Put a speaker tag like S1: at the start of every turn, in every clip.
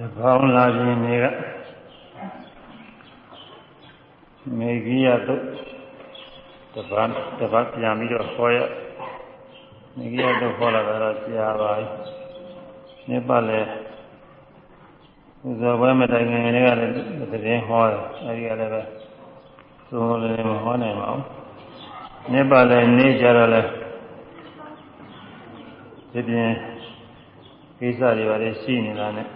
S1: တပေါင်းလာခြင်းတွေကမေဂိယတုတ်တပတ်တပတ်ပြန်ပြီးတော့ခေါ်ရမေဂိယတုတ်ခေါ်လာတော့ကြာပါပြီနေ့ပတ်လဲဥဇောဘဲမတိုင်ငယ်တွေကလည်းတည်ဟောတယ်အဲဒီကလည်းပဲသုံးလည်းမဟောနိုင်ပါဘူးနေ့ပတ်လဲနေ့ကြတော့လဲဒီပြင်ကိစ္စတွေပါလေရှိနေတာနဲ့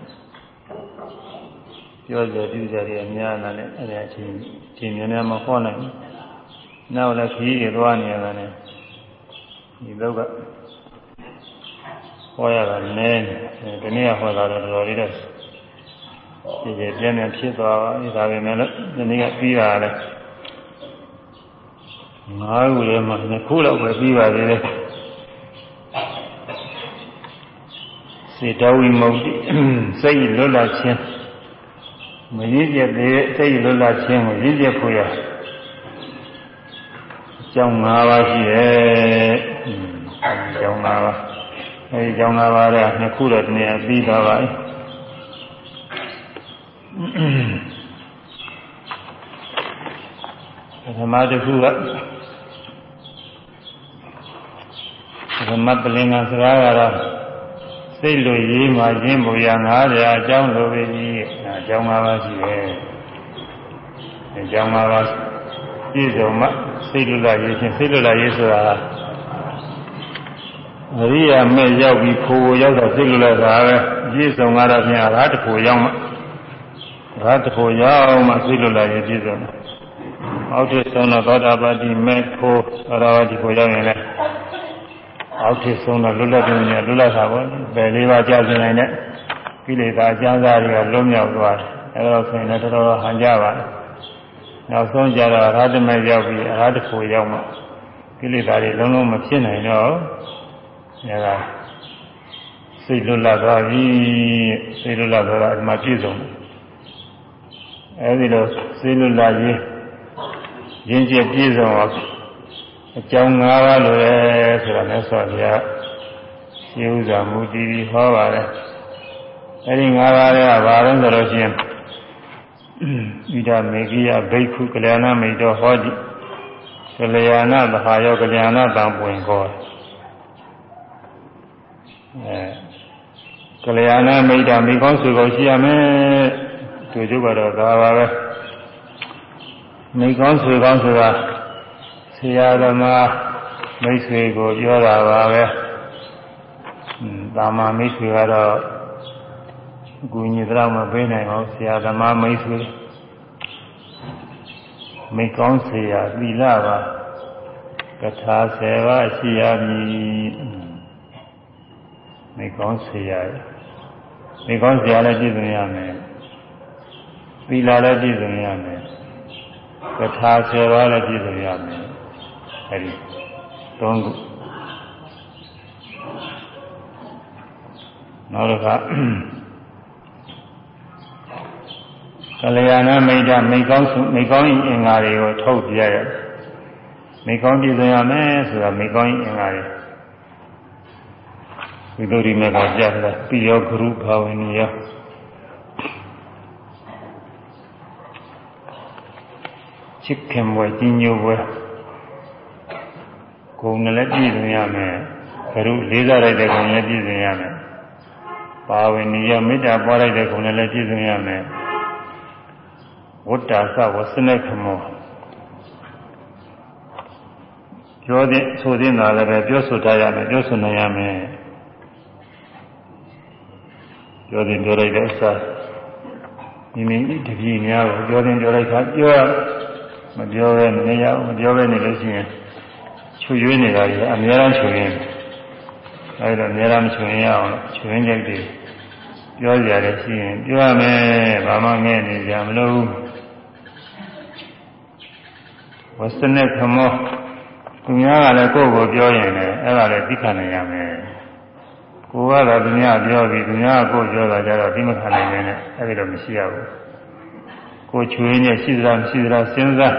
S1: ပြောကြပြုကြတွေအများနာနဲ့အဲ့ဒါအချိန်အချိန်များများမဟောနိုင်ဘူး။နောက်လည်းခီးတွေသွားနေရတာနဲ့ဒီလောကဟောရတာနည်းဒီနေ့ဟောတာတော့တော်တော်လေးတော့ဒီကျေပြင်းပြင်းဖြစ်သွားပါပြီဒါပေမဲ့လည်းဒီနေ့ကပြီးတာလည်းငါးခုလည်းမှနှစ်ခုလောက်ပဲပြီးပါသေးတယ်။စေတဝိမုတ်တိစိတ်လွတ်လပ်ခြင်း မရင်းကျက်သေးစိတ်လွတ်လပ်ခြင်းကိုရင်းကျက်ဖို့ရအကြောင်း၅ပါးရှိတယ်။အကြောင်း၅ပါးအဲဒီအကြောင်း၅ပါးကနှစ်ခုတော့တနည်းပြီးသွားပါပြီ။ပထမတစ်ခုကပထမပလင်္ဂစကားကတော့စိတ်လိုရေးမှရင်းမှုရငါးရာအကြောင်းလိုပဲကြီး အကြောင်း၅ပါးရှိတယ်အကြောင်း၅ပါးပြည့်စုံမှစိတ်လိုလာရေးခြင်းစိတ်လိုလာရေးဆိုတာအရိယာမဲ့ရောက်ပြီးဖိုးရောက်တော့စိတ်လိုလာတာပဲပြည့်စုံကတော့ပြန်ရာတဖို့ရောက်မှရာတဖို့ရောက်မှစိတ်လိုလာရေးပြည့်စုံတယ်အောက်ထစ်ဆုံးတော့သောတာပတိမဲ့ဖိုးသောတာပတိဖို့ရောက်ရင်လည်းအောက်ထစ်ဆုံးတော့လွတ်လပ်တယ်ညလွတ်လပ်တာပေါ့ဘယ်လေးပါးကြာစင်နိုင်တဲ့ ကိလေသာအကျဉ်းစားတွေကလွတ်မြောက်သွားတယ်အဲတော့ဆိုရင်လည်းတော်တော်ဟန်ကြပါတယ်နောက်ဆုံးကြတော့အရဟတမေရောက်ပြီးအရဟတဖို့ရောက်မှကိလေသာတွေလုံးလုံးမဖြစ်နိုင်တော့အဲဒါစိတ်လွတ်လပ်သွားပြီစိတ်လွတ်လပ်သွားတာအမှပြည့်စုံတယ်အဲဒီလိုစိတ်လွတ်လပ်ရေးရင်းကျက်ပြည့်စုံအောင်အကြောင်း၅ပါးလိုတယ်ဆိုတာလည်းဆိုပြရှင်းဥစွာမူတည်ပြီးဟောပါတယ် အဲဒီ၅ပါးကဘာလို့ဆိုလို့ရှိရင်ဣဒမေကိယဘိက္ခုကလျာဏမိတ်တော်ဟောတိကလျာဏသဟာယောကလျာဏတံပွင့်ခေါ်အဲကလျာဏမိတ်တာမိကောင်းဆွေကောင်းရှိရမယ်သူတို့ကတော့ဒါပါပဲမိကောင်းဆွေကောင်းဆိုတာဆရာသမားမိတ်ဆွေကိုပြောတာပါပဲ။ဒါမှမိတ်ဆွေကတော့ အကူအညီတော့မပေးနိုင်ပါဘူးဆရာသမားမိတ်ဆွေမိကောင်းဆရာသီလပါကထာဆယ်ပါးရှိရမည်မိကောင်းဆရာမိကောင်းဆရာလည်းပြည့်စုံရမယ်သီလလည်းပြည့်စုံရမယ်ကထာဆယ်ပါးလည်းပြည့်စုံရမယ်အဲဒီသုံးခုနောက်တစ်ခါ ကလျာဏမိတ်တာမိကောင်းမိကောင်းအင်္ဂါတွေကိုထုတ်ပြရမိကောင်းပြည်စုံရမယ်ဆိုတာမိကောင်းအင်္ဂါတွေဝိသုရိမေကပြတယ်ပိယောဂရုဘာဝနိယချစ်ခင်ပွဲကြီးညိုပွဲဂုဏ်နဲ့လည်းပြည့်စုံရမယ်ဘရုလေးစားလိုက်တဲ့ဂုဏ်နဲ့ပြည့်စုံရမယ်ပါဝင်နိယမေတ္တာပွားလိုက်တဲ့ဂုဏ်နဲ့လည်းပြည့်စုံရမယ် ဝတ္တာသဝစနခမောပြောတဲ့ဆိုတဲ့နာလည်းပဲပြောဆိုထားရမယ်ပြောဆိုနိုင်ရမယ်ပြောတဲ့ပြောလိုက်တဲ့အစားမိမိတပည့်များကိုပြောတဲ့ပြောလိုက်တာပြောမပြောပဲမနေရဘူးမပြောပဲနေလို့ရှိရင်ချွေရွေးနေတာကြီးအများအားချွေရင်းအဲဒီတော့အများအားမချွေရအောင်ချွေရင်းကြိုက်တယ်ပြောကြရတယ်ရှိရင်ပြောရမယ်ဘာမှငဲ့နေကြမလို့ ဝစနေခမောသူများကလည်းကိုယ့်ကိုပြောရင်လည်းအဲ့ဒါလည်းသိခံနိုင်ရမယ်ကိုကတော့သူများပြောပြီးသူများကကိုယ်ပြောတာကြတော့သိမခံနိုင်နဲ့အဲ့ဒီတော့မရှိရဘူးကိုချွေးနေရှိသလားမရှိသလားစဉ်းစား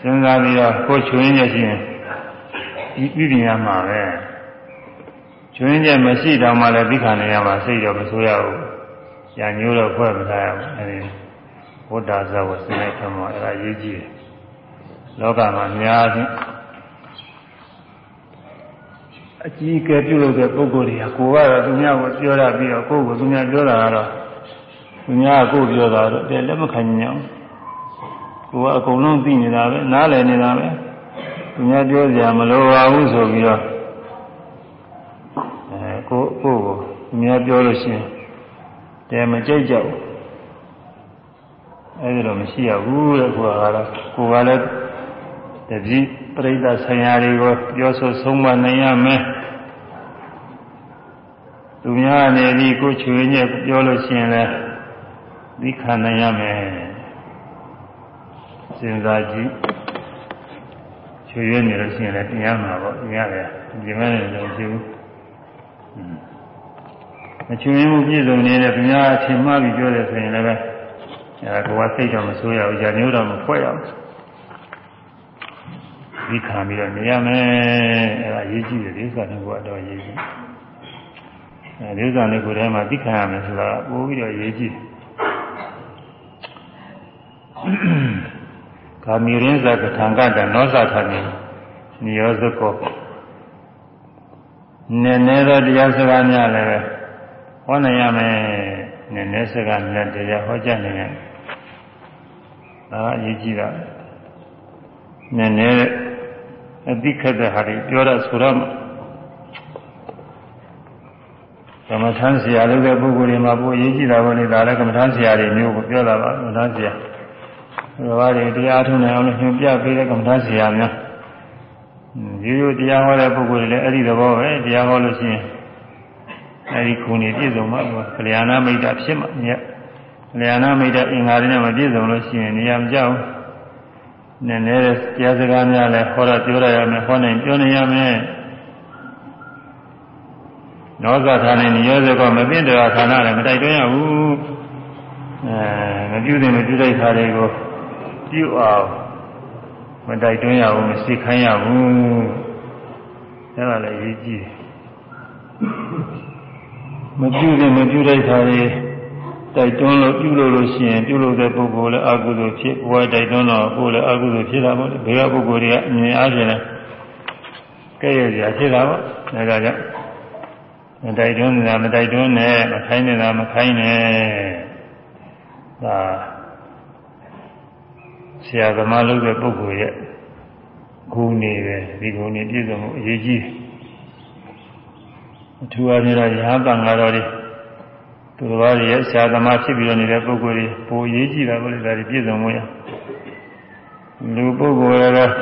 S1: စဉ်းစားပြီးတော့ကိုချွေးနေရှိရင်ဤပြည်ပြရမှာပဲကျွင်းချက်မရှိတော့မှလည်းသိခံနိုင်ရမှာစိတ်တော့မဆိုးရဘူးညာညိုးတော့ဖွဲ့မထားရဘူးအဲဒီဝတ္တာဇဝစနေထမောအဲ့ဒါရေးကြည့်တယ် လောကမှာအများကြီးအကြီးအကဲပြုလုပ်တဲ့ပုဂ္ဂိုလ်တွေကကိုယ်ကတော့သူများကိုပြောရပြီးတော့ကိုယ်ကိုသူများပြောတာကတော့သူများကကိုယ်ပြောတာတော့တဲ့လက်မခံညအောင်ကိုယ်ကအကုန်လုံးသိနေတာပဲနားလည်နေတာပဲသူများပြောစရာမလိုပါဘူးဆိုပြီးတော့အဲကိုကိုကိုသူများပြောလို့ရှိရင်တဲမကြိတ်ကြဘူးအဲဒီတော့မရှိရဘူးတဲ့ကိုကတော့ကိုကလည်း တတိပရိသတ်ဆရာတွေကိုပြောဆိုဆုံးမနိုင်ရမယ်သူများအနေပြီးကိုချွေညက်ပြောလို့ရှိရင်လည်းသိခံနိုင်ရမယ်စဉ်းစားကြည့်ချွေရနေလို့ရှိရင်လည်းတရားမှာပေါ့တရားလည်းဒီမဲ့လည်းလည်းရှိဘူးမချွေမှုပြည့်စုံနေတဲ့သူများအထင်မှားပြီးပြောတယ်ဆိုရင်လည်းအဲဒါကစိတ်တော့မဆိုးရဘူးညာမျိုးတော့မဖွဲ့ရဘူး ဒီခံပြီးတော့နေရမယ်အဲဒါရေးကြည့်တယ်ဒီဥစ္စာတွေကတော့ရေးကြည့်အဲဒီဥစ္စာတွေကိုထဲမှာသိခံရမယ်ဆိုတာပို့ပြီးတော့ရေးကြည့်ကာမီရင်းဇကထံကတနောဇထာနေနိယောဇကောနည်းနည်းတော့တရားစကားများလည်းပဲဟောနိုင်ရမယ်နည်းနည်းစကားနဲ့တရားဟောကြနိုင်တယ်ဒါအရေးကြီးတာနည်းနည်း အသိခက်တဲ့ဟာတွေပြောရဆိုရမှာကမ္မထမ်းဆရာလုပ်တဲ့ပုဂ္ဂိုလ်တွေမှာပိုအရေးကြီးတာကိုလေဒါလည်းကမ္မထမ်းဆရာတွေမျိုးကိုပြောတာပါကမ္မထမ်းဆရာဘာတွေတရားထုံးနေအောင်လို့ညွှန်ပြပေးတဲ့ကမ္မထမ်းဆရာများရိုးရိုးတရားဟောတဲ့ပုဂ္ဂိုလ်တွေလည်းအဲ့ဒီသဘောပဲတရားဟောလို့ရှိရင်အဲ့ဒီခုနေပြည့်စုံမှကလျာဏမိတ်တာဖြစ်မှာမြတ်လျာဏမိတ်တဲ့အင်္ဂါတွေနဲ့မပြည့်စုံလို့ရှိရင်နေရာမကြောက် နည်းနည်းတရားစကားများလည်းဟောရပြောရရမယ်ဟောနိုင်ပြောနေရမယ်နောဇဌာနဲ့နိယောဇကောမပြင့်တော်ဌာနလည်းမတိုက်တွန်းရဘူးအဲမပြုတဲ့မပြုတဲ့ခါတွေကိုပြုအောင်မတိုက်တွန်းရဘူးမရှိခိုင်းရဘူးအဲဒါလည်းရေးကြည့်မပြုတဲ့မပြုတဲ့ခါတွေ တိုက်တွန်းလို့ပြုလို့လို့ရှိရင်ပြုလို့တဲ့ပုဂ္ဂိုလ်လည်းအကုသိုလ်ဖြစ်ဘဝတိုက်တွန်းတော့ကိုယ်လည်းအကုသိုလ်ဖြစ်တာပေါ့လေဘယ်ကပုဂ္ဂိုလ်တွေကအမြင်အားဖြင့်လည်းကဲ့ရဲ့ကြဖြစ်တာပေါ့ဒါကြောင့်မတိုက်တွန်းနေတာမတိုက်တွန်းနဲ့မခိုင်းနေတာမခိုင်းနဲ့ဒါဆရာသမားလုပ်တဲ့ပုဂ္ဂိုလ်ရဲ့ဂုဏ်နေပဲဒီဂုဏ်နေပြည့်စုံမှုအရေးကြီးအထူးအားဖြင့်တော့ရဟန်းတန်ဃာတော်တွေ သူတော်ဘာရဲ့ဆရာသမားဖြစ်ပြီးတော့နေတဲ့ပုဂ္ဂိုလ်တွေပိုအရေးကြီးတာကိုလည်းဒါတွေပြည့်စုံမှုရလူပုဂ္ဂိုလ်လည်း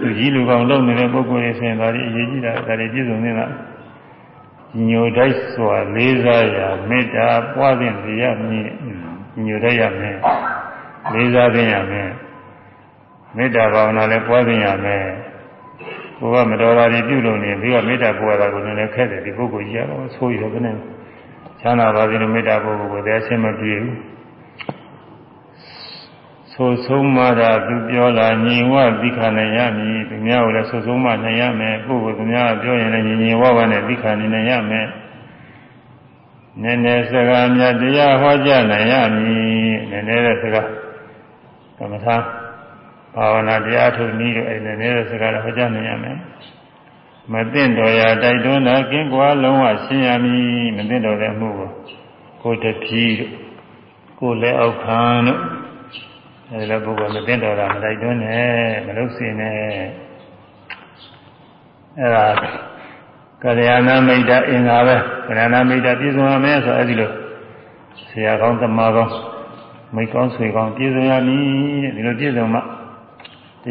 S1: သူကြီးလူကောင်လုပ်နေတဲ့ပုဂ္ဂိုလ်တွေဆိုရင်ဒါတွေအရေးကြီးတာဒါတွေပြည့်စုံနေတာညိုတိုက်စွာလေးစားရာမေတ္တာပွားခြင်းရမည်ညိုတိုက်ရမယ်လေးစားခြင်းရမယ်မေတ္တာဘာဝနာလည်းပွားခြင်းရမယ်ကိုကမတော်တာတွေပြုလုပ်နေပြီးတော့မေတ္တာပွားတာကိုလည်းခက်တယ်ဒီပုဂ္ဂိုလ်ကြီးကတော့ဆိုးရတဲ့နဲ့ ချမ်းသာပါစေလို့မေတ္တာပို့ဖို့ကိုတည်းအရှင်းမပြေဘူးဆိုဆုံးမတာသူပြောလာညီဝသိခနိုင်ရမည်သူများကိုလည်းဆိုဆုံးမနိုင်ရမယ်ကိုယ့်ကိုသူများပြောရင်လည်းညီညီဝဝနဲ့သိခနိုင်ရမယ်နည်းနည်းစကားများတရားဟောကြားနိုင်ရမည်နည်းနည်းတဲ့စကားကမ္မထာဘာဝနာတရားထုတ်နည်းတို့အဲ့နည်းနည်းတဲ့စကားလည်းဟောကြားနိုင်ရမယ် မသိတော်ရာတိုက်တွန်းတာကင်းကွာလုံးဝရှင်းရမည်မသိတော်တဲ့မှုကိုကိုတပီးတို့ကိုလည်းအောက်ခံတို့အဲဒီလိုပုဂ္ဂိုလ်မသိတော်တာမတိုက်တွန်းနဲ့မလုပ်စေနဲ့အဲဒါကလျာဏမိတ်တအင်္ဂါပဲကလျာဏမိတ်တပြည့်စုံရမယ်ဆိုအဲဒီလိုဆရာကောင်းသမားကောင်းမိကောင်းဆွေကောင်းပြည့်စုံရမည်တဲ့ဒီလိုပြည့်စုံမှတ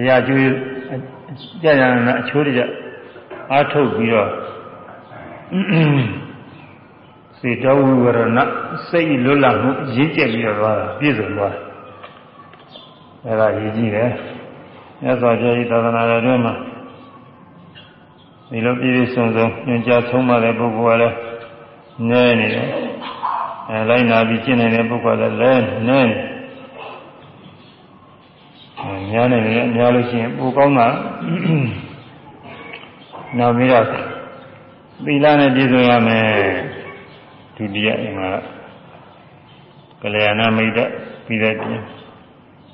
S1: ရားကျွေးကြာရနာအချိုးတကြ အားထုတ်ပြီးတော့စေတဝိဝရဏစိတ်လွတ်လပ်မှုရင့်ကျက်ပြီးတော့သွားတာပြည့်စုံသွားအဲဒါရည်ကြည့်တယ်မြတ်စွာဘုရားဤသာသနာတော်တွင်မှာဒီလိုပြည့်ပြည့်စုံစုံညွှန်ကြားဆုံးမတဲ့ပုဂ္ဂိုလ်ကလည်းနည်းနေတယ်အဲလိုက်နာပြီးကျင့်နေတဲ့ပုဂ္ဂိုလ်ကလည်းနည်းများနေတယ်များလို့ရှိရင်ပိုကောင်းတာ နောက်ပြီးတော့သီလနဲ့ပြည့်စုံရမယ်ဒုတိယအင်္ဂါကကလျာဏမိတ်ပြီးတဲ့ပြင်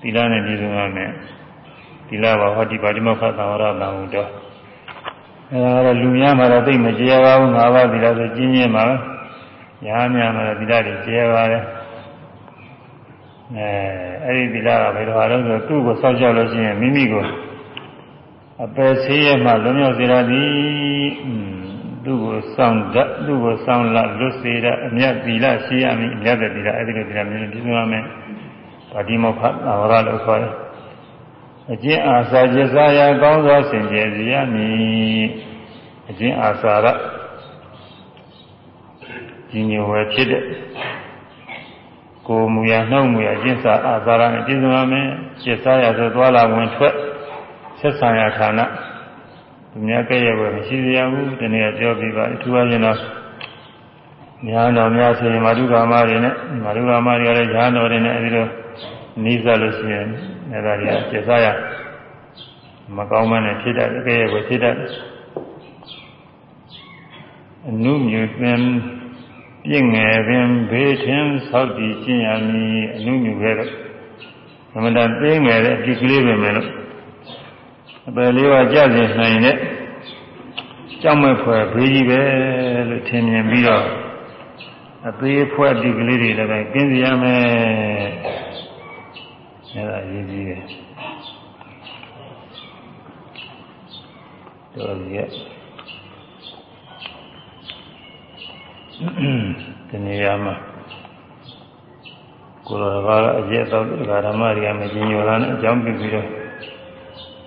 S1: သီလနဲ့ပြည့်စုံရမယ်သီလဘာဟောတိပါတိမောခသံဝရတံဟုတော့အဲဒါကတော့လူများမှာတော့သိမကျေပါဘူးငါးပါးသီလဆိုကျင်းချင်းပါပဲညာများမှာတော့သီလတွေကျေပါတယ်အဲအဲ့ဒီသီလကဘယ်လိုအားလုံးဆိုသူ့ကိုစောင့်ရှောက်လို့ရှိရင်မိမိကို အပယ်ဆေးရမှလွန်မြောက်စေရသည်သူ့ကိုစောင့်တတ်သူ့ကိုစောင့်လာလွတ်စေရအမြတ်သီလရှိရမည်အမြတ်တဲ့သီလအဲ့ဒီလိုသီလမျိုးပြည့်စုံရမယ်ဗာတိမောခသာဝရလို့ခေါ်တယ်အကျင့်အာစာကျစားရာကောင်းသောစင်ကြယ်စီရမည်အကျင့်အာစာရကြီးညိုဝယ်ဖြစ်တဲ့ကိုယ်မူရနှုတ်မူရကျင့်စာအာသာရနဲ့ပြည့်စုံရမယ်ကျက်စားရဆိုသွားလာဝင်ထွက် ဆက်ဆံရဌာနသူများကဲ့ရဲ့ဘယ်မရှိရဘူးဒီနေ့ပြောပြပါအထူးအချင်းတော့ညာတော်များဆိုရင်မာဓုကာမတွေနဲ့မာဓုကာမတွေကလည်းညာတော်တွေနဲ့အဲဒီလိုနိစ္စလို့ရှိရင်အဲဒါတွေကကျက်စားရမကောင်းမနဲ့ဖြစ်တတ်တယ်ကဲ့ရဲ့ဘယ်ဖြစ်တတ်အနုမြူပင်ပြင့်ငယ်ပင်ဘေးထင်ဆောက်တည်ရှင်းရမည်အနုမြူပဲတော့သမဏသိငယ်တဲ့အဖြစ်ကလေးပဲမယ်လို့ အပယ်လေးပါးကြစဉ်နိုင်တဲ့ကြောက်မဲ့ဖွယ်ဘေးကြီးပဲလို့ထင်မြင်ပြီးတော့အသေးဖွဲ့အဖြစ်ကလေးတွေလည်းကင်းစီရမယ်အဲဒါရေးကြည့်တယ်တော်ရဲ့ဒီနေရာမှာကိုယ်တော်ကအကျက်တော့ဓမ္မတွေကမကျင်ညိုလာနဲ့အကြောင်းပြုပြီးတော့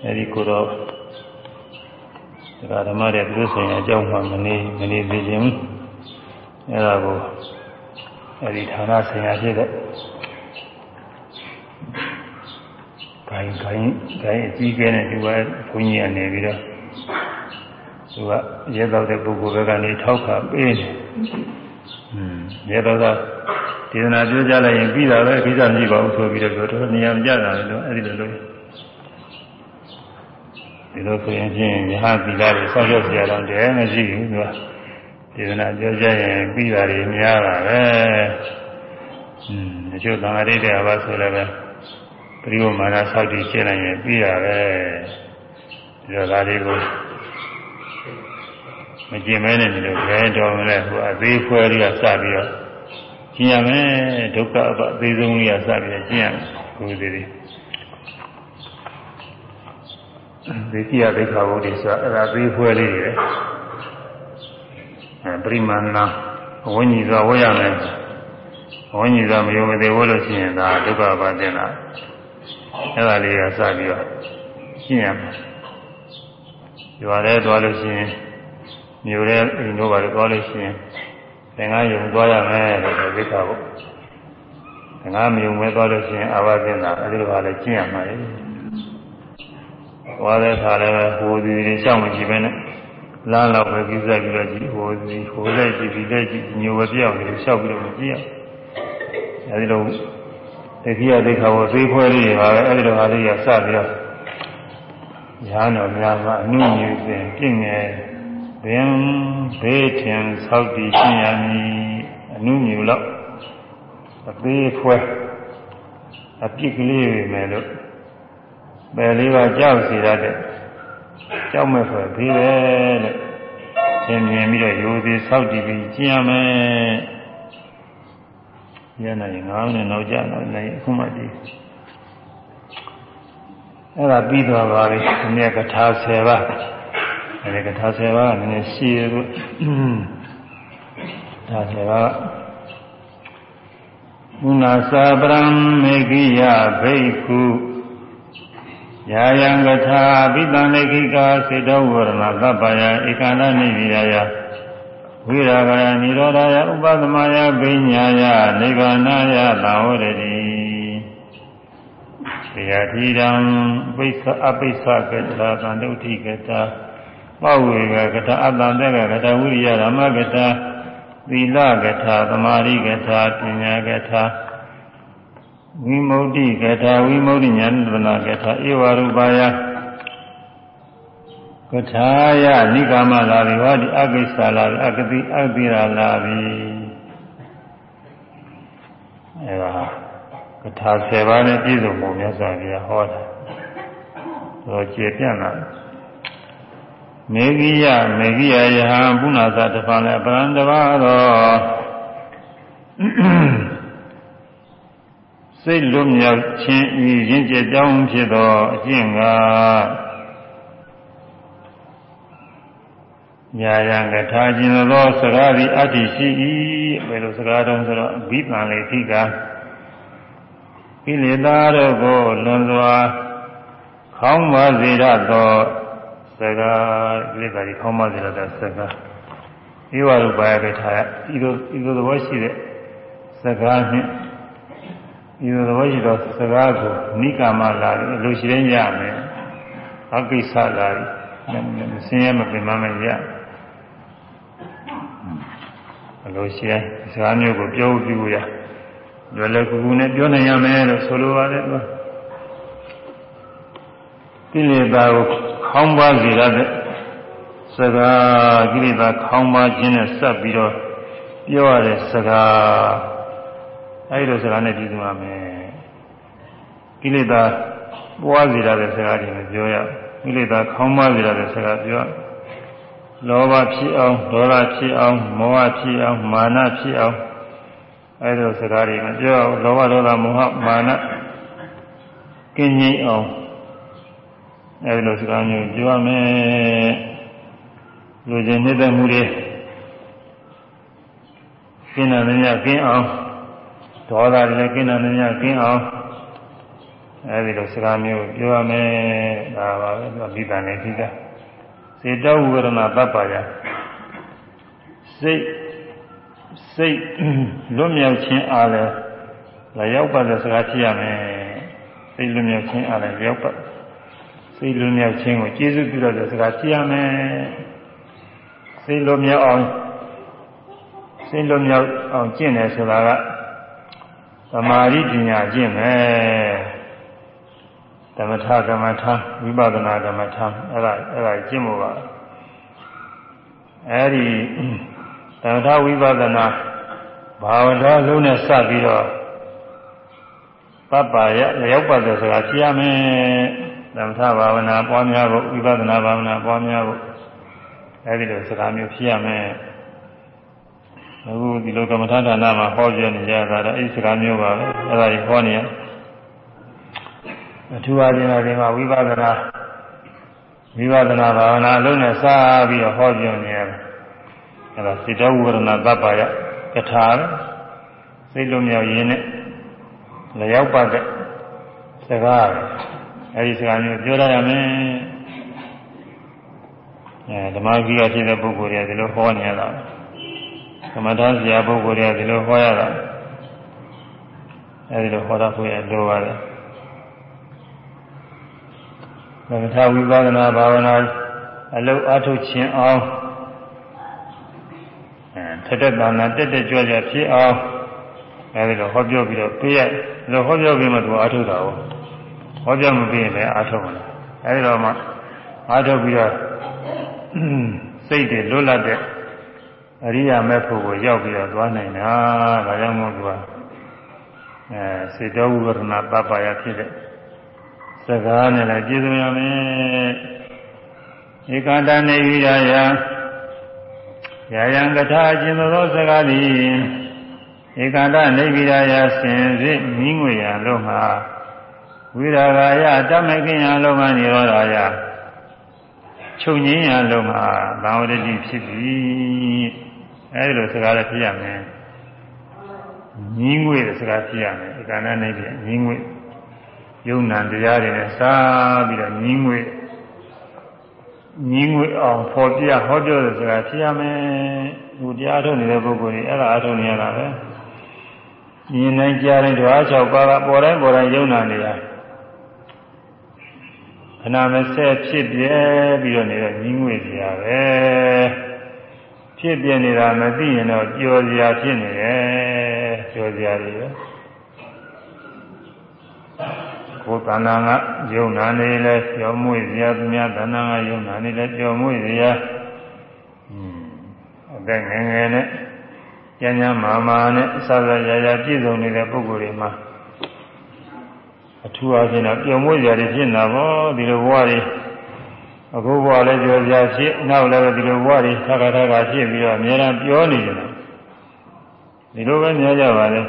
S1: အဲဒီကိုယ်တော်ဓမ္မတွေသူဆိုင်အကြောင်းမှမနေမနေသေးခြင်းအဲဒါကိုအဲဒီဌာနဆိုင်ရာဖြစ်တဲ့ဂိုင်းဂိုင်းဂိုင်းအကြီးကျယ်နဲ့ဒီကဘုန်းကြီးကနေပြီးတော့သူကရဲတော့တဲ့ပုဂ္ဂိုလ်ဘက်ကနေထောက်ခါပေးတယ်။อืมရဲတော့ကဒေသနာပြောကြလိုက်ရင်ပြီးတာပဲကိစ္စမရှိပါဘူးဆိုပြီးတော့ပြောတော့နေရာမကျတာလည်းအဲ့ဒီလိုလို့ ဒီလိုဆိုရင်ချင်းယဟသီလတွေဆောက်ရစရာတော့တည်းမရှိဘူးသူကဒေသနာပြောကြရင်ပြီးတာတွေများတာပဲ။อืมတချို့သံဃာရိတေအဘဆိုလည်းပဲပရိဝမာနဆောက်တည်ရှင်းလိုက်ရင်ပြီးတာပဲ။ဒီလိုဒါလေးကိုမကျင်မဲနဲ့ဒီလိုဘယ်တော်မလဲဟိုအသေးဖွဲလေးကစပြီးတော့ကျင်ရမယ်ဒုက္ခအပအသေးဆုံးလေးကစပြီးတော့ကျင်ရမယ်ဘုရားဒီ ဒီကိယဒိဋ္ဌာဘုဒ္ဓဆိုအဲ့ဒါသေးဖွဲလေးတွေအဲပရိမာဏဝိညာဉ်စွာဝေရမယ်ဝိညာဉ်စွာမယုံမသေးဝလို့ရှိရင်ဒါဒုက္ခပါတင်တာအဲ့ဒါလေးကစပြီးတော့ကျင်ရမယ်ရွာထဲသွားလို့ရှိရင်မြို့ထဲအိမ်တို့ဘာလို့သွားလို့ရှိရင်သင်္ကန်းယုံသွားရမယ်လို့ဆိုသိတာပေါ့သင်္ကန်းမယုံမဲသွားလို့ရှိရင်အာဝသင်္တာအဲဒီလိုပါလေကျင့်ရမှာလေ သွားတဲ့ခါလည်းဟိုဒီတွေရှောက်မကြည့်ပဲနဲ့လမ်းတော့ပဲကိစ္စပြီးတော့ကြည့်ဟိုဒီဟိုလက်ကြည့်ဒီလက်ကြည့်ညိုဝပြောင်းနေရှောက်ပြီးတော့မကြည့်ရအဲဒီလိုတတိယဒိဋ္ဌာဝသိဖွဲလေးတွေပါပဲအဲဒီလိုဟာလေးရစပြီးတော့ညာတော်များမှာအနုညူစဉ်ပြင့်ငယ်ပင်ဘေးထင်ဆောက်တည်ရှင်းရမည်အနုမြူလောက်အသေးဖွဲအပြစ်ကလေးပဲမယ်လို့ ပယ်လေးပါကြောက်စီရတဲ့ကြောက်မဲ့ဆိုဘေးပဲတဲ့သင်မြင်ပြီးတော့ရိုသေဆောက်တည်ပြီးရှင်းရမယ်ညနေ9မိနစ်နောက်ကျတော့လည်းအခုမှကြည့်အဲ့ဒါပြီးသွားပါပြီအမြဲကထာ10ပါးအဲဒီကထာ10ပါးကနည်းနည်းရှိရလို့ဒါ10ပါးမုနာစာပရံမေကိယဘိက္ခု ယာယံကထာပိတံလေခိကာစေတောဝရဏသဗ္ဗယဧကန္တနိဗိယယဝိရာဂယនិရောဓယဥပသမယဘိညာယနိဗ္ဗာနယသာဝရတိေယတိရံပိဿအပိဿကတာသံဒုဋ္ဌိကတာပဝေကကတာအတ္တတကကတာဝိရိယဓမ္မကတာသီလကထာသမာဓိကထာပညာကထာ ဝိမု ക്തി ကထာဝိမု ക്തി ဉာဏ်တနာကထာဧဝရူပါယကထာယနိကာမလာဘိဝါဒီအကိစ္စလာဘိအကတိအတိရာလာဘိအဲဒါ ထာ10ပါးနဲ့ပြည့်စုံပုံမြတ်စွာဘုရားဟောတာတော့ကျေပြန့်လာမေဂိယမေဂိယယဟံပုဏ္ဏသာတဖန်လည်းပရံတပါတော့ စိတ်လွတ်မြောက်ခြင်းဤရင့်ကျက်ကြောင်းဖြစ်သောအကျင့်ကညာယံကထာခြင်းသောစကားသည်အတ္တိရှိ၏ဘယ်လိုစကားတုံးဆိုတော့ဘိပံလေသိကကိလေသာတို့ကိုလွန်စွာခေါင်းပါစေရသောစကားကိလေသာတွေခေါင်းပါစေရသောစကားဧဝရုပါယကထာဤလိုဤလိုသဘောရှိတဲ့စကားနှင့် ဤလိုသဘောရှိသောစကားကိုနိကာမလာလို့လူရှိရင်ရမယ်အကိစ္စလာမစင်းရမပင်မမရအလိုရှိရင်စကားမျိုးကိုပြောပြဖို့ရလွယ်လွယ်ကူကူနဲ့ပြောနိုင်ရမယ်လို့ဆိုလိုပါတယ်ကွာကိလေသာကိုခေါင်းပါစေရတဲ့စကားကိလေသာခေါင်းပါခြင်းနဲ့ဆက်ပြီးတော့ပြောရတဲ့စကား အဲဒီလိုစကားနဲ့ပြည်သူရမယ်ကိလေသာပွားစေရတဲ့စကားတွေမပြောရကိလေသာခေါင်းပါစေရတဲ့စကားပြောလောဘဖြစ်အောင်ဒေါသဖြစ်အောင်မောဟဖြစ်အောင်မာနဖြစ်အောင်အဲဒါစကားတွေမပြောအောင်လောဘဒေါသမောဟမာနကင်းငြိမ်းအောင်အဲဒီလိုစကားမျိုးပြောရမယ်လူချင်းနေတဲ့မှုတွေကင်းတယ်များကင်းအောင် ဒေါသတွေလည်းကင်းတယ်များကင်းအောင်အဲဒီလိုစကားမျိုးပြောရမယ်ဒါပါပဲသူကမိသားနဲ့ပြီးတာစေတဝရဏပပ္ပယစိတ်စိတ်လွတ်မြောက်ခြင်းအားလည်းရောက်ပါတဲ့စကားဖြစ်ရမယ်စိတ်လွတ်မြောက်ခြင်းအားလည်းရောက်ပါစိတ်လွတ်မြောက်ခြင်းကိုကျေးဇူးပြုရတဲ့စကားဖြစ်ရမယ်စိတ်လွတ်မြောက်အောင်စိတ်လွတ်မြောက်အောင်ကျင့်တယ်ဆိုတာက သမာဓိပညာကျင့်မယ်ဓမ္မထကမ္မထဝိပဿနာကမ္မထအဲ့ဒါအဲ့ဒါကျင့်ဖို့ပါအဲ့ဒီသမထဝိပဿနာဘာဝနာလုံးနဲ့စပြီးတော့ပပ္ပါယလျောက်ပတ်တယ်ဆိုတာဖြစ်ရမယ်သမထဘာဝနာပွားများဖို့ဝိပဿနာဘာဝနာပွားများဖို့အဲဒီလိုစကားမျိုးဖြစ်ရမယ် အခုဒီလိုကမ္မထာဌာနမှာဟောပြနေကြတာတော့အဲဒီစကားမျိုးပါပဲအဲဒါကြီးဟောနေရအထူးအားဖြင့်ဒီမှာဝိပဿနာဝိပဿနာဘာဝနာအလုံးနဲ့စပြီးတော့ဟောပြနေရတယ်အဲဒါစိတ္တဝရဏသဗ္ဗယကထာစိတ်လုံးမြောက်ရင်းနဲ့လျောက်ပတ်တဲ့စကားအဲဒီစကားမျိုးပြောရရမယ်အဲဓမ္မကြီးကဖြစ်တဲ့ပုဂ္ဂိုလ်တွေကဒီလိုဟောနေရတာသ မထဆရာပုဂ္ဂိုလ်တွေကဒီလိုဟောရတာအဲဒီလိုဟောတာကိုရလိုပါတယ်သမထဝိပဿနာဘာဝနာအလုအထုတ်ခြင်းအောင်ထက်တဲ့တဏ္ဍတက်တက်ကြွကြွဖြစ်အောင်အဲဒီတော့ဟောပြောပြီးတော့ပေးရလို့ဟောပြောပြီးမှသူအားထုတ်တာဟုတ်ဟောပြောမပြီးရင်လည်းအားထုတ်မလားအဲဒီတော့မှအားထုတ်ပြီးတော့စိတ်တွေလွတ်လပ်တဲ့ အရိယာမေဖို့ကိုရောက်ပြီးတော့သွားနိုင်တာဒါကြောင့်မို့သူကအဲစေတောဝိပဒနာပပယဖြစ်တဲ့စကားနဲ့လည်းပြည့်စုံရမယ်ဧကန္တနေဝိရာယယာယံကထာအကျဉ်သောစကားသည်ဧကန္တနေဗိရာယစင်စစ်မိငွေရလုံးမှာဝိရာဂာယတမကိယလုံးမှာនិရောဓာယချုပ်ငင်းရလုံးမှာဘာဝတတိဖြစ်ပြီ အဲဒီလိုစကားလည်းဖြစ်ရမယ်ညီးငွေတဲ့စကားဖြစ်ရမယ်ဧကန္တနေဗိညီးငွေယုံနာတရားတွေနဲ့စားပြီးတော့ညီးငွေညီငွေအောင်ဖော်ပြဟောပြောတယ်ဆိုတာဖြစ်ရမယ်သူတရားထုတ်နေတဲ့ပုဂ္ဂိုလ်တွေအဲ့ဒါအထုတ်နေရတာပဲမြင်နိုင်ကြတဲ့ဓဝါ၆ပါးကပေါ်တိုင်းပေါ်တိုင်းယုံနာနေတာခဏမစဲဖြစ်ပြဲပြီးတော့နေတဲ့ညီငွေစရာပဲ ဖြစ်ပြနေတာမသိရင်တော့ကြော်စရာဖြစ်နေတယ်ကြော်စရာတွေပဲကိုယ်တဏ္ဍာကယုံနာနေလဲကြော်မွေ့စရာသူများတဏ္ဍာကယုံနာနေလဲကြော်မွေ့စရာအသက်ငယ်ငယ်နဲ့ကျမ်းကျမ်းမာမာနဲ့အစစရာရာပြည့်စုံနေတဲ့ပုဂ္ဂိုလ်တွေမှာအထူးအားဖြင့်တော့ပျော်မွေ့ကြတယ်ဖြစ်နေတာပေါ့ဒီလိုဘဝတွေ အခုဘဝလည်းကြော်ကြဖြစ်နောက်လည်းဒီလိုဘဝတွေထပ်ခါထပ်ခါဖြစ်ပြီးတော့အများအားပြောနေကြတယ်ဒီလိုပဲများကြပါလေ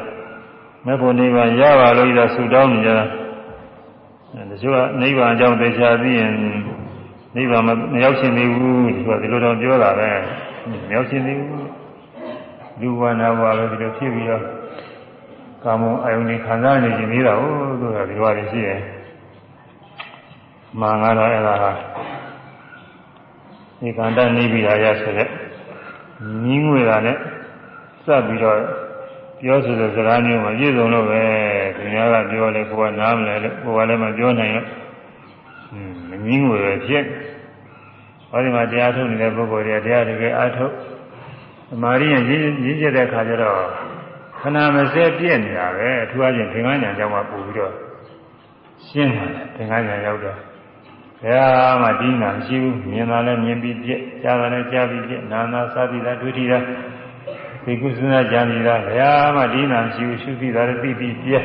S1: မေဖို့နိဗ္ဗာန်ရပါလို့ဤသာဆူတောင်းနေကြတာတချို့ကနိဗ္ဗာန်အကြောင်းသိချာသိရင်နိဗ္ဗာန်မရောက်ရှင်သေးဘူးဒီကဒီလိုတော့ပြောတာပဲမရောက်ရှင်သေးဘူးလူဝနာဘဝပဲဒီလိုဖြစ်ပြီးတော့ကာမအယုန်ကြီးခံစားနေခြင်းသေးတာဟုတ်သူကဒီဘဝတွေရှိတယ်မာငါတော့အဲ့ဒါဟာ ဒီကန္တနေပြီးတာရဆိုတဲ့ညီးငွေတာနဲ့စပ်ပြီးတော့ပြောဆိုတဲ့စကားမျိုးမှာပြည့်စုံလို့ပဲသူများကပြောလဲကိုယ်ကနားမလဲလို့ကိုယ်ကလည်းမပြောနိုင်လို့မငင်းငွေပဲဖြစ်ဟောဒီမှာတရားထုတ်နေတဲ့ပုဂ္ဂိုလ်တွေတရားတကယ်အားထုတ်သမာဓိရင်ရင်းကျက်တဲ့အခါကျတော့ခဏမစဲပြည့်နေတာပဲအထူးအချင်းသင်္ကန်းညာကြောင့်မှပို့ပြီးတော့ရှင်းတယ်သင်္ကန်းညာရောက်တော့ ဘယ်မှဒီနာမရှိဘူးမြင်တာလည်းမြင်ပြီးပြည့်ကြားတာလည်းကြားပြီးပြည့်နာနာစားပြီးသားဒုတိယဒီကုသနာကြံနေတာဘယ်မှဒီနာမရှိဘူးရှုပြီးသားလည်းသိပြီးပြည့်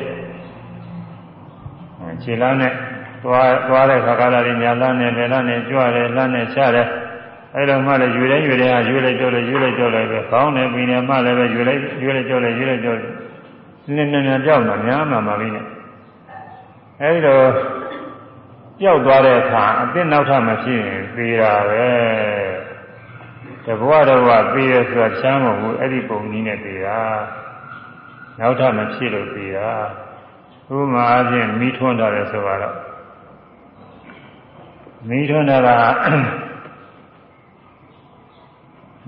S1: ခြေလမ်းနဲ့သွားသွားတဲ့ခါကလာတွေညာလမ်းနဲ့လေလမ်းနဲ့ကြွတယ်လမ်းနဲ့ချတယ်အဲ့လိုမှလည်းယူတိုင်းယူတိုင်းဟာယူလိုက်ကြောလိုက်ယူလိုက်ကြောလိုက်ပဲကောင်းတယ်ပြီးနေမှလည်းပဲယူလိုက်ယူလိုက်ကြောလိုက်ယူလိုက်ကြောလိုက်နည်းနည်းနည်းကြောက်တာများမှမှလေးနဲ့အဲ့ဒီတော့ ကြောက်သွားတဲ့အခါအသစ်နောက်ထပ်မဖြစ်ရင်သေးတာပဲတဘဝတော့ဘဝသေးရဆိုတာချမ်းမဟုတ်ဘူးအဲ့ဒီပုံနည်းနဲ့သေးတာနောက်ထပ်မဖြစ်လို့သေးတာဥပမာအချင်းမိထွန်းတာတယ်ဆိုတော့မိထွန်းတာက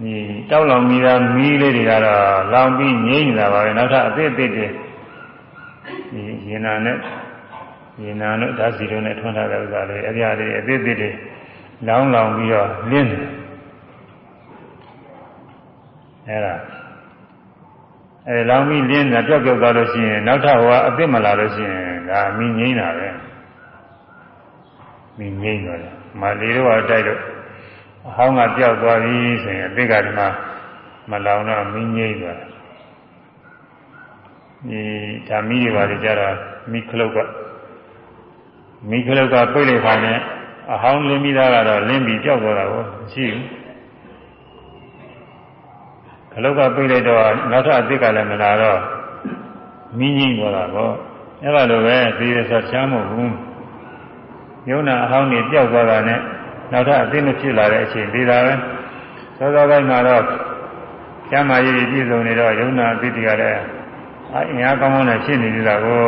S1: ဒီတောက်လောင်မိတာမီးလေးတွေကတော့လောင်ပြီးငြိမ့်နေတာပါပဲနောက်ထပ်အသစ်အသစ်တွေဒီရင်နာနဲ့ ရင်နာတို့ဓာတ်စီတို့နဲ့ထွန်းထားတဲ့ဥစ္စာတွေအပြားတွေအသစ်အသစ်တွေလောင်လောင်ပြီးတော့လင်းတယ်အဲဒါအဲလောင်ပြီးလင်းတာပြောက်ပြောက်သွားလို့ရှိရင်နောက်ထပ်ဟိုကအသစ်မလာလို့ရှိရင်ဒါမီးငြိမ့်တာပဲမီးငြိမ့်တော့တယ်မလေးတော့တိုက်တော့အဟောင်းကပြောက်သွားပြီဆိုရင်အသစ်ကဒီမှာမလောင်တော့မီးငြိမ့်သွားတယ်ဒီဓာမီးတွေပါလေကြတော့မိခလုတ်က မိခလုတ်ကပြိတ်လိုက်ခါနဲ့အဟောင်းလင်းပြီးသားကတော့လင်းပြီးပြောက်သွားတာကိုမရှိဘူးခလုတ်ကပြိတ်လိုက်တော့နောက်ထပ်အသစ်ကလည်းမလာတော့မီးငြိမ့်သွားတာပေါ့အဲ့ဒါလိုပဲဒီရဆိုချမ်းမဟုတ်ဘူးယုံနာအဟောင်းတွေပြောက်သွားတာနဲ့နောက်ထပ်အသိမဖြစ်လာတဲ့အချိန်ဒီသာပဲသောသောပိုင်းမှာတော့ကျမ်းမာရေးပြည့်စုံနေတော့ယုံနာအသိတွေကလည်းအင်အားကောင်းကောင်းနဲ့ဖြစ်နေသေးတာကို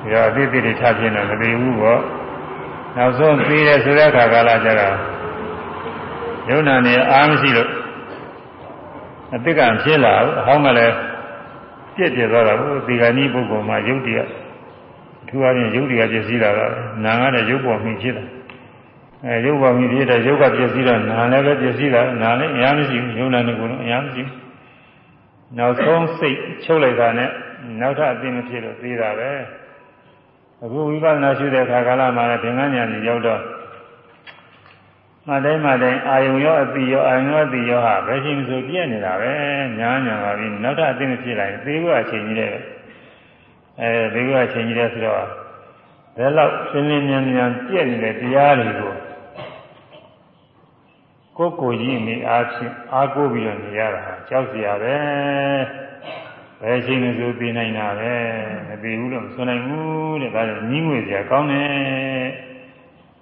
S1: ဒီတော့အသိသိတွေထပ်ဖြစ်နေမသိဘူးပေါ့နောက်ဆုံးပြီးတယ်ဆိုတဲ့အခါကာလကျတော့ယုံနာနေအားမရှိလို့အသိကဖြစ်လာဘူးအဟောင်းကလည်းပြည့်ပြည့်သွားတာကိုဒီကနေ့ပုဂ္ဂိုလ်မှာယုတ်တရားထူအားဖြင့်ယုတ်တရားပြည့်စည်တာကနာငါနဲ့ယုတ်ပေါ်မှဖြစ်တာအဲရုပ်ပေါ်မြည်ဖြစ်တဲ့ရုပ်ကပြည့်စည်တော့နာလည်းပဲပြည့်စည်တာနာလည်းအများမရှိဘူးယုံနာနေကုန်လုံးအများမရှိဘူးနောက်ဆုံးစိတ်ချုပ်လိုက်တာနဲ့နောက်ထပ်အသိမဖြစ်လို့သေးတာပဲ အခုဝိပဿနာရှုတဲ့အခါကာလမှာလည်းသင်္ကန်းညာကြီးရောက်တော့မတိုင်းမတိုင်းအာယုံရောအတိရောအာယုံရောအတိရောဟာဘယ်ချိန်ဆိုပြည့်နေတာပဲညာညာပါပြီနောက်ထပ်အသိမဖြစ်လာရင်သေဘုရားချိန်ကြီးတဲ့အဲသေဘုရားချိန်ကြီးတဲ့ဆိုတော့ဒါလောက်ရှင်းရှင်းမြန်မြန်ပြည့်နေတဲ့တရားတွေကိုကိုယ်ကိုယ်ကြီးနေအားဖြင့်အားကိုးပြီးတော့နေရတာကြောက်စရာပဲ ဘယ်ချိန်မှဆိုသိနိုင်တာပဲမသိဘူးလို့မဆိုနိုင်ဘူးတဲ့ဒါကြောင့်ညီးငွေစရာကောင်းတယ်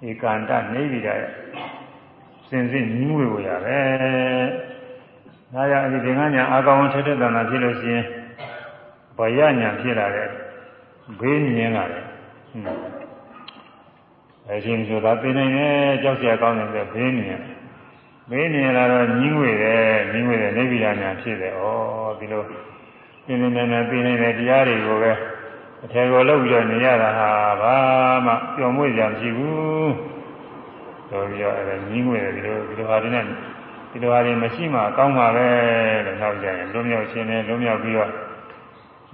S1: ဧကန္တနေပြီတဲ့စင်စစ်ညီးငွေကိုရပဲဒါကြောင့်ဒီသင်္ကညာအာကောင်းထက်တဲ့တဏ္ဍာဖြစ်လို့ရှိရင်ဘယညာဖြစ်လာတဲ့ဘေးမြင်လာတယ်အဲရှင်ဆိုတာသိနိုင်တယ်ကြောက်စရာကောင်းတယ်ဘေးမြင်မင်းမြင်လာတော့ညီးငွေတယ်ညီးငွေတယ်နေပြည်တော်ညာဖြစ်တယ်ဩဒီလို ပြင်းပြင်းထန်ထန်သိနေတဲ့တရားတွေကိုပဲအထယ်ကိုလောက်ပြီးတော့နေရတာဟာဘာမှပျော်မွေ့ကြမရှိဘူးဆိုပြီးတော့အဲညီးငွေတယ်ဒီလိုဒီလိုဟာတွေနဲ့ဒီလိုဟာတွေမရှိမှအကောင်းပါပဲလို့နောက်ကြရင်လွံ့မြောက်ခြင်းနဲ့လွံ့မြောက်ပြီးတော့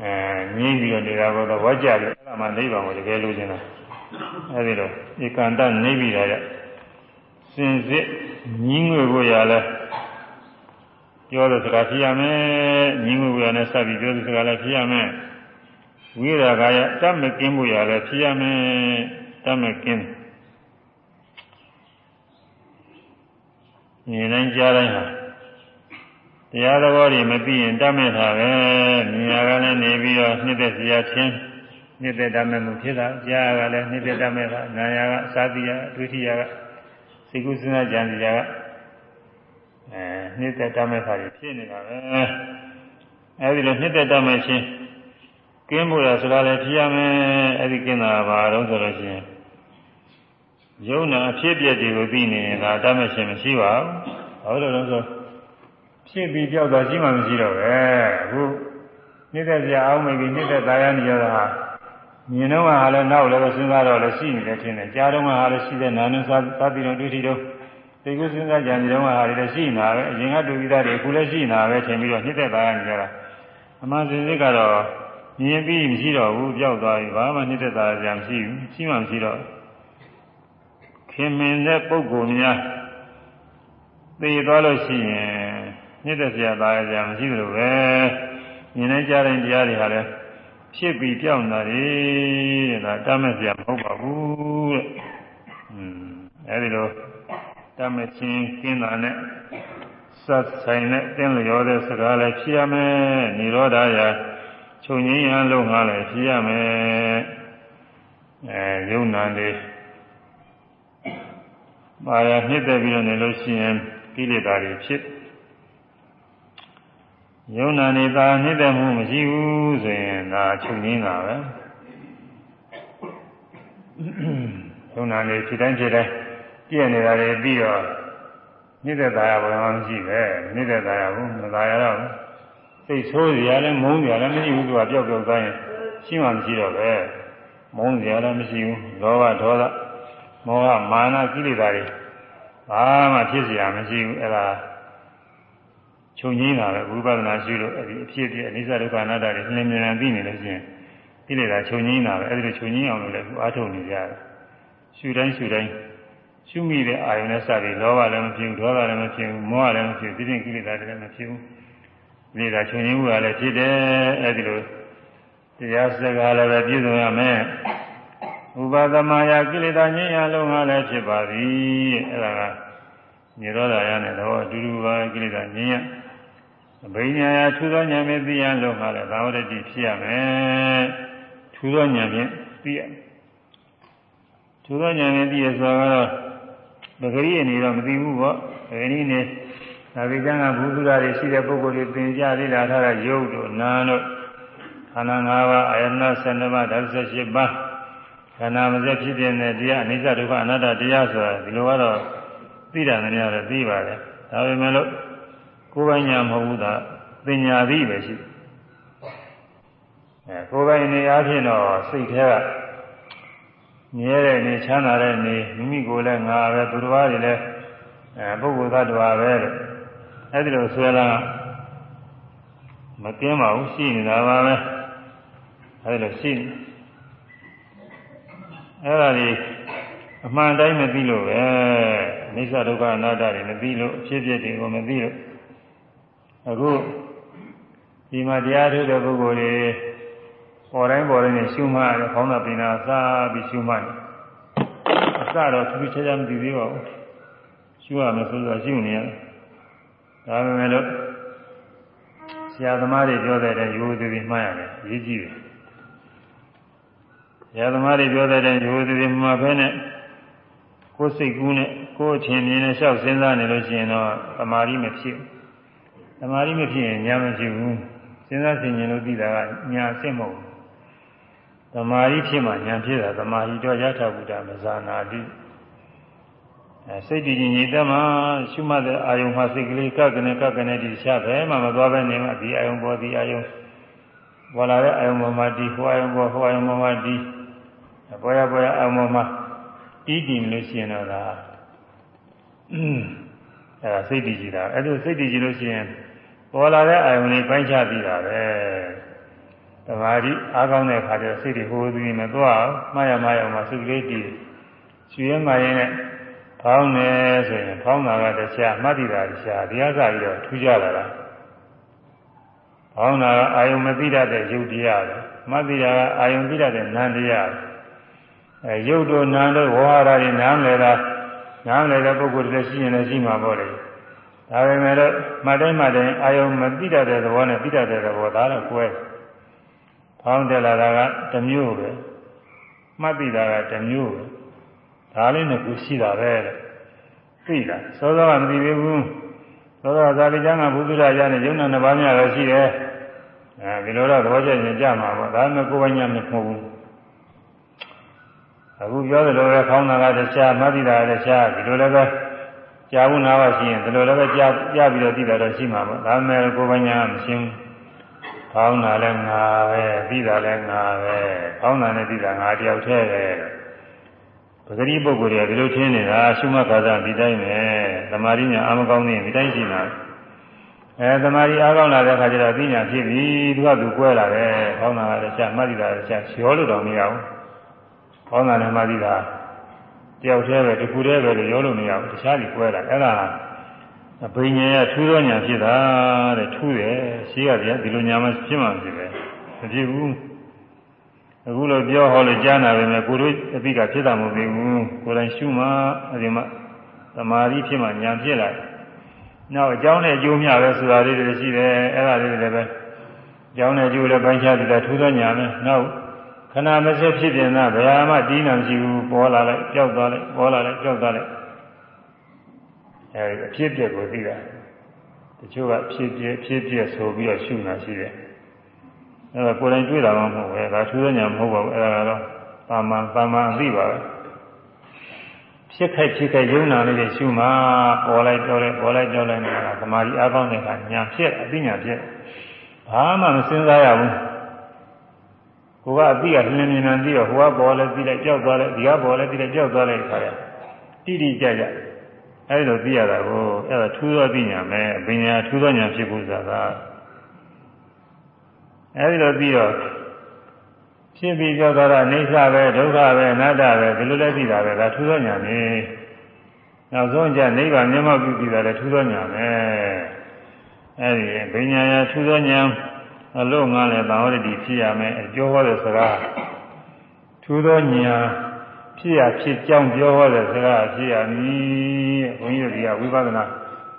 S1: အဲငြင်းပြီးတော့နေတာကတော့ဝါကြတယ်အဲ့ဒါမှနိဗ္ဗာန်ကိုတကယ်လို့ခြင်းလားအဲဒီတော့ဧကန္တနိဗ္ဗိဒာရစင်စစ်ညီးငွေကိုရလဲ ပြောတဲ့စကားဖြစ်ရမယ်ညီးငွေကိုရနဲ့စပ်ပြီးပြောတဲ့စကားလည်းဖြစ်ရမယ်ဝိရာဂယတတ်မကင်းမှုရလည်းဖြစ်ရမယ်တတ်မကင်းမြင်တိုင်းကြားတိုင်းဟာတရားသဘောတွေမသိရင်တတ်မဲ့တာပဲမြင်ရကလည်းနေပြီးတော့နှစ်သက်စရာချင်းနှစ်သက်တတ်မဲ့မှုဖြစ်တာကြားရကလည်းနှစ်သက်တတ်မဲ့တာနာရကအစာတိယဒုတိယကစိတ်ကူးစဉ်းစားကြံစရာက အဲနှစ်သက်တတ်မဲ့တာတွေဖြစ်နေတာပဲအဲဒီလိုနှစ်သက်တတ်မဲ့ချင်းကင်းမှုရဆိုတာလည်းဖြစ်ရမယ်အဲဒီကင်းတာဘာတော့ဆိုလို့ရှိရင်ယုံနာအဖြစ်အပျက်တွေကိုသိနေရင်ဒါတတ်မဲ့ချင်းမရှိပါဘူးဟုတ်တယ်လို့ဆိုဖြစ်ပြီးကြောက်တာရှိမှမရှိတော့ပဲအခုနှိမ့်သက်ကြအောင်မပြီးနှိမ့်သက်သားရနေရတာဟာမြင်တော့ဟာလည်းနောက်လည်းစဉ်းစားတော့လည်းရှိနေတယ်ထင်တယ်ကြားတော့ဟာလည်းရှိတဲ့နာနုစားသတိတော်ဒုတိတော် သိကုစဉ်းစားကြံနေတော့ဟာလည်းရှိနေတာပဲအရင်ကတူပြီးသားတွေအခုလည်းရှိနေတာပဲထင်ပြီးတော့နှိမ့်သက်သားရနေကြတာအမှန်စင်စစ်ကတော့မြင်ပြီးမရှိတော့ဘူးကြောက်သွားပြီဘာမှနှိမ့်သက်သားကြံမရှိဘူးရှိမှမရှိတော့ခင်မင်တဲ့ပုဂ္ဂိုလ်များသိသွားလို့ရှိရင်နှိမ့်သက်စရာသားရစရာမရှိသလိုပဲမြင်နေကြတဲ့တရားတွေဟာလည်းဖြစ်ပြီးပြောင်းတာတွေတဲ့ဒါတတ်မဲ့စရာမဟုတ်ပါဘူးတဲ့อืมအဲဒီလို တတ်မဲ့ချင်းကင်းတာနဲ့စတ်ဆိုင်နဲ့တင်းလျော်တဲ့စကားလည်းဖြစ်ရမယ်និရောဓရာချုပ်ငင်းရန်လုံးဟာလည်းဖြစ်ရမယ်အဲယုံနာလေးပါရနှစ်သက်ပြီးတော့နေလို့ရှိရင်ကိလေသာတွေဖြစ်ယုံနာနေတာနှိမ့်သက်မှုမရှိဘူးဆိုရင်ဒါချုပ်ငင်းတာပဲယုံနာနေဖြစ်တိုင်းဖြစ်တိုင်း ပြည့်နေတာတွေပြီးတော့နိစ္စတာရဘာမှမရှိပဲနိစ္စတာရဘူးမသာရတော့စိတ်ဆိုးစရာလည်းမုန်းစရာလည်းမရှိဘူးသူကပျောက်ပျောက်သားရင်ရှိမှမရှိတော့ပဲမုန်းစရာလည်းမရှိဘူးလောဘဒေါသမောဟမာနကိလေသာတွေဘာမှဖြစ်စရာမရှိဘူးအဲ့ဒါချုပ်ငင်းတာပဲဝိပဿနာရှုလို့အဲ့ဒီအဖြစ်အပျက်အနိစ္စဒုက္ခအနတ္တတွေလင်းမြန်ပြီးနေလို့ရှိရင်ကိလေသာချုပ်ငင်းတာပဲအဲ့ဒီလိုချုပ်ငင်းအောင်လို့လည်းသူအားထုတ်နေကြတယ်ရှုတိုင်းရှုတိုင်း ရှုမိတဲ့အာယုန်နဲ့စပြီးလောဘလည်းမဖြစ်ဘူးဒေါသလည်းမဖြစ်ဘူးမောဟလည်းမဖြစ်ဘူးဒီပြင်ကိလေသာတွေလည်းမဖြစ်ဘူးဒီလေသာခြုံငင်းမှုကလည်းဖြစ်တယ်အဲ့ဒီလိုတရားစကားလည်းပဲပြည့်စုံရမယ်ဥပါဒမာယကိလေသာငြိမ်းရလုံးဟာလည်းဖြစ်ပါသည်အဲ့ဒါကនិရောဓရနဲ့တော့အတူတူပါကိလေသာငြိမ်းရအဘိညာယထူသောဉာဏ်ဖြင့်သိရလို့ဟာလည်းသာဝတ္တိဖြစ်ရမယ်ထူသောဉာဏ်ဖြင့်သိရထူသောဉာဏ်ဖြင့်သိရဆိုတာကတော့ ပဂရိအနေတော့မသိဘူးပေါ့ပဂရိနေသာဝိကျမ်းကဘုသူရာတွေရှိတဲ့ပုဂ္ဂိုလ်တွေသင်ကြားလေ့လာထားတဲ့ယုတ်တို့နာတို့ခန္ဓာ၅ပါးအာယတနာ12ပါးဓာတ်18ပါးခန္ဓာမစက်ဖြစ်တဲ့တရားအနိစ္စဒုက္ခအနတ္တတရားဆိုတာဒီလိုကတော့သိတာလည်းရတယ်သိပါတယ်ဒါပေမဲ့လို့ကိုယ်ပိုင်ညာမဟုတ်ဘူးသာပညာသိပဲရှိအဲကိုယ်ပိုင်နေအားဖြင့်တော့စိတ်ထဲက မြဲတဲ့နေချမ်းသာတဲ့နေမိမိကိုယ်လည်းငါပဲသူတော်ဘာတွေလည်းအဲပုဂ္ဂိုလ်သတ္တဝါပဲလို့အဲဒီလိုဆွဲလာမကင်းပါဘူးရှိနေတာပါပဲအဲဒီလိုရှိနေအဲ့ဒါဒီအမှန်တိုင်းမသိလို့ပဲအိစ္ဆဒုက္ခအနတ္တတွေမသိလို့အဖြစ်အပျက်တွေကိုမသိလို့အခုဒီမှာတရားထုတ်တဲ့ပုဂ္ဂိုလ်တွေ ပေါ်တိုင်းပေါ်တိုင်းနဲ့ရှုမှရတယ်ခေါင်းသာပင်သာစားပြီးရှုမှတယ်အစတော့သူချာချာမသိသေးပါဘူးရှုရမယ်ဆိုတော့ရှုနေရတယ်ဒါပေမဲ့လို့ဆရာသမားတွေပြောတဲ့ရိုးသေးသေးမှတ်ရတယ်ရေးကြည့်တယ်ဆရာသမားတွေပြောတဲ့ရိုးသေးသေးမှတ်ဖဲနဲ့ကိုယ်စိတ်ကူးနဲ့ကိုယ်အထင်မြင်နဲ့လျှောက်စဉ်းစားနေလို့ရှိရင်တော့သမာဓိမဖြစ်ဘူးသမာဓိမဖြစ်ရင်ညာမဖြစ်ဘူးစဉ်းစားဆင်ခြင်လို့သိတာကညာအစ်မဟုတ်ဘူး သမာဓိဖြစ်မှညာဖြစ်တာသမာဓိတော့ရထဗုဒ္ဓမဇာနာတိအဲစိတ်တည်ကြည်ညီတဲ့မှာရှုမှတ်တဲ့အာယုံမှာစိတ်ကလေးကပ်ကနေကပ်ကနေဒီရှာပဲမှမသွားပဲနေမှဒီအာယုံပေါ်ဒီအာယုံပေါ်လာတဲ့အာယုံပေါ်မှာဒီဟိုအာယုံပေါ်ဟိုအာယုံပေါ်မှာဒီပေါ်ရပေါ်ရအာယုံပေါ်မှာတီးတည်လို့ရှိရင်တော့ဒါအဲဒါစိတ်တည်ကြည်တာအဲ့ဒါစိတ်တည်ကြည်လို့ရှိရင်ပေါ်လာတဲ့အာယုန်လေးပိုင်းခြားပြီးတာပဲ တမာတိအားကောင်းတဲ့ခါကျစိတ်တွေဟိုသီးမသွားမှားရမှားရမှာစိတ်ကလေးတည်ရွှေရမှရင်နဲ့ဖောင်းနေဆိုရင်ဖောင်းတာကတခြားမှတ်တည်တာတခြားတရားစပြီးတော့ထူးကြလာတာဖဟောင်းတာကအာယုံမသိတတ်တဲ့ယုတ်တရားပဲမှတ်သိတာကအာယုံသိတတ်တဲ့နာမ်တရားအဲယုတ်တို့နာမ်တို့ဝါဟာရတွေနားမလဲတာနားမလဲတဲ့ပုဂ္ဂိုလ်တွေရှိရင်လည်းရှိမှာပေါ့လေဒါပေမဲ့တော့မှတ်တိုင်းမှတ်တိုင်းအာယုံမသိတတ်တဲ့သဘောနဲ့သိတတ်တဲ့သဘောဒါတော့ကွဲ ဖောင်းတယ်လာတာကတစ်မျိုးပဲမှတ်သိတာကတစ်မျိုးပဲဒါလေးနဲ့ကိုရှိတာပဲတဲ့သိလားစောစောကမသိသေးဘူးသောသောဇာတိကျမ်းကဘုသူရရနဲ့ယုံနာနှစ်ပါးများပဲရှိတယ်အဲဒီလိုတော့သဘောကျရင်ကြမှာပေါ့ဒါမှကိုယ်ပိုင်ညာမဟုတ်ဘူးအခုပြောသလိုပဲခေါင်းနာကတခြားမသိတာကတခြားဒီလိုလည်းပဲကြာဘူးနာပါရှိရင်ဒီလိုလည်းပဲကြာပြပြီးတော့သိတာတော့ရှိမှာပေါ့ဒါမှကိုယ်ပိုင်ညာမရှင်း ခေါင်းနာလည်းငါပဲသိတာလည်းငါပဲခေါင်းနာနဲ့သိတာငါတယောက်တည်းပဲပဂတိပုဂ္ဂိုလ်တွေကဒီလိုထင်းနေတာရှုမှတ်ခါသာဒီတိုင်းပဲသမာဓိညာအာမကောင်းနေဒီတိုင်းရှိနေတာအဲသမာဓိအားကောင်းလာတဲ့အခါကျတော့သိညာဖြစ်ပြီသူကသူကွဲလာတယ်ခေါင်းနာကလည်းရှာမှတ်သိတာလည်းရှာရောလို့တော့မရဘူးခေါင်းနာနဲ့မှတ်သိတာတယောက်တည်းပဲတစ်ခုတည်းပဲလို့ရောလို့မရဘူးတခြားကြီးကွဲလာအဲ့ဒါ အဘိညာရထူးသောညာဖြစ်တာတဲ့ထူးတယ်ရှိရတယ်ဒီလိုညာမှဖြစ်မှဖြစ်ပဲမဖြစ်ဘူးအခုလိုပြောဟောလို့ကြားနာပဲမယ်ကိုတို့အသိကဖြစ်တာမဟုတ်သေးဘူးကိုယ်တိုင်ရှုမှအဲဒီမှာသမာဓိဖြစ်မှဉာဏ်ဖြစ်လာတယ်နောက်အကြောင်းနဲ့အကျိုးမျှပဲဆိုတာလေးတွေရှိတယ်အဲ့ဒါလေးတွေလည်းပဲအကြောင်းနဲ့အကျိုးလည်းပိုင်းခြားပြီးတော့ထူးသောညာနဲ့နောက်ခဏမစက်ဖြစ်ပြန်တာဘယ်မှတီးနှံမရှိဘူးပေါ်လာလိုက်ကြောက်သွားလိုက်ပေါ်လာလိုက်ကြောက်သွားလိုက် အဲဒီအဖြစ်အပျက်ကိုသိတာတချို့ကဖြစ်ပြဖြစ်ပြဆိုပြီးတော့ရှုနေတာရှိတယ်အဲဒါကိုယ်တိုင်တွေ့တာမှမဟုတ်ပဲဒါထူးသောညာမဟုတ်ပါဘူးအဲဒါကတော့တာမန်တာမန်အသိပါပဲဖြစ်ခိုက်ဖြစ်ခိုက်ယုံနာလေးတွေရှုမှပေါ်လိုက်ကြောလိုက်ပေါ်လိုက်ကြောလိုက်နေတာသမာဓိအားကောင်းတဲ့အခါညာဖြစ်အသိညာဖြစ်ဘာမှမစဉ်းစားရဘူးကိုကအသိကလင်းမြင်နေပြီးတော့ဟိုကပေါ်လဲပြီးလိုက်ကြောက်သွားလိုက်ဒီကပေါ်လဲပြီးလိုက်ကြောက်သွားလိုက်ခါရတိတိကျကျ အဲဒီလိုသိရတာကိုအဲဒါထူးသောသိညာပဲပညာထူးသောညာဖြစ်ဖို့ဆိုတာအဲဒီလိုပြီးတော့ဖြစ်ပြီးကြောက်တာအိဋ္ဌပဲဒုက္ခပဲအနတ္တပဲဒီလိုလဲသိတာပဲဒါထူးသောညာနေနောက်ဆုံးကျနိဗ္ဗာန်မျက်မှောက်ပြုပြီးတာလည်းထူးသောညာပဲအဲဒီဘိညာယထူးသောညာအလို့ငါလည်းသာဝရတိဖြစ်ရမယ်အကျိုးဟောတဲ့စကားထူးသောညာ ဖြစ်ရဖြစ်ကြောင်းပြောဟောတဲ့စကားဖြစ်ရမည်ဘုန်းကြီးတို့ဒီကဝိပဿနာ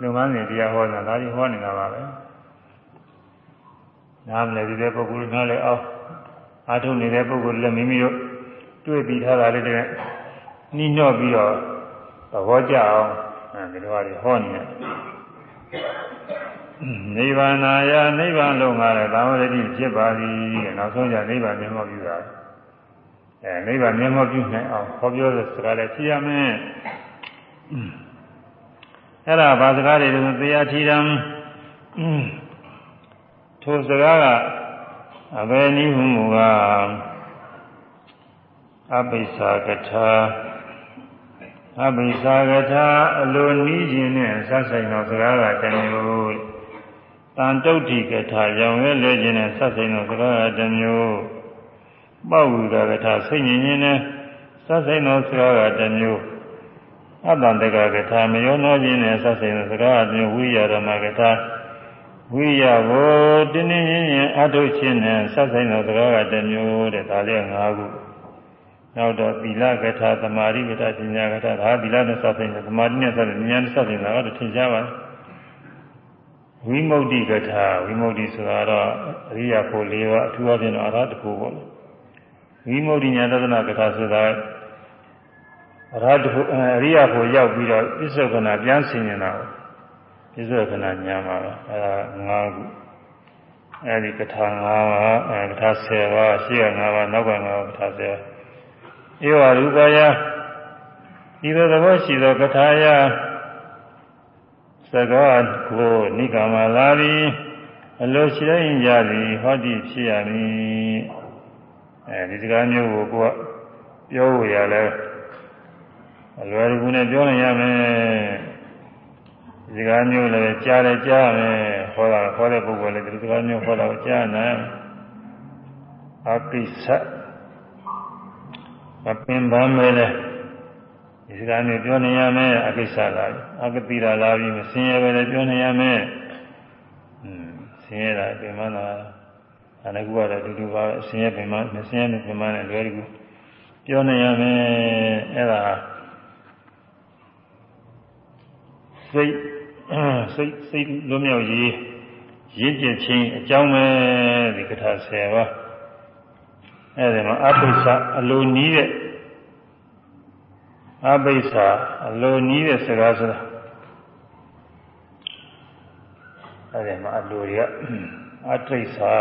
S1: လုပ်ငန်းစဉ်တရားဟောတာဒါကြီးဟောနေတာပါပဲနားမလည်တဲ့ပုဂ္ဂိုလ်နားလည်းအောင်အားထုတ်နေတဲ့ပုဂ္ဂိုလ်လည်းမိမိတို့တွေ့ပြီးထားတာလေးတည်းနှီးညော့ပြီးတော့သဘောကျအောင်အဲဒီလိုဟာတွေဟောနေတယ်နိဗ္ဗာန်ာယနိဗ္ဗာန်လုံးကားလည်းသာဝရတိဖြစ်ပါသည်တဲ့နောက်ဆုံးကျနိဗ္ဗာန်မျက်မှောက်ပြုတာ အဲနိဗ္ဗာန်မျက်မှောက်ပြုနိုင်အောင်ဟောပြောတဲ့စကားလည်းရှိရမယ်အဲ့ဒါဘာစကားတွေလဲဆိုတရားထီရန်ထိုစကားကအဘယ်နည်းဟုမူကားအပိစ္ဆာကထာအပိစ္ဆာကထာအလိုနီးခြင်းနဲ့ဆက်ဆိုင်သောစကားကတမျိုးတန်တုတ်တိကထာရောင်ရဲလဲခြင်းနဲ့ဆက်ဆိုင်သောစကားကတမျိုး ပောက်ဝူကထာစိတ်ငြင်းခြင်းနဲ့ဆက်ဆိုင်သောစကားကတမျိုးအတ္တတကကထာမယောနောခြင်းနဲ့ဆက်ဆိုင်သောစကားကတမျိုးဝိရဓမ္မကထာဝိရကိုတင်းတင်းရင်ရင်အထုတ်ခြင်းနဲ့ဆက်ဆိုင်သောတရားကတစ်မျိုးတဲ့ဒါလည်း၅ခုနောက်တော့သီလကထာသမာဓိကထာပညာကထာဒါသီလနဲ့ဆက်ဆိုင်တဲ့သမာဓိနဲ့ဆက်ဆိုင်ဉာဏ်နဲ့ဆက်ဆိုင်တာကတော့ထင်ရှားပါတယ်ဝိမု ക്തി ကထာဝိမု ക്തി ဆိုတာတော့အရိယာဖို့၄ပါးအထူးအဖြင့်တော့အရဟတဖို့ပေါ့လေ ဝိမု ക്തി ဉာဏ်သဒ္ဒနာကထာဆိုတာအရဟတဖို့အရိယာဖို့ရောက်ပြီးတော့ပြစ္ဆုတ်ကနာပြန်ဆင်နေတာပေါ့ပြစ္ဆုတ်ခဏညာမှာပဲအဲဒါ၅ခုအဲဒီကထာ၅ပါးအဲကထာ10ပါးရှေ့က၅ပါးနောက်က၅ပါးကထာ10ပါးဧဝရူပယဤသို့သဘောရှိသောကထာယစကားကိုနိဂမလာသည်အလိုရှိတဲ့ရင်ကြသည်ဟောတိဖြစ်ရမည် အဲဒီစကားမျိုးကိုကိုကပြောဝရလဲအလွယ်တကူနဲ့ပြောနိုင်ရမယ်ဒီကားမျိုးလည်းကြားတယ်ကြားမယ်ဟောတာဟောတဲ့ပုဂ္ဂိုလ်လည်းဒီကားမျိုးဟောတာကိုကြားနေအပိစ္ဆမပင်ပန်းမဲလေဒီကားမျိုးပြောနေရမယ်အကိစ္စလာပြီအကတိရလာပြီမစင်ရပဲလည်းပြောနေရမယ်ဆဆင်းရဲတာပင်မတာ ဒါလည်းကူကတော့တူတူပါပဲဆင်းရဲပင်မဆင်းရဲနဲ့ပင်မနဲ့လွယ်ကူပြောနေရမယ်အဲ့ဒါစိတ်စိတ်စိတ်လွမြောက်ရေးရင့်ကျက်ခြင်းအကြောင်းပဲဒီကထာ10ပါအဲ့ဒီမှာအပိစ္ဆအလိုနီးတဲ့အပိစ္ဆအလိုနီးတဲ့စကားဆိုတာအဲ့ဒီမှာအလိုတွေကအတိစ္ဆာ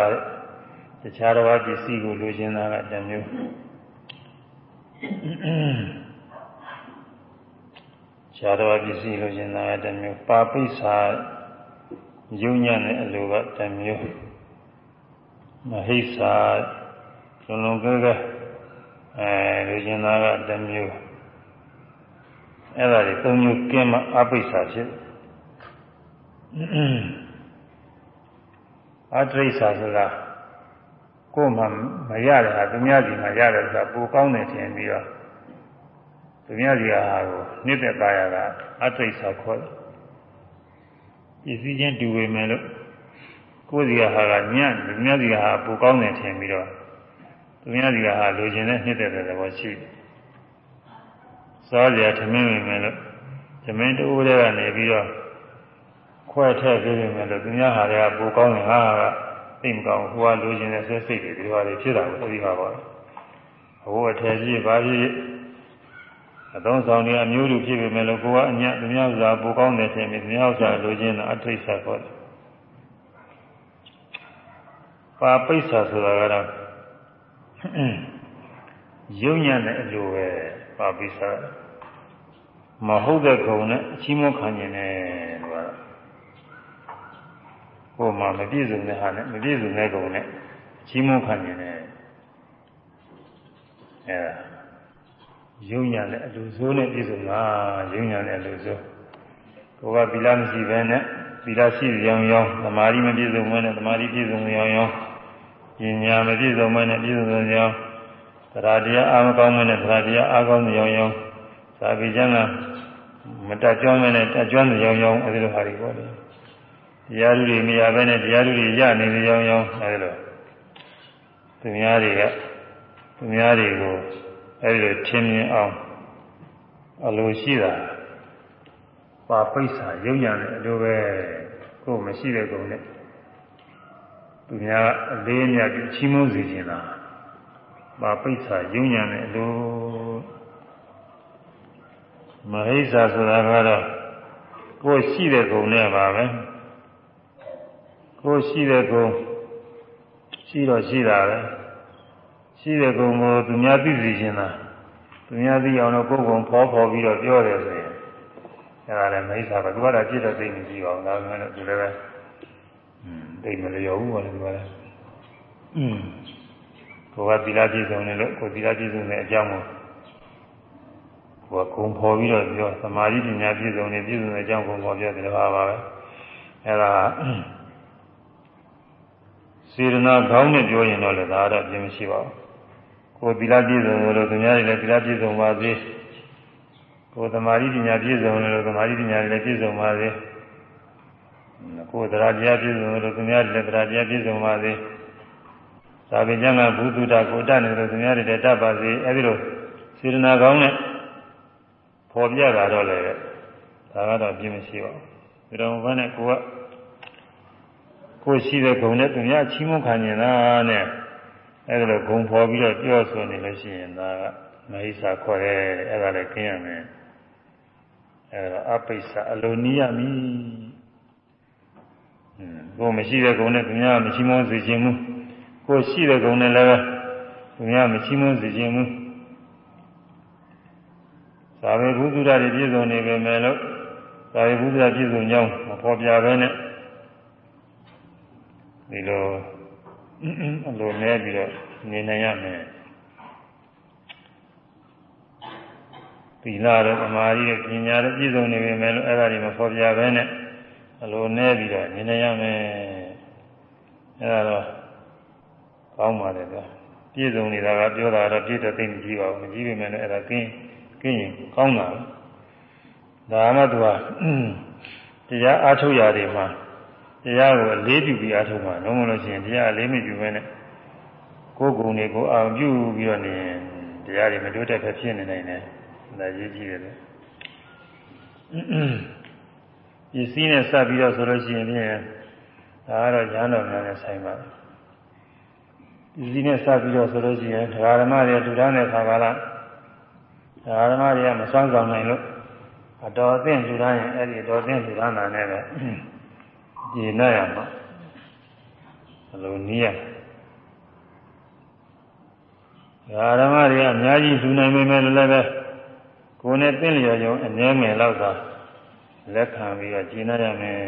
S1: တခြားတစ်ပါးပစ္စည်းကိုလိုချင်တာကတမျိုးခြားတစ်ပါးပစ္စည်းလိုချင်တာကတမျိုးပါပိစ္ဆာယုံညံ့တဲ့အလိုကတမျိုးမဟိစ္ဆာလုံးလုံးကဲကဲအဲလိုချင်တာကတမျိုးအဲ့ဒါတွေသုံးမျိုးကင်းမှအပိစ္ဆာဖြစ်အတ္တိစ္ဆာဆိုတာ ကိုယ်မှမရတဲ့ဟာသူများစီမှာရတယ်ဆိုတာပိုကောင်းတယ်ထင်ပြီးတော့သူများစီဟာကိုနှစ်သက်သားရတာအတ္တိစ္ဆာခေါ်တယ်ပစ္စည်းချင်းတူပေမဲ့လို့ကိုယ်စီဟာကညံ့သူများစီဟာပိုကောင်းတယ်ထင်ပြီးတော့သူများစီဟာလိုချင်တဲ့နှစ်သက်တဲ့သဘောရှိတယ်စားကြထမင်းဝင်မယ်လို့ထမင်းတိုးတဲ့ကနေပြီးတော့ခွဲထည့်ပေးနေမယ်လို့သူများဟာတွေကပိုကောင်းတယ်ဟာက သိမကောင်းဟိုကလိုချင်တဲ့ဆွဲစိတ်တွေဒီဟာတွေဖြစ်တာကိုသိပါပါဘိုးအထည်ကြီးပါကြီးအသုံးဆောင်တွေအမျိုးလူဖြစ်ပေမဲ့လို့ကိုကအညသူများဥစားပိုကောင်းတယ်ထင်ပြီးသူများဥစားလိုချင်တာအထိတ်ဆက်ခေါ်တယ်ပါပိစ္ဆာဆိုတာကတော့ယုံညံ့တဲ့အလိုပဲပါပိစ္ဆာမဟုတ်တဲ့ခုံနဲ့အချီးမွမ်းခံနေတယ်လို့ကတော့ ဟိုမှာမပြည့်စုံတဲ့ဟာနဲ့မပြည့်စုံတဲ့ခုံနဲ့အချီးမွမ်းခံနေတယ်အဲယုံညံ့တဲ့အလိုဆိုးနဲ့ပြည့်စုံတာယုံညံ့တဲ့အလိုဆိုးကိုကသီလမရှိဘဲနဲ့သီလရှိရောင်ရောင်သမာဓိမပြည့်စုံဘဲနဲ့သမာဓိပြည့်စုံရောင်ရောင်ပညာမပြည့်စုံဘဲနဲ့ပြည့်စုံရောင်တရားတရားအာမကောင်းမနဲ့တရားတရားအာကောင်းရောင်ရောင်သာပိကျမ်းကမတတ်ကြွမနဲ့တတ်ကြွရောင်ရောင်အဲဒီလိုဟာတွေပေါ့လေ တရားလူတွေမရဘဲနဲ့တရားလူတွေရနေရောင်ရောင်အဲဒီလိုသူများတွေကသူများတွေကိုအဲဒီလိုထင်မြင်အောင်အလိုရှိတာပါပိဿာရုပ်ညာနဲ့အလိုပဲကိုယ်မရှိတဲ့ကုံနဲ့သူများအလေးအမြတ်ချီးမွမ်းစေခြင်းလားပါပိဿာယုံညာနဲ့အလိုမဟိစ္ဆာဆိုတာကတော့ကိုယ်ရှိတဲ့ဂုဏ်နဲ့ပါပဲ ကိုရှိတဲ့ကုံရှိတော့ရှိတာပဲရှိတဲ့ကုံကိုသူများသိစီခြင်းလားသူများသိအောင်တော့ကိုယ်ကုံဖော်ဖော်ပြီးတော့ပြောတယ်ဆိုရင်အဲဒါလည်းမိစ္ဆာပဲသူကတော့ပြည့်တော့သိနေကြည့်အောင်ဒါကလည်းသူလည်းပဲသိမလျော်ဘူးဘာလဲဒီမှာလဲอืมကိုကသီလပြည့်စုံတယ်လို့ကိုသီလပြည့်စုံတဲ့အကြောင်းကိုကိုကဂုံဖော်ပြီးတော့ပြောသမာဓိပညာပြည့်စုံတယ်ပြည့်စုံတဲ့အကြောင်းကိုပေါ်ပြောတယ်ဘာပါပဲအဲဒါ စေရနာခေါင်းနဲ့ပြောရင်တော့လည်းဒါတော့ပြင်မရှိပါဘူးကိုယ်သီလပြည့်စုံလို့သူများတွေလည်းသီလပြည့်စုံပါစေကိုယ်သမာဓိပညာပြည့်စုံလို့သမာဓိပညာတွေလည်းပြည့်စုံပါစေကိုယ်တရားတရားပြည့်စုံလို့သူများတွေလည်းတရားတရားပြည့်စုံပါစေသာဝေကျမ်းကဘုသူတကိုတတ်နေလို့သူများတွေတတ်ပါစေအဲဒီလိုစေတနာကောင်းနဲ့ပေါ်ပြတာတော့လည်းဒါကတော့ပြင်းမရှိပါဘူးဒါတော့ဘာနဲ့ကိုက ကိုရှိတဲ့ဂုဏ်နဲ့သူများချီးမွမ်းခံနေတာနဲ့အဲဒီလိုဂုဏ်ပေါ်ပြီးတော့ပြောဆိုနေလို့ရှိရင်ဒါကမဟိစာခေါ်တယ်အဲဒါလည်းခင်းရမယ်အဲဒါအပိစ္ဆအလိုနီးရမည်ကိုမရှိတဲ့ဂုဏ်နဲ့သူများမချီးမွမ်းစေခြင်းဘူးကိုရှိတဲ့ဂုဏ်နဲ့လည်းသူများမချီးမွမ်းစေခြင်းဘူးသာဝေဘုဒ္ဓရာတွေပြည့်စုံနေပေမဲ့လို့သာဝေဘုဒ္ဓရာပြည့်စုံကြောင်းမဖော်ပြဘဲနဲ့ ဒီလိုအလိုနဲ့ပြီးတော့နေနိုင်ရမယ်သီလရဲ့အမာရီရဲ့ပညာရဲ့ပြည့်စုံနေပေမဲ့လို့အဲ့ဒါတွေမဖော်ပြဘဲနဲ့အလိုနဲ့ပြီးတော့နေနိုင်ရမယ်အဲ့ဒါတော့ကောင်းပါတယ်ဗျာပြည့်စုံနေတာကပြောတာတော့ပြည့်တဲ့သိမကြည့်ပါဘူးမကြည့်ပေမဲ့လည်းအဲ့ဒါကင်းကင်းရင်ကောင်းတာဒါမှသူကတရားအားထုတ်ရာတွေမှာ တရားကိုအလေးပြုပြီးအားထုတ်မှာလုံးဝလို့ရှိရင်တရားအလေးမပြုဘဲနဲ့ကိုယ်ကုံတွေကိုအာပြုပြီးတော့နေရင်တရားတွေမတိုးတက်ဖြစ်နေနိုင်တယ်ဒါရေးကြည့်ရတယ်ပစ္စည်းနဲ့စပ်ပြီးတော့ဆိုလို့ရှိရင်ဖြင့်ဒါကတော့ဉာဏ်တော်များနဲ့ဆိုင်ပါတယ်ပစ္စည်းနဲ့စပ်ပြီးတော့ဆိုလို့ရှိရင်ဒကာဓမ္မတွေတူထားတဲ့ခါကလာဒကာဓမ္မတွေကမစွမ်းဆောင်နိုင်လို့အတော်အသင့်လူသားရင်အဲ့ဒီတော်သင့်လူသားနာနဲ့ပဲ ပြည်နေရမှာဘလိုနည်းရဒါဓမ္မတွေကအများကြီးလူနိုင်ပေမဲ့လည်းပဲကိုယ်နဲ့သင်လျော်ကြုံအနည်းငယ်လောက်သာလက်ခံပြီးတော့ကျင့်ရမယ်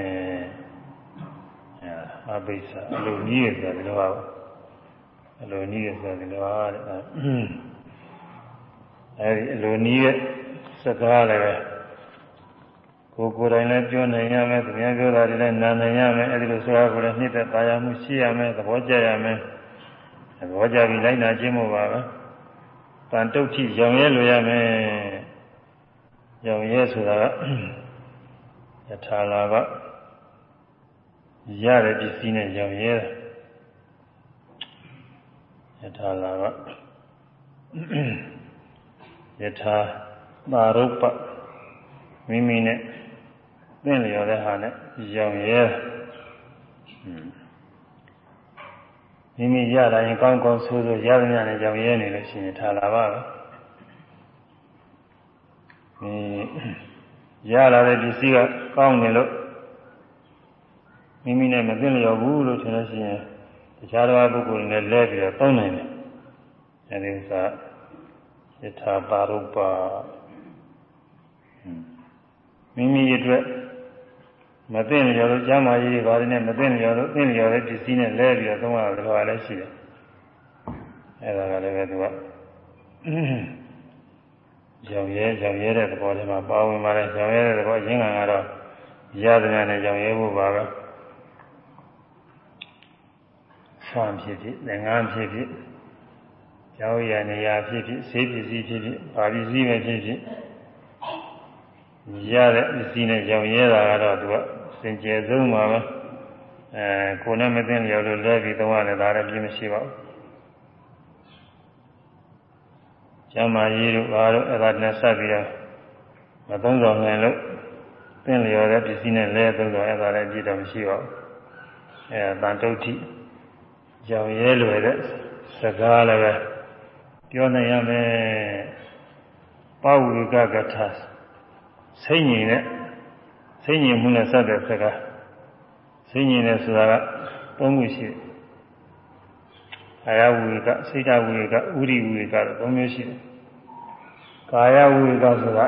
S1: အဘိစ္စအလိုနည်းရဆိုတယ်တော့အလိုနည်းရဆိုတယ်တော့အဲဒီအလိုနည်းရဲ့စကားလည်းပဲ ကိုယ်ကိုယ်တိုင်လည်းပြောနိုင်ရမယ်သူများပြောတာတွေလည်းနားနိုင်ရမယ်အဲဒီလိုဆိုတာကိုလည်းနှိမ့်သက်ပါရမှုရှိရမယ်သဘောကျရမယ်သဘောကျပြီးလိုက်နာခြင်းမို့ပါပဲတန်တုတ်ထိရောင်ရဲလိုရမယ်ရောင်ရဲဆိုတာကယထာလာကရတဲ့ပစ္စည်းနဲ့ရောင်ရဲယထာလာကယထာပါရုပ္ပမိမိနဲ့ သင်လျော်တဲ့ဟာနဲ့ရောင်ရဲမိမိရတာရင်ကောင်းကောင်းဆိုးဆိုးရသမျှနဲ့ရောင်ရဲနေလို့ရှိရင်ထားလာပါပဲဒီရလာတဲ့ပစ္စည်းကကောင်းနေလို့မိမိနဲ့မသိလျော်ဘူးလို့ထင်လို့ရှိရင်တခြားသောပုဂ္ဂိုလ်တွေနဲ့လဲပြီးတော့သုံးနိုင်တယ်အဲဒီဥစ္စာယထာပါရုပ္ပမိမိအတွက် မသိလျော်လို့ကျမ်းမာရေးတွေပါတယ်နဲ့မသိလျော်လို့သိလျော်တဲ့ပစ္စည်းနဲ့လဲပြီးတော့သုံးရတယ်လို့လည်းရှိတယ်အဲဒါကလည်းပဲသူကရောင်ရဲရောင်ရဲတဲ့သဘောထဲမှာပါဝင်ပါတယ်ရောင်ရဲတဲ့သဘောရင်းခံကတော့ရသမျှနဲ့ရောင်ရဲဖို့ပါပဲဆံဖြစ်ဖြစ်ငငန်းဖြစ်ဖြစ်ကျောင်းရနေရာဖြစ်ဖြစ်ဆေးပစ္စည်းဖြစ်ဖြစ်ဗာပစ္စည်းပဲဖြစ်ဖြစ် ရတဲ့ပစ္စည်းနဲ့ရောင်ရဲတာကတော့သူကစင်ကြယ်ဆုံးပါပဲအဲကိုယ်နဲ့မသိလျော်လို့လဲပြီးသုံးရတယ်ဒါလည်းပြင်းမရှိပါဘူးကျမ်းမာရေးတို့ဘာတို့အဲ့ဒါနဲ့ဆက်ပြီးတော့မသုံးဆောင်နိုင်လို့သင်လျော်တဲ့ပစ္စည်းနဲ့လဲသုံးဆောင်အဲ့ဒါလည်းပြည့်တော့မရှိပါဘူးအဲတန်တုဋ္ဌိကြောင်ရဲလွယ်တဲ့စကားလည်းပဲပြောနိုင်ရမယ်ပဝိကကထာ စိတ်ငြိမ်တဲ့စိတ်ငြိမ်မှုနဲ့ဆက်တဲ့စကားစိတ်ငြိမ်တဲ့ဆိုတာကသုံးခုရှိတယ်ကာယဝိကစိတ်တဝိကဥရိဝိကလို့သုံးမျိုးရှိတယ်ကာယဝိကဆိုတာ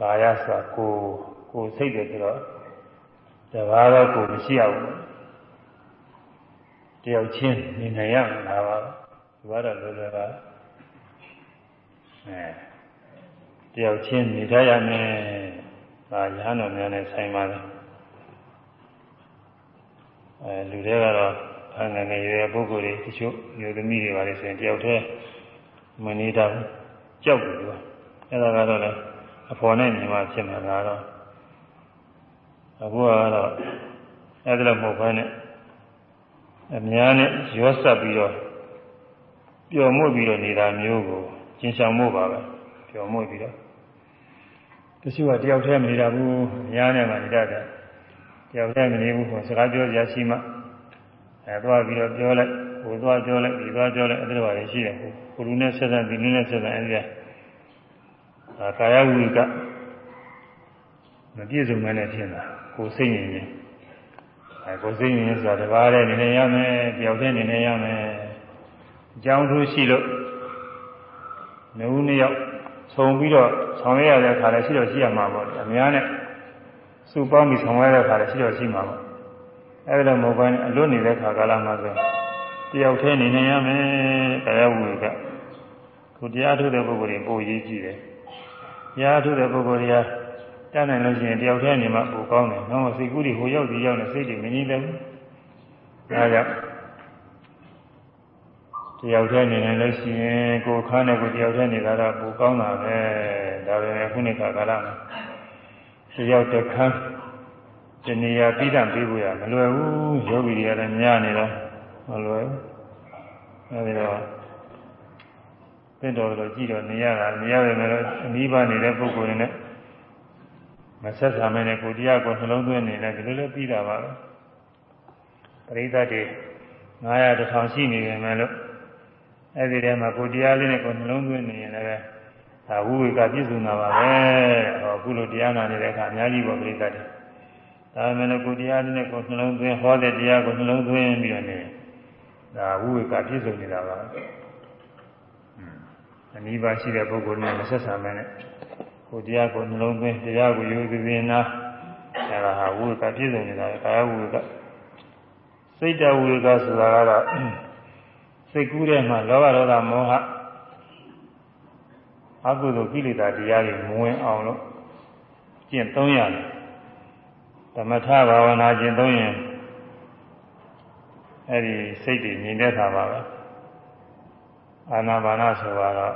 S1: ကာယဆိုတာကိုယ်ကိုယ်စိတ်တယ်ဆိုတော့တဘာတော့ကိုယ်မရှိရဘူးတယောက်ချင်းနေနိုင်ရမှာပါဒီကတော့လောလောကအဲ တယောက်ချင်းနေကြရမယ်ဒါရဟန်းတော်များနဲ့ဆိုင်ပါလေအဲလူတွေကတော့အငငယ်ရွယ်ပုဂ္ဂိုလ်တွေတချို့မျိုးသမီးတွေပါလေဆိုရင်တယောက်တည်းမနေတာဘူးကြောက်တယ်သူကအဲ့ဒါကတော့လေအဖော်နဲ့ညီမဖြစ်မှာကတော့အခုကတော့အဲ့ဒါလည်းမဟုတ်ဘဲနဲ့အများနဲ့ရောဆက်ပြီးတော့ပျော်မွေ့ပြီးတော့နေတာမျိုးကိုကျင်ဆောင်မှုပါပဲပျော်မွေ့ပြီးတော့ တချို့ကတယောက်တည်းမနေတာဘူးအများနဲ့မှနေတတ်တယ်တယောက်တည်းမနေဘူးဆိုစကားပြောရရှိမှအဲသွားပြီးတော့ပြောလိုက်ဟိုသွားပြောလိုက်ဒီသွားပြောလိုက်အဲ့ဒါပါလေရှိတယ်ကိုလူနဲ့ဆက်ဆံဒီလူနဲ့ဆက်ဆံအဲ့ဒီအာကာယဝိကမပြည့်စုံမဲနဲ့ဖြစ်လာကိုစိတ်ငြိမ်ရင်အဲကိုစိတ်ငြိမ်ဆိုတာတပါးနဲ့နေနေရမယ်တယောက်တည်းနေနေရမယ်အကြောင်းထူးရှိလို့နှုတ်နှစ်ယောက် ဆုံပြီးတော့ဆောင်ရရတဲ့ခါလည်းရှိတော့ရှိရမှာပေါ့အများနဲ့စုပေါင်းပြီးဆောင်ရတဲ့ခါလည်းရှိတော့ရှိမှာပေါ့အဲ့ဒါမဟုတ်ဘဲအလွတ်နေတဲ့ခါကာလမှာဆိုတယောက်တည်းနေနေရမယ်တရားဝိကကိုတရားထုတ်တဲ့ပုဂ္ဂိုလ်တွေပိုရေးကြည့်တယ်တရားထုတ်တဲ့ပုဂ္ဂိုလ်တွေကတတ်နိုင်လို့ရှိရင်တယောက်တည်းနေမှပိုကောင်းတယ်။နောက်စိတ်ကူးတွေဟိုရောက်ဒီရောက်နေစိတ်တွေမငြိမ်သက်ဘူး။ဒါကြောင့် တယောက်တည်းနေနေလို့ရှိရင်ကိုယ်ခါနဲ့ကိုယ်တယောက်တည်းနေတာတော့ပိုကောင်းတာပဲ။ဒါပေမဲ့ခုနှစ်ခါကာလမှာတယောက်တစ်ခါတဏှာပြီးတံပြီးဖို့ရမလွယ်ဘူးယောဂီတွေကလည်းများနေတော့မလွယ်ဘူးအဲဒီတော့သင်တော်လို့ကြည့်တော့နေရတာနေရပေမဲ့အနိဗ္ဗာန်နေတဲ့ပုဂ္ဂိုလ်တွေနဲ့မဆက်ဆံမနဲ့ကိုတရားကိုနှလုံးသွင်းနေတယ်ဒီလိုလည်းပြီးတာပါပဲပရိသတ်တွေ900တစ်ထောင်ရှိနေတယ်မယ်လို့ အဲ့ဒီထဲမှာကိုတရားလေးနဲ့ကိုနှလုံးသွင်းနေရင်လည်းဒါဝိဝေကပြည့်စုံတာပါပဲဟောအခုလိုတရားနာနေတဲ့အခါအများကြီးပေါ့ပရိသတ်တွေဒါပေမဲ့ကိုတရားလေးနဲ့ကိုနှလုံးသွင်းဟောတဲ့တရားကိုနှလုံးသွင်းပြီးတော့နေဒါဝိဝေကပြည့်စုံနေတာပါအနိဗ္ဗာန်ရှိတဲ့ပုဂ္ဂိုလ်နဲ့မဆက်ဆံမနဲ့ကိုတရားကိုနှလုံးသွင်းတရားကိုယူသိသိနာအဲဒါဟာဝိဝေကပြည့်စုံနေတာကာယဝိဝေကစိတ်တဝိဝေကဆိုတာကတော့ စိတ်ကူးထဲမှာလောဘဒေါသမောဟအကုသိုလ်ကိလေသာတရားတွေမဝင်အောင်လို့ကျင့်သုံးရတယ်သမထဘာဝနာကျင့်သုံးရင်အဲ့ဒီစိတ်တွေငြိမ်သက်တာပါပဲအာနာပါနဆိုတာတော့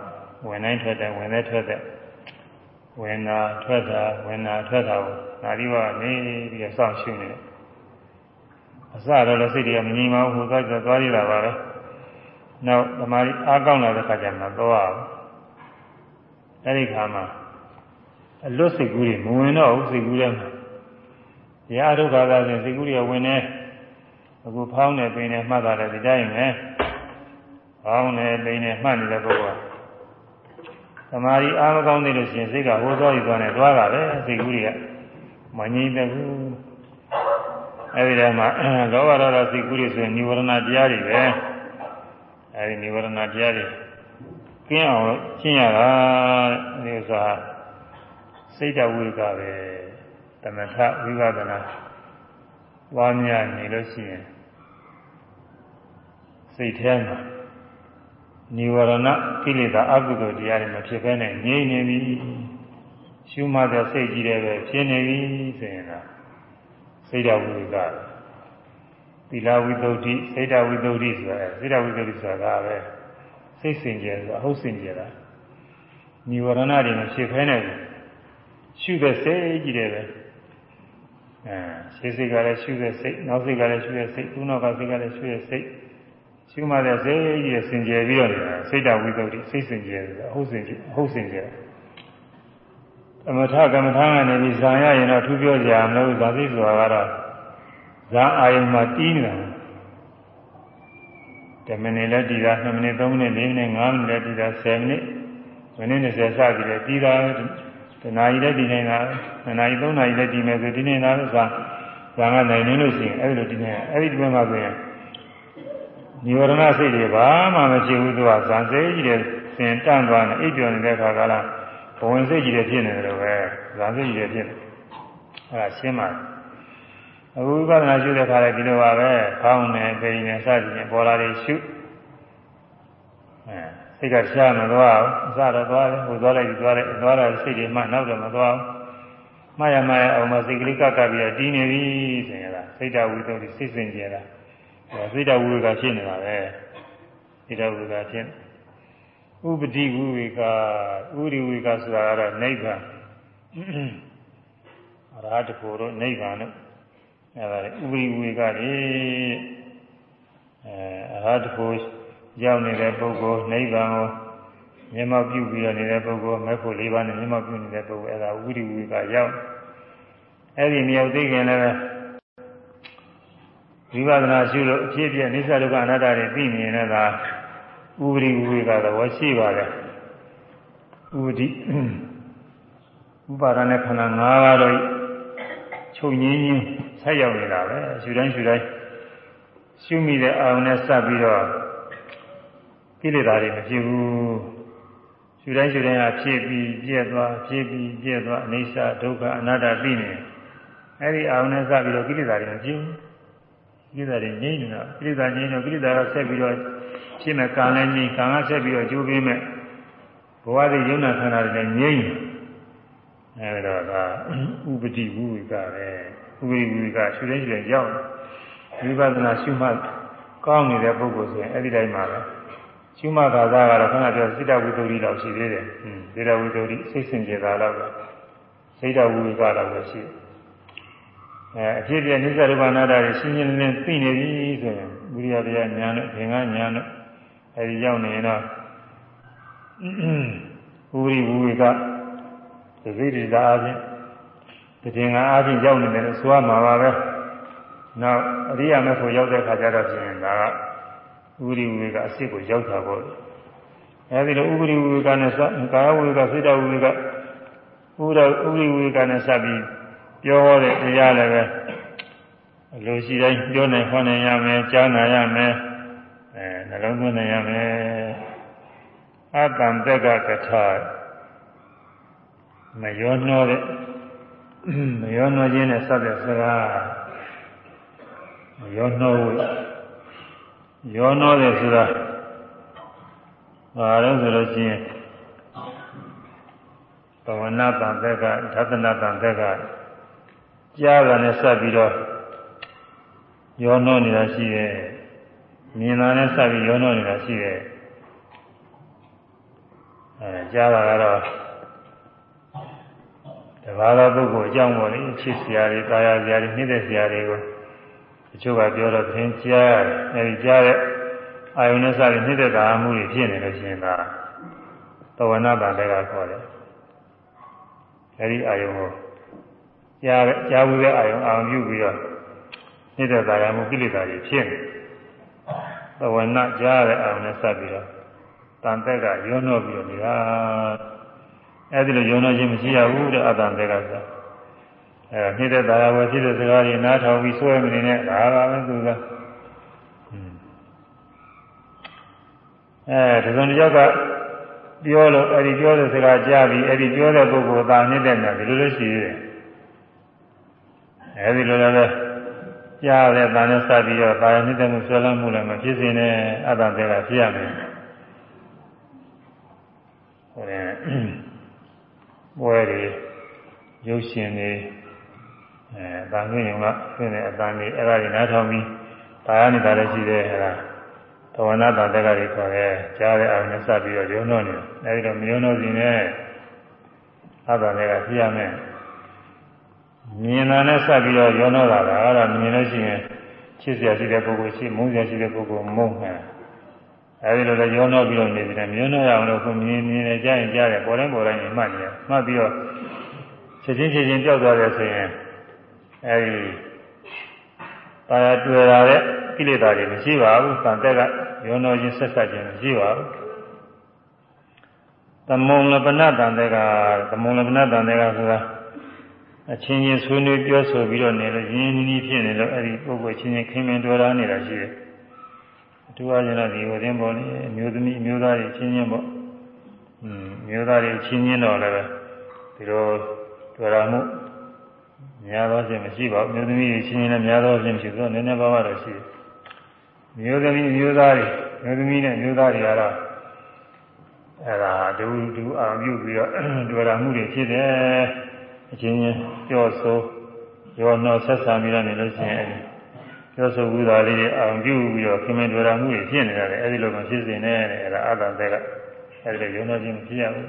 S1: ဝင်တိုင်းထွက်တယ်ဝင်တဲ့ထွက်တဲ့ဝင်နာထွက်တာဝင်နာထွက်တာကိုဒါဒီကနေပြီးတော့စောင့်ရှုနေတယ်အစတော့လည်းစိတ်တွေကမငြိမ်ပါဘူးဟိုသွားကြသွားရတာပါပဲ နောက်သမာဓိအားကောင်းလာတဲ့ခါကျမှတော့အောင်အဲ့ဒီခါမှာအလွတ်စိတ်ကူးတွေမဝင်တော့ဘူးစိတ်ကူးထဲမှာတရားဒုက္ခသာဆိုစိတ်ကူးတွေဝင်နေအခုဖောင်းနေပင်နေမှတ်တာလည်းဒီတိုင်းပဲဖောင်းနေပင်နေမှတ်နေတဲ့ပုဂ္ဂိုလ်သမာဓိအားမကောင်းသေးလို့ရှိရင်စိတ်ကဟိုသွားယူသွားနေသွားတာပဲစိတ်ကူးတွေကမငြိမ့်တဲ့ဘူးအဲဒီထဲမှာလောဘဒေါသစိတ်ကူးတွေဆိုရင်និဝရဏတရားတွေပဲ အဲဒီនិဝရဏတရားတွေကင်းအောင်လို့ရှင်းရတာဒီဥစ္စာစိတ်တဝိကပဲတမထဝိပဿနာဝါများနေလို့ရှိရင်စိတ်ထဲမှာនិဝရဏကိလေသာအကုသိုလ်တရားတွေမဖြစ်ဘဲနဲ့ငြိမ့်နေပြီရှုမှတ်တဲ့စိတ်ကြီးတယ်ပဲဖြစ်နေပြီဆိုရင်တော့စိတ်တဝိက သီလဝိသုဒ္ဓိစိတ်တဝိသုဒ္ဓိဆိုတာစိတ်တဝိသုဒ္ဓိဆိုတာကပဲစိတ်စင်ကြယ်ဆိုတာဟုတ်စင်ကြယ်တာនិဝရဏတွေမဖြစ်ဘဲနဲ့ရှုတဲ့စိတ်ကြီးတယ်ပဲအဲရှေးစိတ်ကလည်းရှုတဲ့စိတ်နောက်စိတ်ကလည်းရှုတဲ့စိတ်သူ့နောက်ကစိတ်ကလည်းရှုတဲ့စိတ်ရှုမှတဲ့စိတ်ကြီးစင်ကြယ်ပြီးတော့နေတာစိတ်တဝိသုဒ္ဓိစိတ်စင်ကြယ်ဆိုတာဟုတ်စင်ကြယ်ဟုတ်စင်ကြယ်သမထကမ္မထာကနေပြီးဇာရရင်တော့ထူးပြောကြမလို့ဇာသိဆိုတာကတော့ ဇာအာယုံမှာတီးနေတာ10မိနစ်လည်းတီးတာ2မိနစ်3မိနစ်4မိနစ်5မိနစ်လည်းတီးတာ10မိနစ်မိနစ်20စပြီးလည်းတီးတာတနာရီလည်းတီးနေတာ2နာရီ3နာရီလည်းတီးမယ်ဆိုဒီနေ့နာလို့ဇာဇာကနိုင်နေလို့ရှိရင်အဲ့ဒီလိုတီးနေအဲ့ဒီဒီဘက်မှာဆိုရင်និဝရဏစိတ်တွေဘာမှမရှိဘူးသူကဇန်စိတ်ကြီးတွေစင်တန့်သွားနေအိပ်ပျော်နေတဲ့ခါကလာဘဝင်စိတ်ကြီးတွေဖြစ်နေတယ်လို့ပဲဇန်စိတ်ကြီးတွေဖြစ်တယ်အဲ့ဒါရှင်းပါတယ် အခုဝိပဿနာရှုတဲ့ခါလည်းဒီလိုပါပဲခေါင်းနဲ့ပိန်နဲ့စသည်ဖြင့်ပေါ်လာတွေရှုအဲစိတ်ကရှားမသွားဘူးအစတော့သွားတယ်ဟိုသွားလိုက်ဒီသွားလိုက်သွားတာစိတ်တွေမှနောက်တော့မသွားဘူးမှားရမှားရအောင်မစိတ်ကလေးကကပ်ပြီးတော့တီးနေပြီဆိုရင်လားစိတ်တဝိသုဒ္ဓိစိတ်စင်ကြယ်တာစိတ်တဝိကဖြစ်နေတာပဲစိတ်တဝိကဖြစ်ဥပတိဝိဝေကဥရိဝေကဆိုတာကတော့နိဗ္ဗာန်အရဟတဖို့တော့နိဗ္ဗာန်လို့ အဲဒါဥပရိဝေကတွေအဲအရဟတဖို့ရောက်နေတဲ့ပုဂ္ဂိုလ်နိဗ္ဗာန်ကိုမျက်မှောက်ပြုပြီးရနေတဲ့ပုဂ္ဂိုလ်မဲ့ဖို့၄ပါးနဲ့မျက်မှောက်ပြုနေတဲ့ပုဂ္ဂိုလ်အဲဒါဥပရိဝေကရောက်အဲဒီမြောက်သိခင်လည်းဝိပဿနာရှုလို့အဖြစ်အပျက်နိစ္စဒုက္ခအနတ္တတွေသိမြင်နေတာဥပရိဝေကသဘောရှိပါတယ်ဥပတိဥပါဒနဲ့ခန္ဓာ၅ပါးတော့ချုပ်ငင်းရင်း ဆက်ရောက်နေတာပဲရှုတိုင်းရှုတိုင်းရှုမိတဲ့အာရုံနဲ့စပ်ပြီးတော့ကိလေသာတွေမဖြစ်ဘူးရှုတိုင်းရှုတိုင်းကဖြစ်ပြီးပြည့်သွားဖြစ်ပြီးပြည့်သွားအိဋ္ဌဒုက္ခအနတ္တသိနေအဲ့ဒီအာရုံနဲ့စပ်ပြီးတော့ကိလေသာတွေမဖြစ်ဘူးကိလေသာတွေငြိမ့်နေတာကိလေသာငြိမ့်တော့ကိလေသာကဆက်ပြီးတော့ဖြစ်မဲ့ကံလည်းငြိမ့်ကံကဆက်ပြီးတော့ကျိုးပေးမဲ့ဘဝတွေယုံနာခန္ဓာတွေလည်းငြိမ့်အဲဒါကဥပတိဝိဝိကပဲ ဥပတိဝိဝိကရှုတိုင်းရှုတိုင်းရောက်ဝိပဿနာရှုမှတ်ကောင်းနေတဲ့ပုဂ္ဂိုလ်ဆိုရင်အဲ့ဒီတိုင်းမှာပဲရှုမှတ်သာသာကတော့ခဏပြောစိတ္တဝိသုဒ္ဓိလောက်ရှိသေးတယ်ဟင်းစိတ္တဝိသုဒ္ဓိစိတ်စင်ကြယ်တာတော့စိတ္တဝိဝိကတော့ရှိတယ်အဲအဖြစ်ပြနိစ္စရူပနာတာတွေရှင်းရှင်းလင်းလင်းသိနေပြီဆိုရင်ဝိရိယတရားညာနဲ့သင်္ကညာနဲ့အဲဒီရောက်နေရင်တော့ဝိရိဝိကသတိတိသာအချင်း တည်ငါအချင်းရောက်နေတယ်လို့ဆိုရမှာပါပဲနောက်အရိယာမေဖို့ရောက်တဲ့ခါကျတော့ပြင်ဒါကဥရိဝေကအစ်စ်ကိုရောက်တာပေါ့အဲဒီလိုဥရိဝေကနဲ့ကာယဝေကစိတ္တဝေကဥရဥရိဝေကနဲ့စပြီးပြောဟောတဲ့တရားလည်းပဲအလိုရှိတိုင်းပြောနိုင်ဟောနိုင်ရမယ်ကြားနာရမယ်အဲနှလုံးသွင်းနိုင်ရမယ်အတ္တံတက်ကကထာမယောနှောတဲ့ မယောနှောခြင်းနဲ့စတဲ့စကားယောနှောဝယောနှောတယ်ဆိုတာဘာလဲဆိုလို့ရှိရင်ဘဝနာတန်သက်ကဓသနာတန်သက်ကကြားတာနဲ့ဆက်ပြီးတော့ယောနှောနေတာရှိရဲ့မြင်တာနဲ့ဆက်ပြီးယောနှောနေတာရှိရဲ့အဲကြားတာကတော့ တဘာသာပုဂ္ဂိုလ်အကြောင်းပေါ်လေချစ်စရာတွေကာယစရာတွေနှိမ့်တဲ့စရာတွေကိုတချို့ကပြောတော့သင်ကြားအဲဒီကြားတဲ့အာယုန်နဲ့စပြီးနှိမ့်တဲ့ကာမှုတွေဖြစ်နေလို့ရှိရင်ဒါသဝနာတန်တဲ့ကခေါ်တယ်အဲဒီအာယုန်ကိုကြားကြားဘူးတဲ့အာယုံအောင်ပြုပြီးတော့နေတဲ့သာယာမှုကိလေသာတွေဖြစ်နေသဝနာကြားတဲ့အာယုံနဲ့ဆက်ပြီးတော့တန်တက်ကရောနှောပြီးတော့နေတာ အဲဒီလိုရောနှောခြင်းမရှိရဘူးတဲ့အတန်တက်ကဆိုအဲနေတဲ့သာယာဝယ်ဖြစ်တဲ့စကားတွေနားထောင်ပြီးဆွဲမနေနဲ့ဒါပါပဲသူကအဲဒီစုံတစ်ယောက်ကပြောလို့အဲဒီပြောတဲ့စကားကြားပြီးအဲဒီပြောတဲ့ပုဂ္ဂိုလ်သာနေတဲ့နေဒီလိုလိုရှိသေးတယ်အဲဒီလိုလည်းကြားတဲ့တန်နဲ့စပြီးတော့ပါရမီတမှုဆွဲလမ်းမှုလည်းမဖြစ်စေနဲ့အတ္တတွေကဖြစ်ရမယ်ဟိုတဲ့ဘွယ် တွေရုပ်ရှင်တွေအဲတန်ခွင့်ရုံကဖြစ်နေအတန်တွေအဲ့ဒါတွေနားထောင်ပြီးပါရနေတာလည်းရှိတယ်အဲ့ဒါသဝနာတန်တက်ကတွေခေါ်တယ်ကြားတဲ့အောင်နဲ့စပြီးတော့ရုံတော့နေတယ်အဲဒီတော့မရုံတော့စီနဲ့အတ္တတွေကဖြစ်ရမယ်မြင်တာနဲ့ဆက်ပြီးတော့ရောနှောတာကအဲ့ဒါမြင်လို့ရှိရင်ချစ်စရာရှိတဲ့ပုဂ္ဂိုလ်ရှိမုန်းစရာရှိတဲ့ပုဂ္ဂိုလ်မုန်းမယ် အဲဒီလိုလည်းရောနှောပြီးတော့နေတယ်မြင်နှောရအောင်လို့ကိုမြင်မြင်နဲ့ကြားရင်ကြားတယ်ပေါ်တိုင်းပေါ်တိုင်းမှတ်နေတယ်မှတ်ပြီးတော့ချက်ချင်းချက်ချင်းကြောက်သွားတယ်ဆိုရင်အဲဒီပါရတွေ့လာတဲ့ကိလေသာတွေမရှိပါဘူးသံတက်ကရောနှောခြင်းဆက်ဆက်ခြင်းမရှိပါဘူးသမုံလပနတန်တက်ကသမုံလပနတန်တက်ကဆိုတာအချင်းချင်းဆွေးနွေးပြောဆိုပြီးတော့နေလို့ရင်းနှီးနှီးဖြစ်နေလို့အဲ့ဒီပုဂ္ဂိုလ်ချင်းချင်းခင်မင်တော်တာနေတာရှိတယ်။ အထူးအားဖြင့်တော့ဒီဟိုတင်းပေါ်လေအမျိုးသမီးအမျိုးသားတွေချင်းချင်းပေါ့။อืมမျိုးသားတွေချင်းချင်းတော့လည်းဒီလိုတော်တာမှုများသောဖြင့်မရှိပါဘူး။မျိုးသမီးတွေချင်းချင်းလည်းများသောဖြင့်မရှိဘူး။နည်းနည်းပါးပါးတော့ရှိတယ်။မျိုးသမီးမျိုးသားတွေမျိုးသမီးနဲ့မျိုးသားတွေကတော့အဲ့ဒါဒူဒူအောင်ပြုပြီးတော့တော်တာမှုတွေဖြစ်တယ်။အချင်းချင်းပြောဆိုရောနှောဆက်ဆံပြီးတော့နေလို့ရှိရင်အဲဒီ ပြောဆိုဘူးသားလေးတွေအောင်ပြုပြီးတော့ခင်မင်တွေ့တာမှုတွေဖြစ်နေတယ်အဲဒီလိုမှဖြစ်စေနဲ့တဲ့အဲဒါအတ္တသက်ကအဲဒီလိုယုံတော်ခြင်းဖြစ်ရဘူး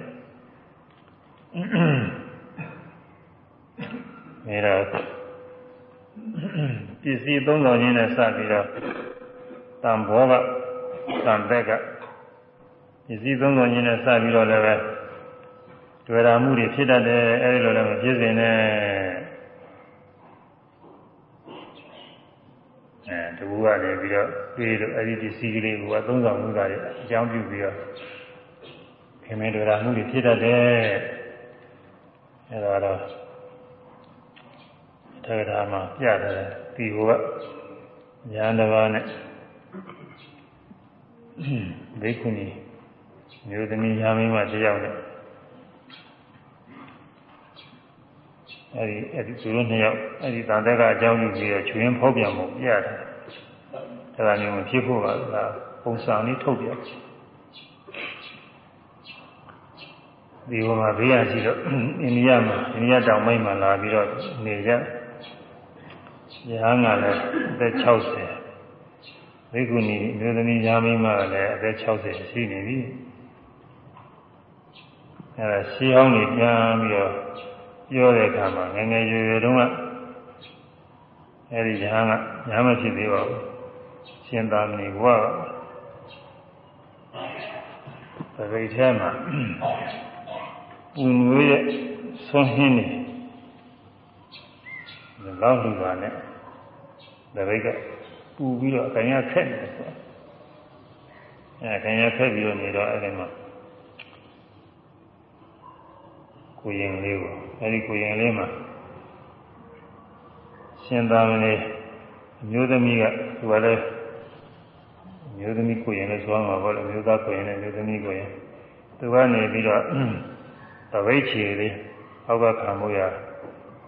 S1: အဲဒါပစ္စည်းသုံးဆောင်ခြင်းနဲ့စပြီးတော့တံဘောကတံသက်ကပစ္စည်းသုံးဆောင်ခြင်းနဲ့စပြီးတော့လည်းပဲတွေ့တာမှုတွေဖြစ်တတ်တယ်အဲဒီလိုလည်းမဖြစ်စေနဲ့ အဲတကူကနေပြီးတော့ပြီးတော့အဲဒီဒီစီကလေးကသုံးဆောင်မှုသားတွေအကြောင်းပြုပြီးတော့ခင်မင်းတွေ့တာမှုတွေဖြစ်တတ်တယ်အဲဒါတော့ထေရမှာပြတယ်ဒီဟိုကညာတစ်ပါးနဲ့ဒိက္ခုနီမျိုးသမီးညာမင်းမတယောက်နဲ့အဲဒီအဲဒီသူတို့နှစ်ယောက်အဲဒီတန်တက်ကအကြောင်းပြုပြီးတော့ချွေးဖောက်ပြန်မှုပြရတယ် အဲဒါမျိုးမဖြစ်ဖို့ပါလားပုံစံလေးထုတ်ပြဒီဘုံမှာဘေးရရှိတော့အိန္ဒိယမှာအိန္ဒိယတောင်ပိုင်းမှာလာပြီးတော့နေကြရဟန်းကလည်းအသက်60ဘိက္ခုနီမျိုးသမီးယာမင်းမလည်းအသက်60ရှိနေပြီအဲဒါရှင်းအောင်နေပြန်ပြီးတော့ပြောတဲ့အခါမှာငငယ်ရွယ်ရွယ်တုန်းကအဲဒီညာကညာမဖြစ်သေးပါဘူး ရှင်သာမဏေဘုရားပရိထဲမှာပူငွေးရဲ့ဆွမ်းဟင်းနေလောက်လူပါနဲ့တပိတ်ကပူပြီးတော့အကင်ရခက်နေတယ်ဆိုအဲအကင်ရခက်ပြီးတော့နေတော့အဲဒီမှာကိုရင်လေးကိုအဲဒီကိုရင်လေးမှာရှင်သာမဏေအမျိုးသမီးကသူကလည်းအ မျိုးသမီးကိုရင်လည်းသွားမှာပေါ့လေအမျိုးသားကိုရင်လည်းအမျိုးသမီးကိုရင်သူကနေပြီးတော့တပိတ်ချီလေးအောက်ကခံမှုရ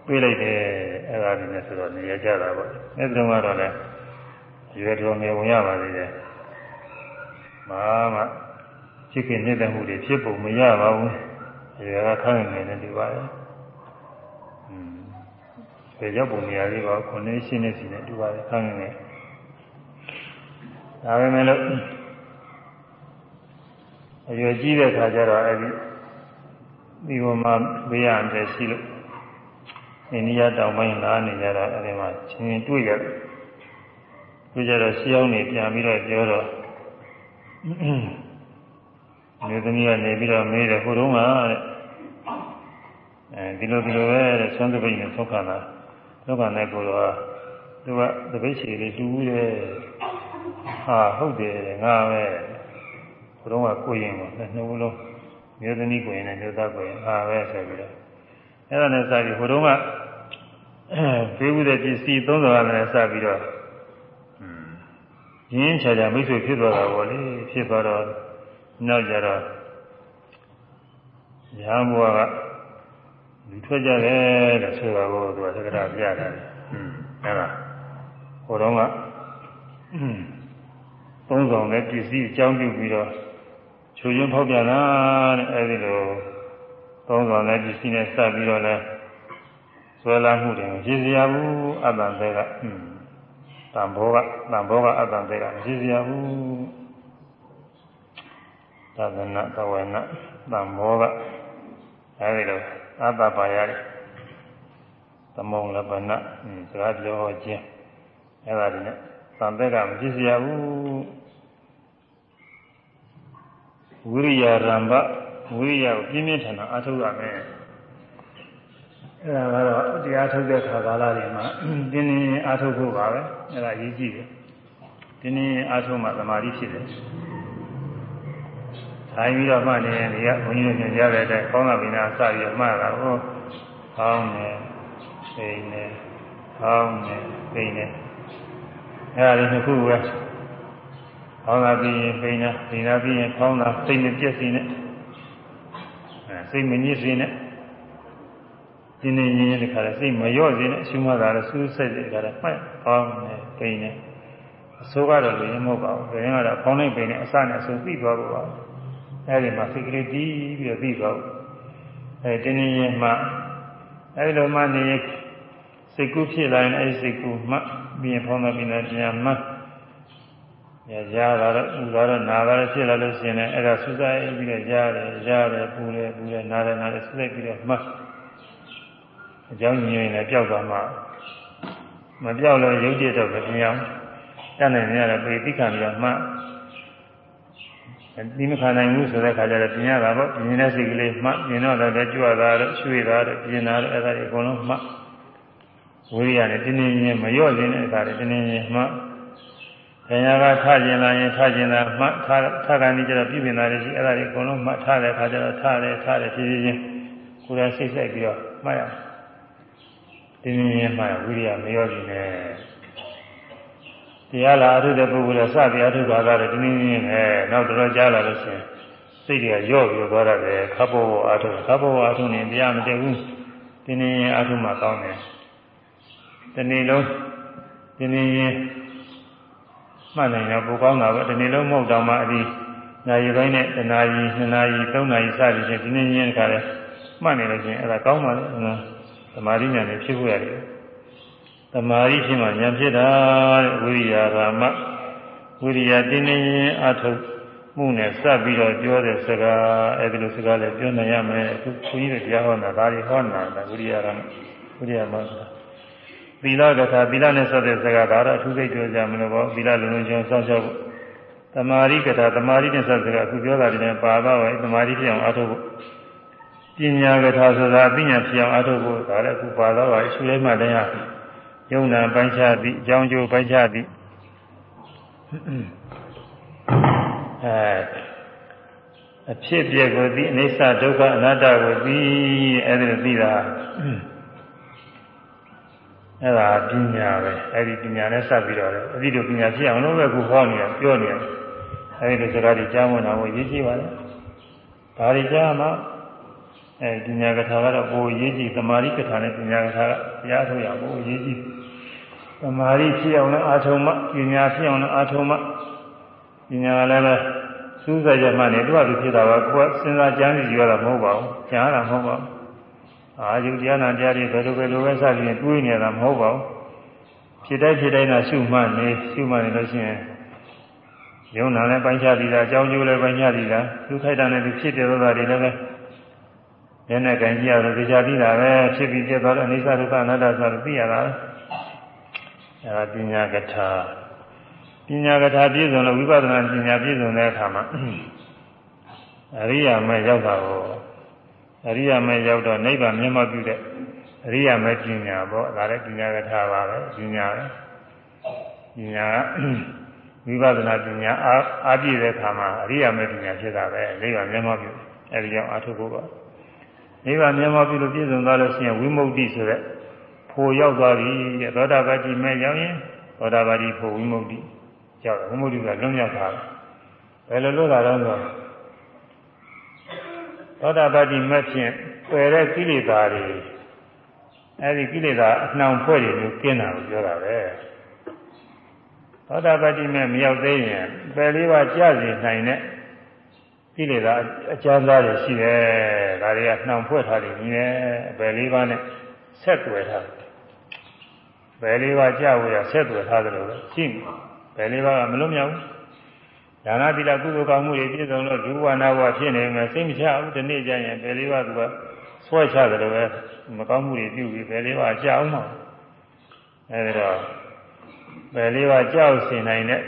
S1: ပြေးလိုက်တယ်အဲ့ဒါဒီနဲ့ဆိုတော့နေရကြတာပေါ့အဲ့ဒီတော့ကတော့လည်းရွယ်တော်ငယ်ဝင်ရပါသေးတယ်မာမဖြစ်ခင်နေတဲ့မှုတွေဖြစ်ပုံမရပါဘူးရွယ်ကခိုင်းနေတယ်ဒီပါရဲ့อืมကျေရောက်ပုံနေရာလေးပါခုနှစ်ရှင်းနေစီနဲ့ဒီပါရဲ့ခိုင်းနေ ဒါပဲမဲ့လို့အရွယ်ကြီးတဲ့ခါကျတော့အဲ့ဒီဒီပေါ်မှာဘေးရန်တယ်ရှိလို့အိန္ဒိယတောင်ပိုင်းလာနေကြတော့အဲဒီမှာချင်းချင်းတွေ့ရတယ်တွေ့ကြတော့ရှင်းအောင်နေပြန်ပြီးတော့ပြောတော့မြေသမီးကနေပြီးတော့မေးတယ်ဟိုတုန်းကတဲ့အဲဒီလိုဒီလိုပဲတဲ့ဆွမ်းသပိတ်နဲ့သုခန္တာသုခန္တာကိုတော့သူကသပိတ်ချီလေးတူးတယ် ဟာဟုတ်တယ်ငါပဲဟိုတုန်းကကိုရင်ကနှစ်ဦးလုံးမြေသမီးကိုရင်နဲ့မျိုးသားကိုရင်ဟာပဲဆိုပြီးတော့အဲ့ဒါနဲ့စပြီးဟိုတုန်းကပေးဦးတဲ့ပစ္စည်းသုံးတော်ရတယ်စပြီးတော့ရင်းချာချာမိတ်ဆွေဖြစ်သွားတာပေါ့လေဖြစ်သွားတော့နောက်ကြတော့ညာဘွားကလူထွက်ကြတယ်တဲ့ဆိုတာကိုသူကသက္ကရာပြတာလေအဲ့ဒါဟိုတုန်းက သုံးဆောင်တဲ့ပစ္စည်းအကြောင်းပြုပြီးတော့ချူရင်ဖောက်ပြန်တာတဲ့အဲ့ဒီလိုသုံးဆောင်တဲ့ပစ္စည်းနဲ့စပ်ပြီးတော့လဲဆွဲလာမှုတွေမရှိစရာဘူးအတ္တသေးကတန်ဘောကတန်ဘောကအတ္တသေးကမရှိစရာဘူးသဒ္ဒနာသဝနာတန်ဘောကအဲဒီလိုအတ္တပါရတယ်သမုံလပနာစကားပြောခြင်းအဲဒါဒီနဲ့ သံသက်ကမရှိစရာဘူးဝိရိယရံဘဝိရိယကိုပြင်းပြင်းထန်ထန်အားထုတ်ရမယ်အဲဒါကတော့တရားထုတ်တဲ့ခါကာလတွေမှာတင်းတင်းအားထုတ်ဖို့ပါပဲအဲဒါအရေးကြီးတယ်တင်းတင်းအားထုတ်မှသမာဓိဖြစ်တယ်ထိုင်ပြီးတော့မှနေရင်ဒီကဘုန်းကြီးတို့ညွှန်ကြားတဲ့အတိုင်းကောင်းတာပင်နာစပြီးတော့မှတာဟောကောင်းတယ်စိတ်နဲ့ကောင်းတယ်စိတ်နဲ့ အဲဒါလေးတစ်ခုပဲကောင်းတာပြီးရင်ပိညာပိညာပြီးရင်ကောင်းတာစိတ်နဲ့ပြည့်စည်နဲ့အဲစိတ်မညစ်စေနဲ့ဒီနေ့ရင်းရင်းတခါလဲစိတ်မလျော့စေနဲ့အရှုမှတ်တာလဲစူးစိုက်တဲ့ခါလဲမှတ်ကောင်းတယ်ပိညာအစိုးကတော့လူရင်းမဟုတ်ပါဘူး။ဒါရင်ကတော့ခေါင်းနဲ့ပိန်နဲ့အစနဲ့အဆုံးသိသွားဖို့ပါ။အဲဒီမှာစိတ်ကလေးတီးပြီးတော့သိသွားဖို့။အဲတင်းတင်းရင်မှအဲဒီလိုမှနေ စိတ်ကူးဖြစ်လာရင်အဲဒီစိတ်ကူးမှပြီးရင်ဖောင်းတော့ပြီးတော့ပြန်မှရရလာတော့ဥလာတော့နာလာတော့ဖြစ်လာလို့ရှိရင်လည်းအဲ့ဒါစူးစိုက်ပြီးတော့ရတယ်ရတယ်ပူတယ်ပူတယ်နာတယ်နာတယ်စူးစိုက်ပြီးတော့မှအကြောင်းညွှန်ရင်လည်းပျောက်သွားမှမပျောက်လို့ရုပ်တည်တော့မပြောင်းတတ်နိုင်ရတယ်ပြေသိခံပြီးတော့မှဒီမခံနိုင်ဘူးဆိုတဲ့ခါကျတော့ပြင်ရတာပေါ့ပြင်နေတဲ့စိတ်ကလေးမှပြင်တော့လည်းကြွတာတော့ရွှေ့တာတော့ပြင်တာတော့အဲ့ဒါတွေအကုန်လုံးမှ ဝိရိယနဲ့တင်းတင်းချင်းမလျော့ခြင်းတဲ့အခါတွေတင်းတင်းချင်းမှ။ခင်ဗျားကထကျင်လာရင်ထကျင်တာမှထထကနေကြတော့ပြပြင်တာတွေရှိအဲ့ဒါတွေအကုန်လုံးမှထတဲ့အခါကျတော့ထတယ်ထတယ်ဖြည်းဖြည်းချင်းကိုယ်ကစိတ်ဆိုင်ပြီးတော့မှတ်ရ။တင်းတင်းချင်းမှတ်ရဝိရိယမလျော့ခြင်းနဲ့တရားလာအထုတဲ့ပုဂ္ဂိုလ်ကစပြီးအထုပါတာတယ်တင်းတင်းချင်းနဲ့နောက်တော်ကြားလာလို့ရှိရင်စိတ်တွေကရော့ပြီးသွားရတယ်ခပ်ပေါ်ပေါ်အထုခပ်ပေါ်ပေါ်အထုနေတရားမတည့်ဘူးတင်းတင်းချင်းအထုမှကောင်းတယ်။ ဒီနေ့လုံးတင်းတင်းချင်းမှတ်နိုင်တော့ပိုကောင်းတာပဲဒီနေ့လုံးမဟုတ်တော့မှအဒီနာရီပိုင်းနဲ့တနာရီနှစ်နာရီသုံးနာရီစသည်ဖြင့်ဒီနေ့ညင်းခါလဲမှတ်နေလို့ချင်းအဲ့ဒါကောင်းပါလေသမာဓိဉာဏ်နဲ့ဖြစ်ဖို့ရတယ်သမာဓိဖြစ်မှဉာဏ်ဖြစ်တာတဲ့ဝိရိယရာမဝိရိယတင်းနေရင်အထုတ်မှုနဲ့စပ်ပြီးတော့ပြောတဲ့စကားအဲ့ဒီလိုစကားလည်းပြောနိုင်ရမယ်အခုခွန်ကြီးတွေတရားဟောတာဒါတွေဟောတာဝိရိယရာမဝိရိယမဆိုတာ သီလကထာသီလနဲ့ဆက်တဲ့စကားဒါတော့အထူးစိတ်ကြိုးစားမလို့ပေါ့သီလလုံးလုံးချင်းစောင့်ရှောက်ဖို့သမာဓိကထာသမာဓိနဲ့ဆက်စကားအခုပြောတာဒီနဲ့ပါတော့ပဲသမာဓိဖြစ်အောင်အားထုတ်ဖို့ပညာကထာဆိုတာအပညာဖြစ်အောင်အားထုတ်ဖို့ဒါလည်းအခုပါတော့ပါအရှုလေးမှတရားယုံနာပိုင်းခြားသည်အကြောင်းကျိုးပိုင်းခြားသည်အဲအဖြစ်ပြက်ကိုသိအနိစ္စဒုက္ခအနတ္တကိုသိအဲ့ဒါသိတာ အဲ့ဒါပညာပဲအဲ့ဒီပညာနဲ့စပ်ပြီးတော့အဲ့ဒီလိုပညာဖြစ်အောင်လို့ပဲခုဟောနေရပြောနေရအဲ့ဒီလိုစကားတွေကြားမနာဖို့ရည်ကြည့်ပါလေဒါတွေကြားမှာအဲပညာကထာကတော့ပိုရည်ကြည့်သမာဓိကထာနဲ့ပညာကထာကတရားထုတ်ရပိုရည်ကြည့်သမာဓိဖြစ်အောင်လည်းအာထုံမှပညာဖြစ်အောင်လည်းအာထုံမှပညာလည်းပဲစူးစိုက်ရမှနေသူ့အတူဖြစ်တာပါကိုယ်စဉ်းစားကြမ်းကြည့်ရတာမဟုတ်ပါဘူးကြားရတာမဟုတ်ပါဘူး အာယုတရားနာတရားတွေဘယ်လိုပဲလိုပဲစပြီးတွေးနေတာမဟုတ်ပါဘူးဖြစ်တိုင်းဖြစ်တိုင်းသာရှုမှတ်နေရှုမှတ်နေလို့ရှိရင်ယုံနာလည်းပိုင်းခြားပြီးတာအကြောင်းကျိုးလည်းပိုင်းခြားပြီးတာသူခိုက်တာနဲ့သူဖြစ်တဲ့သောတာတွေလည်းပဲလက်နဲ့ကန်ကြည့်ရတော့ကြာပြီးတာပဲဖြစ်ပြီးပြတ်သွားတဲ့အနိစ္စဒုက္ခအနတ္တဆိုတော့သိရတာအဲဒါပညာကထာပညာကထာပြည့်စုံလို့ဝိပဿနာပညာပြည့်စုံတဲ့အခါမှာအရိယာမဲရောက်တာကို အရိယာမဲရောက်တော့နိဗ္ဗာန်မျက်မှောက်ပြုတဲ့အရိယာမဲပညာပေါ့ဒါလည်းပညာကထာပါပဲပညာပဲပညာဝိပဿနာပညာအားအားပြည့်တဲ့အခါမှာအရိယာမဲပညာဖြစ်တာပဲနိဗ္ဗာန်မျက်မှောက်ပြုအဲဒီကြောင့်အထုဖို့ပါနိဗ္ဗာန်မျက်မှောက်ပြုလို့ပြည့်စုံသွားလို့ရှိရင်ဝိမု ക്തി ဆိုတဲ့ဖို့ရောက်သွားပြီသောတာပတ္တိမဲရောက်ရင်သောတာပတ္တိဖို့ဝိမု ക്തി ကြောက်တယ်ဝိမု ക്തി ကလွံ့မြောက်တာဘယ်လိုလုပ်တာလဲဆိုတော့ သောတာပတ္တိမက်ဖြင့်ပယ်တဲ့ကိလေသာတွေအဲဒီကိလေသာအနှောင်ဖွဲ့တွေမျိုးကျင်းတာကိုပြောတာပဲသောတာပတ္တိမက်မရောက်သေးရင်ပယ်လေးပါးကြာစီနိုင်တဲ့ကိလေသာအကျဉ်းသားတွေရှိတယ်ဒါတွေကနှောင်ဖွဲ့ထားတယ်ကြီးတယ်ပယ်လေးပါးနဲ့ဆက်တွယ်ထားတယ်ပယ်လေးပါးကြာဝရဆက်တွယ်ထားတယ်လို့ရှိနေဘယ်လေးပါးကမလွတ်မြောက်ဘူး ဒါနသီလကုသိုလ်ကောင်းမှုတွေပြည့်စုံလို့ဒုဝနာဘဝဖြစ်နေမယ်စိတ်မချဘူးဒီနေ့ကျရင်ဘယ်လေးပါးသူကဆွဲချတယ်လို့ပဲမကောင်းမှုတွေပြုပြီးဘယ်လေးပါးကြောက်မှာအဲဒီတော့ဘယ်လေးပါးကြောက်စင်နိုင်တဲ့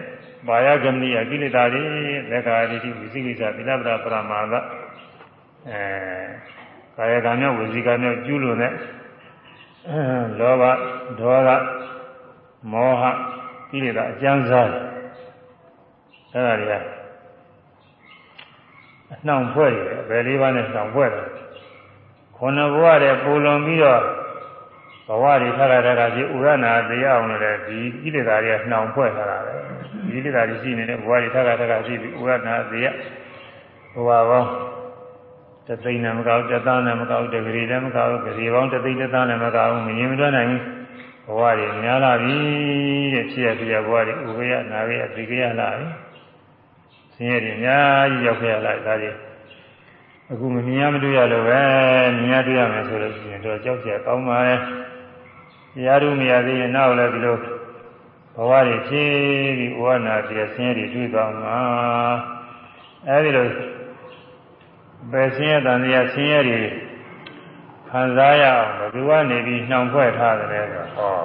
S1: ဘာယဂမနိယကိလေသာတွေလက်ကာတိတိဝိသိကိစ္စသီလပဒပရမာသအဲကာယကံနဲ့ဝစီကံနဲ့ကျူးလွန်တဲ့လောဘဒေါသမောဟကိလေသာအကျဉ်းစားတယ် အဲ့ဒါတွေကအနှောင်ဖွဲ့တယ်ဘယ်လေးပါးနဲ့နှောင်ဖွဲ့တယ်ခုနဘဝတည်းပူလွန်ပြီးတော့ဘဝတွေထတာတကကြီးဥရနာတရားအောင်လည်းဒီကိလေသာတွေကနှောင်ဖွဲ့ထားတာပဲဒီကိလေသာတွေရှိနေတဲ့ဘဝတွေထတာတကရှိပြီးဥရနာတရားဘဝပေါင်းတသိန်းနဲ့မကောက်တသန်းနဲ့မကောက်တဂရီလည်းမကောက်ဂရီပေါင်းတသိန်းတသန်းနဲ့မကောက်မငြင်းမတွက်နိုင်ဘူးဘဝတွေများလာပြီတဲ့ဖြစ်ရဖြစ်ရဘဝတွေဥပယနာဝေအတိကရလာပြီ ဆင်းရဲတွေအများကြီးရောက်ခဲ့ရလာဒါတွေအခုမမြင်ရမတွေ့ရလို့ပဲမြင်ရတွေ့ရမယ်ဆိုလို့ရှိရင်တော့ကြောက်ကြကောင်းပါရဲ့တရားတို့မရသေးရင်နောက်လည်းဒီလိုဘဝတွေဖြစ်ပြီးဥဝနာပြဆင်းရဲတွေတွေ့ကောင်းမှာအဲဒီလိုပဲဆင်းရဲတန်တရားဆင်းရဲတွေခံစားရအောင်ဘယ်သူကနေပြီးနှောင်ဖွဲ့ထားတယ်ဆိုဟော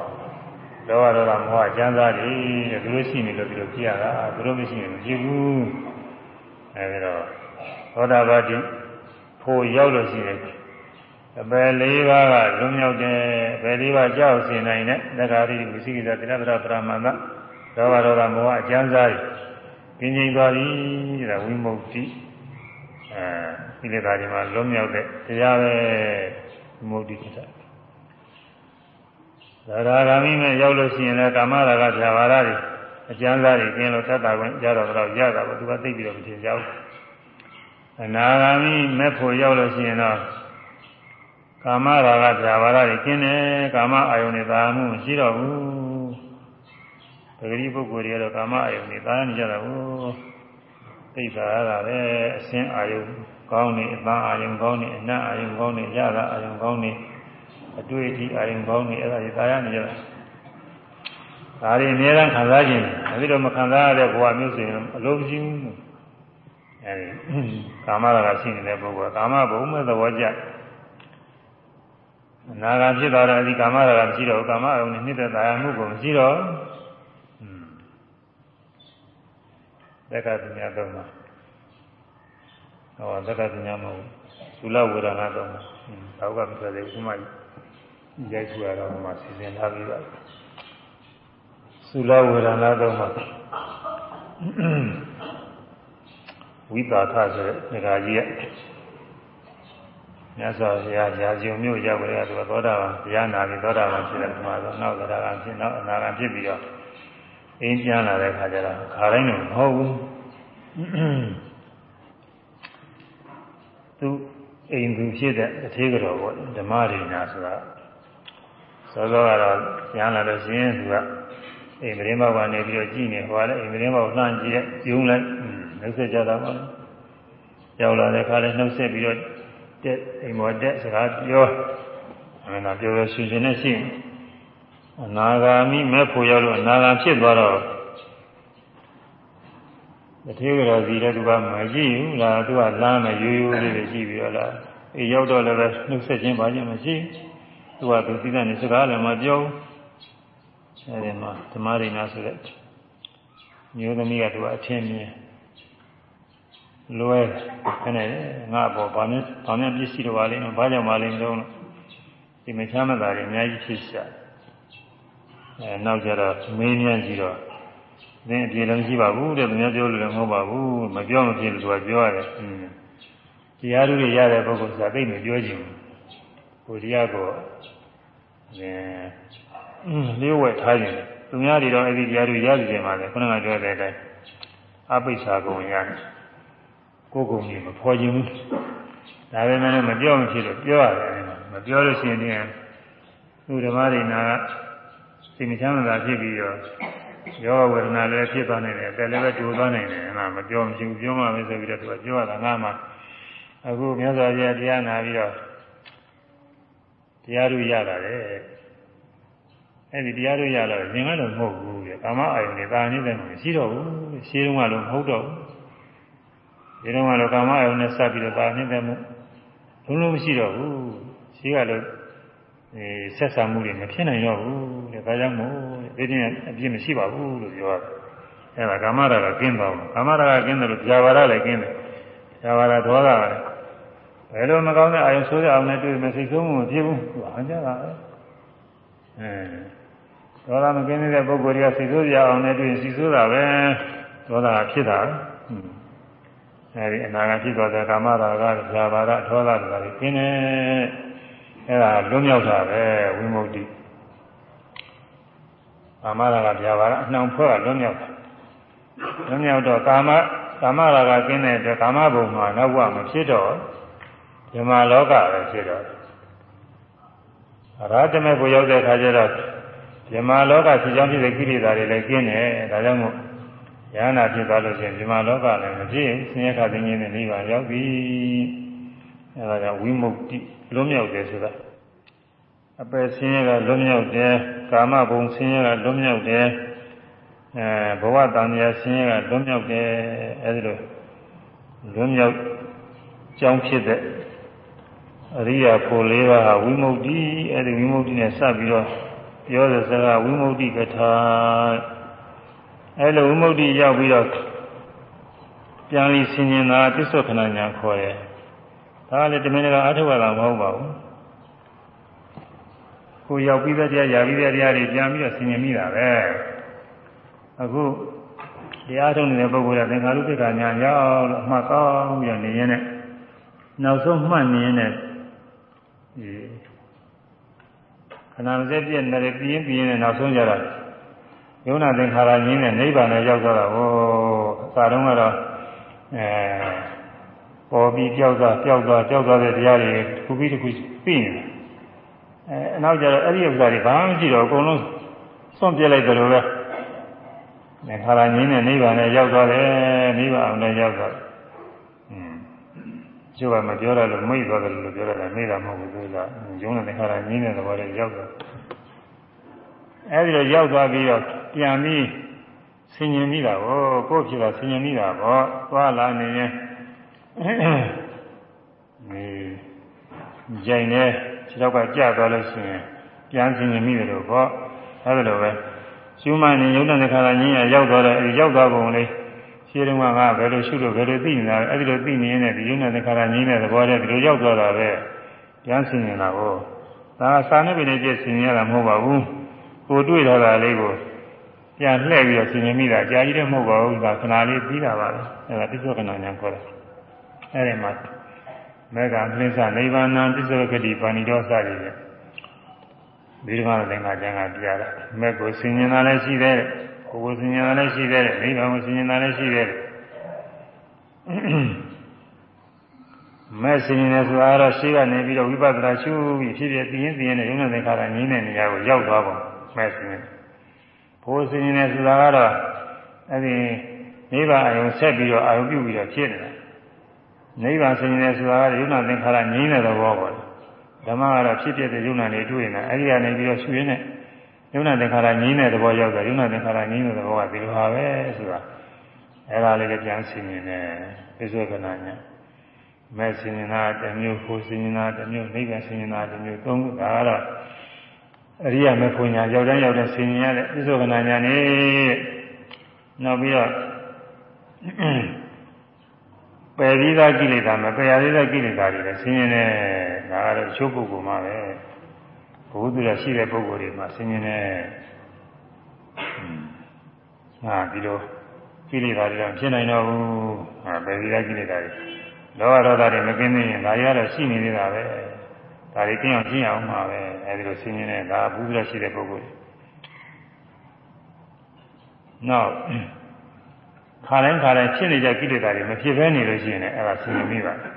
S1: လောဘဒေါသမောဟကျမ်းစာတွေတဲ့သူတို့ရှိနေလို့ဒီလိုကြည့်ရတာသူတို့မရှိရင်မကြည့်ဘူး အဲဒီတော့သောတာပတိဖို့ရောက်လို့ရှိရင်အပယ်လေးပါးကလွန်မြောက်တယ်ဘယ်လေးပါးကြောက်စင်နိုင်တဲ့သက္ကာရိဝိသိကိစ္စတိရတ္တပရမန္တလောဘဒေါသမောဟအကျမ်းစာတွေပြင်းကျင်သွားပြီတဲ့ဝိမု ക്തി အဲဒီလေသာဒီမှာလွန်မြောက်တဲ့တရားပဲမုဒ္ဒိကိစ္စသာရဂ ामि မဲ့ရောက်လို့ရှိရင်လည်းကာမရာဂဖြာပါရတွေ အကျမ်းစာတွေကျင်းလို့သတ္တကွင်ကြတော့တော့ရတာပေါ့သူကသိပြီးတော့မထင်ကြဘူးအနာဂ ामि မဲ့ဖို့ရောက်လို့ရှိရင်တော့ကာမရာဂဖြာပါရတွေကျင်းတယ်ကာမအာယုန်တွေသာမှုမရှိတော့ဘူးပဂတိပုဂ္ဂိုလ်တွေကတော့ကာမအာယုန်တွေသာနေကြတာဘူးသိတာရတာပဲအစင်းအာယုန်ကောင်းနေအပန်းအာယုံကောင်းနေအနတ်အာယုံကောင်းနေရတာအာယုံကောင်းနေအတွေ့အထိအာယုံကောင်းနေအဲ့ဒါတွေသာရနေကြတာ ဒါတွေအများအားခံစားခြင်းအဲဒီတော့မခံစားရတဲ့ဘဝမျိုးဆိုရင်အလုံးမရှိဘူးအဲဒီကာမရာဂရှိနေတဲ့ပုဂ္ဂိုလ်ကာမဘုံမဲ့သဘောကျအနာဂါဖြစ်သွားတော့အဲဒီကာမရာဂမရှိတော့ဘူးကာမအယုံနဲ့နှစ်သက်သာယာမှုကိုမရှိတော့ဘူးတက္ကပညာတော့မှာဟောတက္ကပညာမဟုတ်ဘူးသုလဝေဒနာတော့မှာသောက်ကမဆိုသေးဘူးခုမှရိုက်ထူရတော့မှစီစဉ်ထားပြီးပါ သုလဝေဒနာတော့မှာဝိပါထဆိုတဲ့ငါကြီးကမြတ်စွာဘုရားရာဇုံမျိုးရောက်ကြတဲ့သူကသောတာပန်ဘုရားနာပြီးသောတာပန်ဖြစ်တဲ့မှာတော့နောက်သရဂံဖြစ်နောက်အနာဂံဖြစ်ပြီးတော့အင်းပြန်လာတဲ့ခါကျတော့ခါတိုင်းတော့မဟုတ်ဘူးသူအိမ်သူဖြစ်တဲ့အသေးကတော်ပေါ့ဓမ္မရိနာဆိုတာသောသောကတော့ပြန်လာလို့ရှိရင်သူက အိမ်မရင်းဘောက်ကနေပြီးတော့ကြည်နေဟောတယ်အိမ်မရင်းဘောက်လှမ်းကြည့်တဲ့ကျုံလိုက်နှုတ်ဆက်ကြတာပါရောက်လာတဲ့ခါလဲနှုတ်ဆက်ပြီးတော့တက်အိမ်မော်တက်စကားပြောအမှန်တော့ပြောရရှင်ရှင်နဲ့ရှိအနာဂါမိမဲ့ဖို့ရောက်လို့အနာဂါဖြစ်သွားတော့တထေးကြောစီတဲ့သူကမရှိဘူးလားသူကလမ်းမဲ့ရိုးရိုးလေးတွေရှိပြီးတော့လားအေးရောက်တော့လည်းပဲနှုတ်ဆက်ခြင်းပါခြင်းမရှိသူကသူသိတဲ့နေစကားလည်းမပြောဘူး အဲဒီမှာဓမ္မရိနာဆိုတဲ့မျိုးသမီးကသူကအထင်မြင်လွဲအဲ့နဲ့ငါ့ဘောဘာနဲ့ဘာနဲ့ပြည့်စုံတော့ပါလိမ့်မယ်ဘာကြောင့်ပါလိမ့်မလို့ဒီမချမ်းမသာတွေအများကြီးဖြစ်ကြအဲနောက်ကြတော့မင်းမြန်ကြီးတော့သင်အပြေလည်းမရှိပါဘူးတဲ့သူများပြောလို့လည်းမဟုတ်ပါဘူးမပြောမဖြစ်လို့သူကပြောရတယ်အင်းတရားသူတွေရတဲ့ပုဂ္ဂိုလ်ဆိုတာသိမပြောချင်ဘူးကိုတရားကိုအဲ လျှို့ဝှက်ထားခြင်းသူများတွေတော့အဲ့ဒီတရားတွေရစီတယ်မှာလေခုနကပြောတဲ့အတိုင်းအပိ္ပ္ပာကုံရတယ်ကိုယ်ကုံကြီးမဖော်ခြင်းဘူးဒါပေမဲ့မပြောမဖြစ်လို့ပြောရတယ်မပြောလို့ရှိရင်တည်းသူဓမ္မရိနာကစိတ်မချမ်းသာဖြစ်ပြီးတော့ယောဂဝေဒနာလည်းဖြစ်သွားနိုင်တယ်แต่လည်းပဲကြိုသွားနိုင်တယ်အဲ့ဒါမပြောမဖြစ်ဘူးပြောမှပဲဆိုပြီးတော့သူကပြောရတာငါမှအခုမြတ်စွာဘုရားတရားနာပြီးတော့တရားတို့ရလာတယ် အဲ့ဒီတရားတို့ရလာတော့ရင်ကတော့မဟုတ်ဘူးလေကာမအာယုန်တွေတာနေတဲ့မရှိတော့ဘူးရှင်းတော့လည်းမဟုတ်တော့ဘူးဒီတော့ကတော့ကာမအယုံနဲ့စပ်ပြီးတော့ဒါနေတဲ့မှုလုံးလုံးမရှိတော့ဘူးရှိကလည်းအဲဆက်ဆံမှုတွေမဖြစ်နိုင်တော့ဘူးတဲ့ဒါကြောင့်မို့ဒီတင်အပြည့်မရှိပါဘူးလို့ပြောရတယ်အဲဒါကာမရာကကင်းသွားတယ်ကာမရာကကင်းတယ်လို့ဇာဝရလည်းကင်းတယ်ဇာဝရဒေါသကလည်းဘယ်လိုမကောင်းတဲ့အာယုံဆိုးရအောင်နဲ့တွေ့မယ်စိတ်ဆိုးမှုမဖြစ်ဘူးဟာကြတာပဲအဲ ဒေါသမကင်းတဲ့ပုဂ္ဂိုလ်တွေကစိတ်ဆိုးရအောင်နဲ့တွေ့ရင်စိတ်ဆိုးတာပဲဒေါသဖြစ်တာဟွန်းအဲဒီအနာဂတ်ဖြစ်သွားတဲ့ကာမရာဂ၊ဇာဘာရ၊ဒေါသတွေခင်းနေအဲဒါလွတ်မြောက်တာပဲဝိမု ക്തി ကာမရာဂ၊ဇာဘာရအနှောင်ဖွဲ့ကလွတ်မြောက်တာလွတ်မြောက်တော့ကာမကာမရာဂကင်းတဲ့အတွက်ကာမဘုံမှာနောက်ဘဝမဖြစ်တော့ဓမ္မလောကပဲဖြစ်တော့ရာဇမေကိုရောက်တဲ့အခါကျတော့ ဓမ္မလောကဖြစ်ကြောင်းဖြစ်တဲ့ကိလေသာတွေလည်းကျင်းတယ်ဒါကြောင့်မို့ယန္နာဖြစ်သွားလို့ရှိရင်ဒီမှာလောကလည်းမဖြစ်ဆင်းရဲခါသိင်းတဲ့နိဗ္ဗာန်ရောက်ပြီအဲဒါကြောင့်ဝိမု ക്തി လွတ်မြောက်တယ်ဆိုတာအပယ်ဆင်းရဲကလွတ်မြောက်တယ်ကာမဘုံဆင်းရဲကလွတ်မြောက်တယ်အဲဘဝတန်မြာဆင်းရဲကလွတ်မြောက်တယ်အဲဒီလိုလွတ်မြောက်ကြောင်းဖြစ်တဲ့အရိယာဖို့လေးပါးဟာဝိမု ക്തി အဲဒီဝိမု ക്തി နဲ့စပ်ပြီးတော့ ပြောတဲ့စကားဝိမု ക്തി ကထာအဲလိုဝိမု ക്തി ရောက်ပြီးတော့ပြန်ပြီးဆင်ញင်တာပစ္စုပ္ပန်ညာခေါ်တယ်ဒါကလည်းတမင်ကအထုဝါဒမဟုတ်ပါဘူးကိုရောက်ပြီးတဲ့တရားရာပြီးတဲ့တရားတွေပြန်ပြီးတော့ဆင်ញင်မိတာပဲအခုတရားထုတ်နေတဲ့ပုဂ္ဂိုလ်ကသင်္ခါရုပ္ပကညာရောက်လို့အမှတ်ကောင်းပြီးတော့နေရင်နဲ့နောက်ဆုံးမှတ်နေရင်နဲ့ဒီ ခဏမစက်ပြည့်နေတယ်ပြင်းပြင်းနဲ့နောက်ဆုံးကြတာယုံနာသင်္ခါရရင်းနဲ့နိဗ္ဗာန်နဲ့ရောက်သွားတာဟောအစာတုန်းကတော့အဲပေါ်ပြီးကြောက်သွားကြောက်သွားကြောက်သွားတဲ့တရားတွေခုပြီးတစ်ခုသိနေတယ်အဲအနောက်ကျတော့အဲ့ဒီဥစ္စာတွေဘာမှမရှိတော့အကုန်လုံးစွန့်ပြစ်လိုက်တယ်လို့ပဲသင်္ခါရရင်းနဲ့နိဗ္ဗာန်နဲ့ရောက်သွားတယ်နိဗ္ဗာန်အောင်လည်းရောက်သွားတယ်อืม ကျိုးကမပြောရလို့မိတ်သွားတယ်လို့ပြောရတယ်မိတာမဟုတ်ဘူးသူကယုံတဲ့သင်္ခါရရင်းတဲ့သဘောလေးရောက်သွားအဲဒီတော့ရောက်သွားပြီးတော့ပြန်ပြီးဆင်ញင်မိတာကိုကိုယ့်ဖြစ်တာဆင်ញင်မိတာပေါ့သွားလာနေရင်ဒီကြိုင်နေ ခြေထောက်ကကျသွားလို့ရှိရင်ပြန်ဆင်ញင်မိတယ်လို့ပေါ့အဲဒါလိုပဲရှုမှန်နေယုံတဲ့ခါကညင်းရရောက်သွားတယ်အဲဒီရောက်သွားပုံလေး ရှင်းတော့ကဘယ်လိုရှုလို့ဘယ်လိုသိနေတာလဲအဲ့ဒီလိုသိနေရင်လည်းဒီယုံနဲ့သင်္ခါရငြင်းတဲ့သဘောတည်းဒီလိုရောက်သွားတာပဲဉာဏ်ဆင်နေတာကိုဒါစာနဲ့ပင်နဲ့ပြည့်ဆင်ရတာမဟုတ်ပါဘူးကိုတွေ့တော့တာလေးကိုပြန်လှည့်ပြီးတော့ဆင်ရင်မိတာကြာကြီးတော့မဟုတ်ပါဘူးဒါခဏလေးပြီးတာပါပဲအဲ့ဒါပြစ္ဆုတ်ကဏဉာဏ်ခေါ်တယ်အဲ့ဒီမှာမေဃမင်းစနိဗ္ဗာန်ပြစ္ဆုတ်ကတိပါဏိတော်စရည်ရဲ့ဒီကမှာသင်္ခါကျန်ကပြရတာမေကိုဆင်ရင်တာလည်းရှိတယ်တဲ့ ကိုယ်ဝဆင်ညာလည်းရှိသေးတယ်မိဘဝဆင်ညာလည်းရှိသေးတယ်မဲ့ဆင်ညာဆိုတာတော့ရှိကနေပြီးတော့ဝိပဿနာရှုပြီးဖြစ်ဖြစ်သိရင်သိရင်နဲ့ရုံနဲ့သင်္ခါရငြင်းတဲ့နေရာကိုရောက်သွားပါမဲ့ဆင်ညာဘိုးဆင်ညာဆိုတာကတော့အဲ့ဒီနိဗ္ဗာန်အယုံဆက်ပြီးတော့အယုံပြုပြီးတော့ဖြစ်နေတာနိဗ္ဗာန်ဆင်ညာဆိုတာကရုံနဲ့သင်္ခါရငြင်းတဲ့သဘောပါဓမ္မကတော့ဖြစ်ဖြစ်တဲ့ယုံနာနေတွေ့နေတာအဲ့ဒီကနေပြီးတော့ရှုရင်းနဲ့ ယုံနာသင်္ခါရငြင်းတဲ့သဘောရောက်တာယုံနာသင်္ခါရငြင်းတဲ့သဘောကဒီလိုပါပဲဆိုတာအဲ့ဒါလေးလည်းပြန်ဆင်မြင်တယ်ပြစ္ဆေကနာညာမဲ့ဆင်မြင်တာတစ်မျိုးကိုဆင်မြင်တာတစ်မျိုးနိဗ္ဗာန်ဆင်မြင်တာတစ်မျိုးသုံးခုဒါကတော့အရိယာမေဖို့ညာရောက်တိုင်းရောက်တိုင်းဆင်မြင်ရတဲ့ပြစ္ဆေကနာညာနေနောက်ပြီးတော့ပယ်ပြီးသားကိလေသာမပယ်ရသေးတဲ့ကိလေသာတွေလည်းဆင်းရဲတယ်ဒါကတော့အချို့ပုဂ္ဂိုလ်မှပဲ ဘုသူရရှိတဲ့ပုဂ္ဂိုလ်တွေမှာဆင်းရဲနေဟာဒီလိုကိလေသာတွေတော့ဖြစ်နိုင်တော့ဘူးဟာပယ်ပြီးသားကိလေသာတွေလောဘဒေါသတွေမကင်းသေးရင်ဒါတွေကတော့ရှိနေသေးတာပဲဒါတွေကင်းအောင်ကျင့်အောင်မှာပဲအဲဒီလိုဆင်းရဲနေဒါဘုသူရရှိတဲ့ပုဂ္ဂိုလ်တွေနောက်ခါတိုင်းခါတိုင်းဖြစ်နေကြကိလေသာတွေမဖြစ်ဘဲနေလို့ရှိရင်လည်းအဲ့ဒါဆင်ញင်မိပါတယ်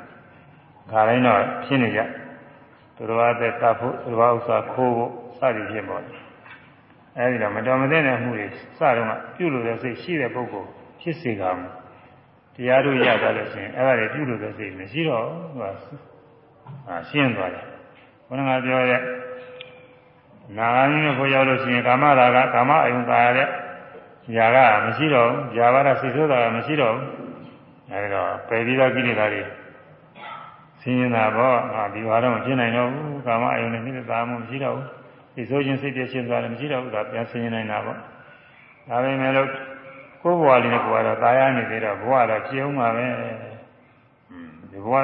S1: ခါတိုင်းတော့ဖြစ်နေကြ သူတော်အသက်တတ်ဖို့သူတော်ဥစ္စာခိုးဖို့စသည်ဖြစ်ပေါ်တယ်အဲဒီတော့မတော်မသင့်တဲ့မှုတွေစတော့ကပြုလို့တဲ့စိတ်ရှိတဲ့ပုဂ္ဂိုလ်ဖြစ်စေကမှုတရားတို့ရတာလို့ရှိရင်အဲ့ဒါတွေပြုလို့တဲ့စိတ်မရှိတော့ဟိုဟာရှင်းသွားတယ်ဘုရားကပြောရဲ့နာဂာမိနဲ့ခေါ်ရောက်လို့ရှိရင်ကာမရာဂကာမအယုံကာရတဲ့ຢာကမရှိတော့ဘူးຢာပါတော့စိတ်ဆိုးတာကမရှိတော့ဘူးအဲဒီတော့ပယ်ပြီးသားကိလေသာတွေဆ င်းရဲတာပေါ့ငါဒီဘာတော့မဖြစ်နိုင်တော့ဘူးကာမအယုန်နဲ့နှိမ့်သာမှုမရှိတော့ဘူးစိတ်ဆိုးခြင်းစိတ်ပြည့်ရှင်းသွားတယ်မရှိတော့ဘူးဒါပြန်ဆင်းရဲနိုင်တာပေါ့ဒါပေမဲ့လို့ကိုယ်ဘဝလေးနဲ့ကိုယ်ကတော့ตายရနေသေးတော့ဘဝတော့ဖြစ်အောင်ပါပဲဒီဘဝ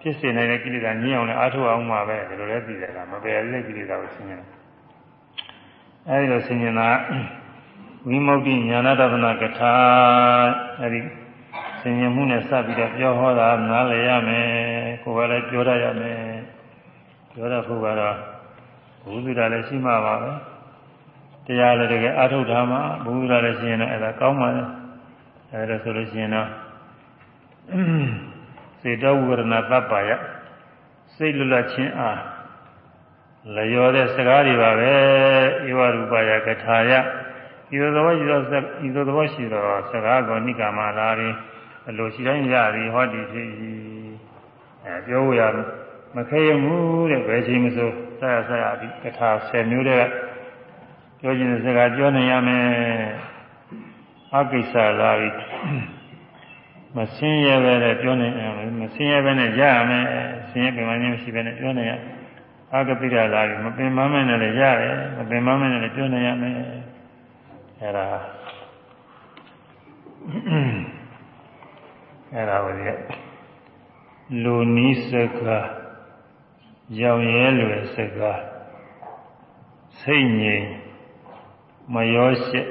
S1: ဖြစ်စေနိုင်တဲ့ကိလေသာညှင်းအောင်လည်းအားထုတ်အောင်ပါပဲဒီလိုလည်းသိတယ်ကမပယ်ရတဲ့ကိလေသာကိုဆင်းရဲတယ်အဲဒီလိုဆင်းရဲတာဝိမု ക്തി ညာနာတသနာကထာအဲဒီ ဆင်ញင်မှုနဲ့စပ်ပြီးတော့ပြောဟောတာနားလည်ရမယ်ကိုယ်ကလည်းပြောရရမယ်ပြောရဖို့ကတော့ဘုသူတာလည်းရှိမှပါပဲတရားလည်းတကယ်အာထုတ်တာမှဘုသူတာလည်းရှိရင်တော့အဲဒါကောင်းပါလေအဲဒါဆိုလို့ရှိရင်တော့စေတဝရဏတပ္ပါယစိတ်လွတ်လပ်ခြင်းအားလျော်တဲ့စကားတွေပါပဲဧဝရူပယကထာယဤသို့သောဤသို့ဤသို့သောရှိသောစကားကိုနိကာမလာရင် အလိုရှိတိုင်းရသည်ဟောဒီဖြစ်၏အဲပြောရမခဲရမှုတဲ့ဘယ်ချိန်မဆိုဆက်ရဆက်ရဒီကထာ10မျိုးတဲ့ပြောခြင်းစကားပြောနိုင်ရမယ်အကိစ္စလာပြီမဆင်းရဲပဲနဲ့ပြောနိုင်ရမယ်မဆင်းရဲပဲနဲ့ရရမယ်ဆင်းရဲပင်မခြင်းမရှိပဲနဲ့ပြောနိုင်ရအကပိရလာပြီမပင်မမဲနဲ့လည်းရတယ်မပင်မမဲနဲ့လည်းပြောနိုင်ရမယ်အဲ့ဒါ အဲ့ဒါကိုလေလူနီးစကားရောင်ရဲလွယ်စကားစိတ်ငြိမ်မရောရှက်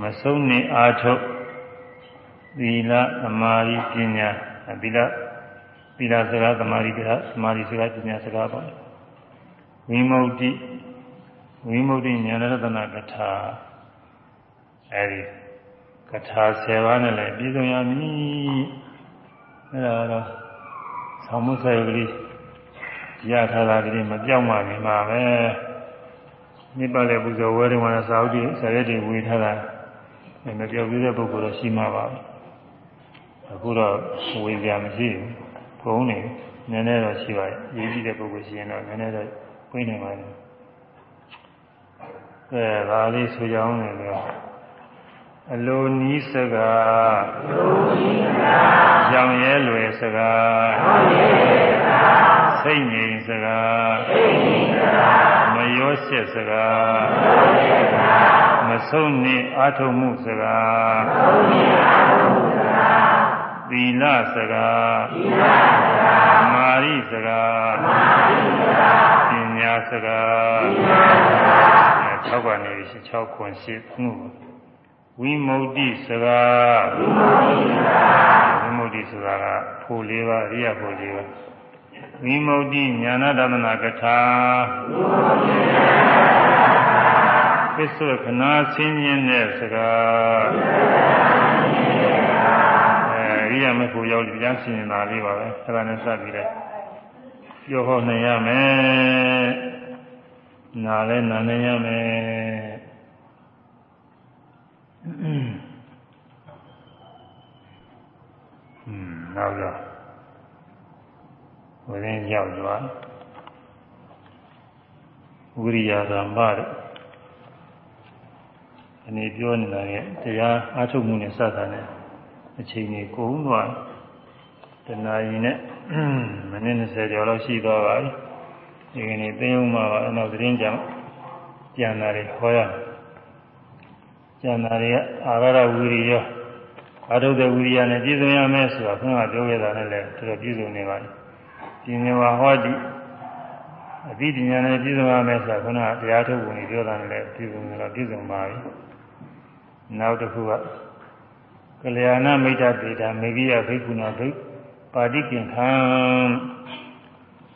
S1: မဆုံးနေအာထုတ်သီလသမာဓိပညာသီလသီလစကားသမာဓိစကားသမာဓိစကားပညာစကားပေါ့ဝိမု ക്തി ဝိမု ക്തി ဉာဏရတနာကထာအဲဒီက ထာ10ပါးနဲ့လည်းပြည့်စုံရမည်အဲဒါတော့ဆောင်းမဆွဲကလေးရထားတာကလေးမပြောင်းမှနေမှာပဲနိဗ္ဗာန်လည်းပူဇော်ဝဲတယ်မှာသာဝတိဆရက်တွေဝေထားတာမပြောင်းပြီးတဲ့ပုဂ္ဂိုလ်တော့ရှိမှာပါအခုတော့ဝေကြမရှိဘူးဘုံနေနည်းနည်းတော့ရှိပါရဲ့ရေးကြည့်တဲ့ပုဂ္ဂိုလ်ရှိရင်တော့နည်းနည်းတော့ပြနေပါလိမ့်ကဲဒါလေးဆိုကြအောင်လည်း အလိုနီးစကားအလိုနီးစကားကြောင်ရဲလွယ်စကားကြောင်ရဲလွယ်စကားစိတ်ငြိမ်စကားမရောရှက်စကားမဆုံးနှင့်အာထုံမှုစကားသီလစကားမာရိစကားပညာစကား6ကနေ6ခွန်8မှု ဝိမု ക്തി စကားဝိမု ക്തി ဆိုတာကဖို့လေးပါအရိယဖို့လေးပါဝိမု ക്തി ညာနာတမနာကထာပစ္စုခနာဆင်းရဲတဲ့စကားအဲအရိယမဖို့ရောက်ပြန်ဆင်းနေတာလေးပါပဲအဲဒါနဲ့စပ်ပြီးတော့ပြောဟောနိုင်ရမယ်နာလဲနာနိုင်ရမယ် อืมနောက်တော့ဝိရင်းရောက်သွားဝိရိယဓမ္မတို့အနေပြောနေတာကတရားအားထုတ်မှုနဲ့စတာနဲ့အချိန်ကြီးကုန်သွားတဏှာကြီးနဲ့မိနစ်20ကျော်လောက်ရှိသွားပါပြီဒီကနေ့သိုံမှာပါအနောက်သတင်းကြောင့်ကျန်တာတွေခေါ်ရ ကျန်တာတွေကအာရဝိရိယအာထုတဲ့ဝိရိယနဲ့ပြည့်စုံရမယ်ဆိုတာခုနကပြောခဲ့တာနဲ့လည်းတော်တော်ပြည့်စုံနေပါပြီဒီနေဝဟောတိအတိပညာနဲ့ပြည့်စုံရမယ်ဆိုတာခုနကတရားထုတ်ဝင်ပြောတာနဲ့လည်းပြည့်စုံတယ်တော့ပြည့်စုံပါပြီနောက်တစ်ခုကကလျာဏမိတ်တတေတာမေဂိယဘိက္ခုနာဘိပါတိကင်ခံ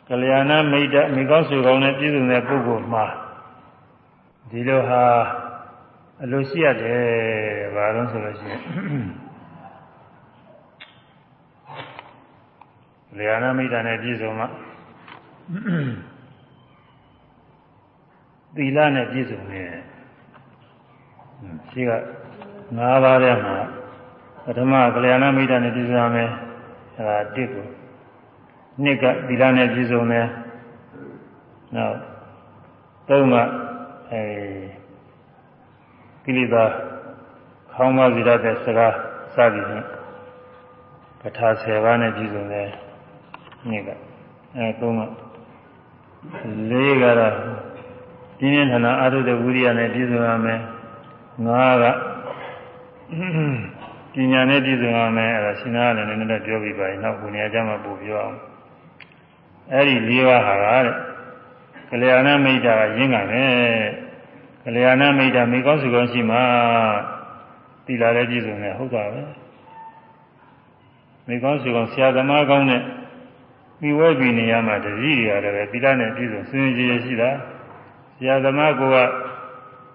S1: ကလျာဏမိတ်တမိကောင်းစုကောင်းနဲ့ပြည့်စုံတဲ့ပုဂ္ဂိုလ်မှာဒီလိုဟာ အလိုရှိရတယ်ဘာလို့ဆိုလို့ရှိရင်လျာဏမိတ်တနဲ့ပြည့်စုံမှသီလနဲ့ပြည့်စုံနေရှိက၅ပါးထဲမှာပထမကလျာဏမိတ်တနဲ့ပြည့်စုံရမယ်အဲဒါတစ်ကိုနှစ်ကသီလနဲ့ပြည့်စုံတယ်နောက်သုံးကအဲ ကိလေသာခေါင်းမစီရတဲ့စကားစသည်ဖြင့်ပဋ္ဌာ10ပါးနဲ့ပြည့်စုံတယ်နှစ်ကအဲသုံးကလေးကတော့ပြင်းပြင်းထန်ထန်အာထုတဲ့ဝိရိယနဲ့ပြည့်စုံရမယ်ငါးကပညာနဲ့ပြည့်စုံရမယ်အဲဒါရှင်နာလည်းနည်းနည်းတော့ပြောပြပါရင်နောက်ဘုရားကျမ်းမှာပို့ပြောအောင်အဲ့ဒီလေးပါးဟာတဲ့ကလျာဏမိတ်တာကရင်းကမယ် ကလျာဏမိတ်တာမိကောင်းစုကောင်းရှိမှသီလာလည်းပြည့်စုံတယ်ဟုတ်တာပဲမိကောင်းစုကောင်းဆရာသမားကောင်းနဲ့ပြီးဝဲပြီးနေရမှာတတိတွေရတယ်ပဲသီလနဲ့ပြည့်စုံစင်ကြယ်ရှိတာဆရာသမားက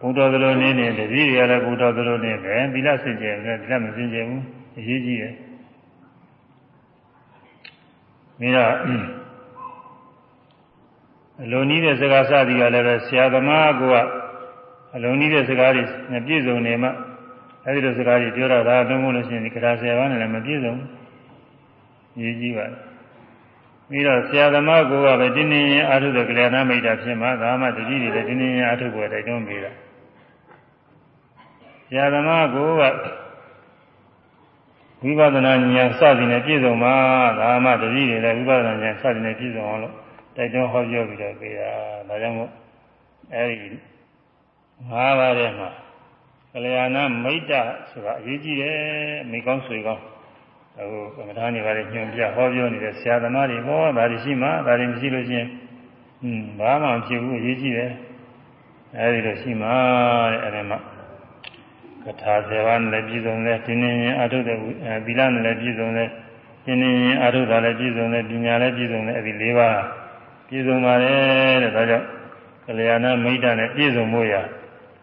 S1: ဘုဒ္ဓသလိုနေနေတတိတွေရတယ်ဘုဒ္ဓသလိုနေပဲသီလစင်ကြယ်တယ်သီလမစင်ကြယ်ဘူးအရေးကြီးတယ်မိတော့အလုံးကြီးတဲ့စကားစသည်ကလည်းပဲဆရာသမားက အလုံးကြီးတဲ့စကားတွေနဲ့ပြည့်စုံနေမှအဲဒီလိုစကားတွေပြောတော့ဒါသုံးဖို့လို့ရှိရင်ဒီကရာဆယ်ပါးနဲ့လည်းမပြည့်စုံဘူးရေးကြီးပါတယ်ပြီးတော့ဆရာသမားကပဲတင်းတင်းရင်အာထုတဲ့ကလျာဏမိတ်တာဖြစ်မှဒါမှတတိတွေလည်းတင်းတင်းရင်အာထုပွဲတိုက်တွန်းပေးတာဆရာသမားကဝိပဿနာဉာဏ်စသည်နဲ့ပြည့်စုံမှဒါမှတတိတွေလည်းဝိပဿနာဉာဏ်စသည်နဲ့ပြည့်စုံအောင်လို့တိုက်တွန်းဟောပြောပြီးတော့ပေးတာဒါကြောင့်မို့အဲဒီ ငါးပါးထဲမှာကလျာဏမိတ်တာဆိုတာအရေးကြီးတယ်မိကောင်းဆွေကောင်းအခုကမ္မထာနေပါလေညွန်ပြဟောပြောနေတဲ့ဆရာသမားတွေဟောဒါတွေရှိမှဒါတွေမရှိလို့ချင်းဟွန်းဘာမှမဖြစ်ဘူးအရေးကြီးတယ်အဲဒီလိုရှိမှတဲ့အဲဒီမှာကထာဆေဝါနဲ့လည်းပြည့်စုံတယ်ဒီနေ့ရင်အာထုတဲ့သီလနဲ့လည်းပြည့်စုံတယ်ဒီနေ့ရင်အာထုတာလည်းပြည့်စုံတယ်ပညာလည်းပြည့်စုံတယ်အဲဒီ၄ပါးပြည့်စုံပါတယ်တဲ့ဒါကြောင့်ကလျာဏမိတ်တနဲ့ပြည့်စုံမှုရ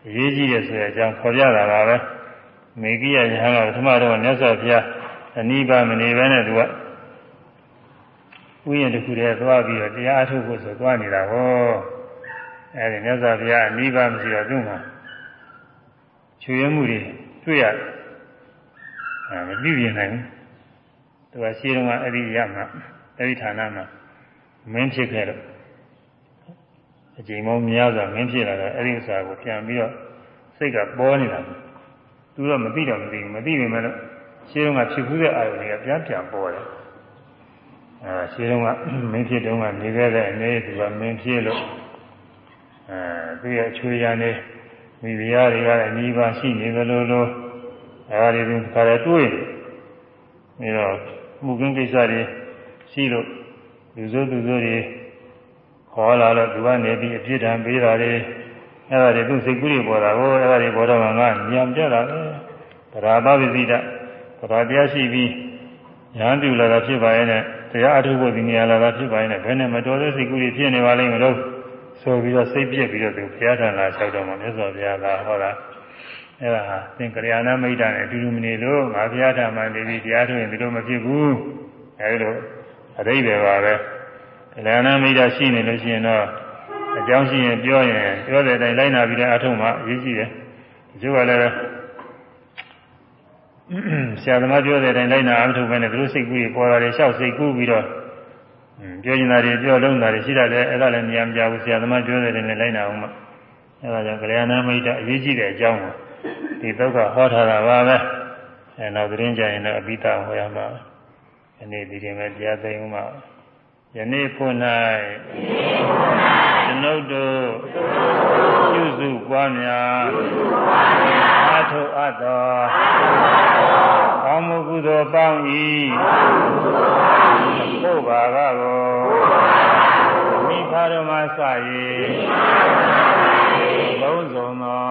S1: အရေးကြီးတယ်ဆိုတဲ့အကြောင်းခေါ်ပြတာပါပဲမေဂိယယဟန်ကပထမတော့မြတ်စွာဘုရားအနိဗ္ဗာန်မနေဘဲနဲ့သူကဥယျာဉ်တစ်ခုတည်းသွားပြီးတော့တရားအထုတ်ဖို့ဆိုသွားနေတာဟောအဲဒီမြတ်စွာဘုရားအနိဗ္ဗာန်မရှိတော့သူ့မှာချွေရမှုတွေတွေ့ရတယ်အဲမပြည့်ပြည့်နိုင်ဘူးသူကရှင်းတော့အဲ့ဒီရမှာအဲ့ဒီဌာနမှာမင်းဖြစ်ခဲ့တော့ အချိန်မောများစွာမင်းဖြစ်လာတော့အဲ့ဒီဥစ္စာကိုပြန်ပြီးတော့စိတ်ကပေါ်နေတာသူတော့မသိတော့မသိဘူးမသိပေမဲ့ရှင်းကဖြစ်ခုတဲ့အာယုတွေကပြန်ပြန်ပေါ်တယ်အဲရှင်းတော့ကမင်းဖြစ်တုန်းကနေခဲ့တဲ့အနေသူကမင်းဖြစ်လို့အဲသူရဲ့အချွေရနေမိဖုရားတွေကလည်းညီပါရှိနေသလိုလိုအဲဒီသူခါရတွေးပြီးတော့မှုကင်းကိစ္စတွေရှိလို့လူစိုးသူစိုးတွေ ခေါ်လာတော့သူကနေပြီးအပြစ်ဒဏ်ပေးတာတွေအဲ့ဒါတွေသူစိတ်ကူးတွေပေါ်တာကိုအဲ့ဒါတွေပေါ်တော့ငါညံပြတာပဲတရားပပစိတတရားတရားရှိပြီးရဟန်းပြုလာတာဖြစ်ပါရဲ့နဲ့တရားအထုဖို့ဒီနေရာလာတာဖြစ်ပါရဲ့နဲ့ဘယ်နဲ့မတော်တဲ့စိတ်ကူးတွေဖြစ်နေပါလိမ့်မလို့ဆိုပြီးတော့စိတ်ပြက်ပြီးတော့သူဘုရားထံလာလျှောက်တော့မှမြတ်စွာဘုရားကဟောတာအဲ့ဒါဟာသင်္ကရာဏမိတ်တာနဲ့အတူတူမနေလို့ငါဘုရားထံမှာနေပြီးတရားထုတ်ရင်ဒီလိုမဖြစ်ဘူးအဲဒီလိုအရိပ်ပဲပါ ပဲကလျာဏမိတ်တာရှိနေလို့ရှိရင်တော့အကြောင်းရှိရင်ပြောရင်ပြောတဲ့အတိုင်းလိုက်နာပြီးတဲ့အထုံးမှအရေးကြီးတယ်ဒီလိုကလည်းဆရာသမားပြောတဲ့အတိုင်းလိုက်နာအထုံးပဲနဲ့သူတို့စိတ်ကူးကြီးပေါ်လာတယ်ရှောက်စိတ်ကူးပြီးတော့ပြောနေတာတွေပြောလုံးတာတွေရှိတယ်အဲ့ဒါလည်းနေရာမကြဘူးဆရာသမားပြောတဲ့အတိုင်းလိုက်နာအောင်မှအဲ့ဒါကြောင့်ကလျာဏမိတ်တာအရေးကြီးတဲ့အကြောင်းကိုဒီသုတ်ကဟောထားတာပါပဲအဲနောက်သတင်းကြရင်တော့အပိဓာဟောရမှာဒီနေ့ဒီရင်ပဲတရားသိမ်းမှာ ယနေ့ဖို့၌ကျွန်ုပ်တို့ပြုစုပွားများအာထုအပ်သောကောင်းမှုကုသိုလ်ပေါင်း၏ဘုရားကကိုမိဖတော်မှစ၍လုံးစုံသော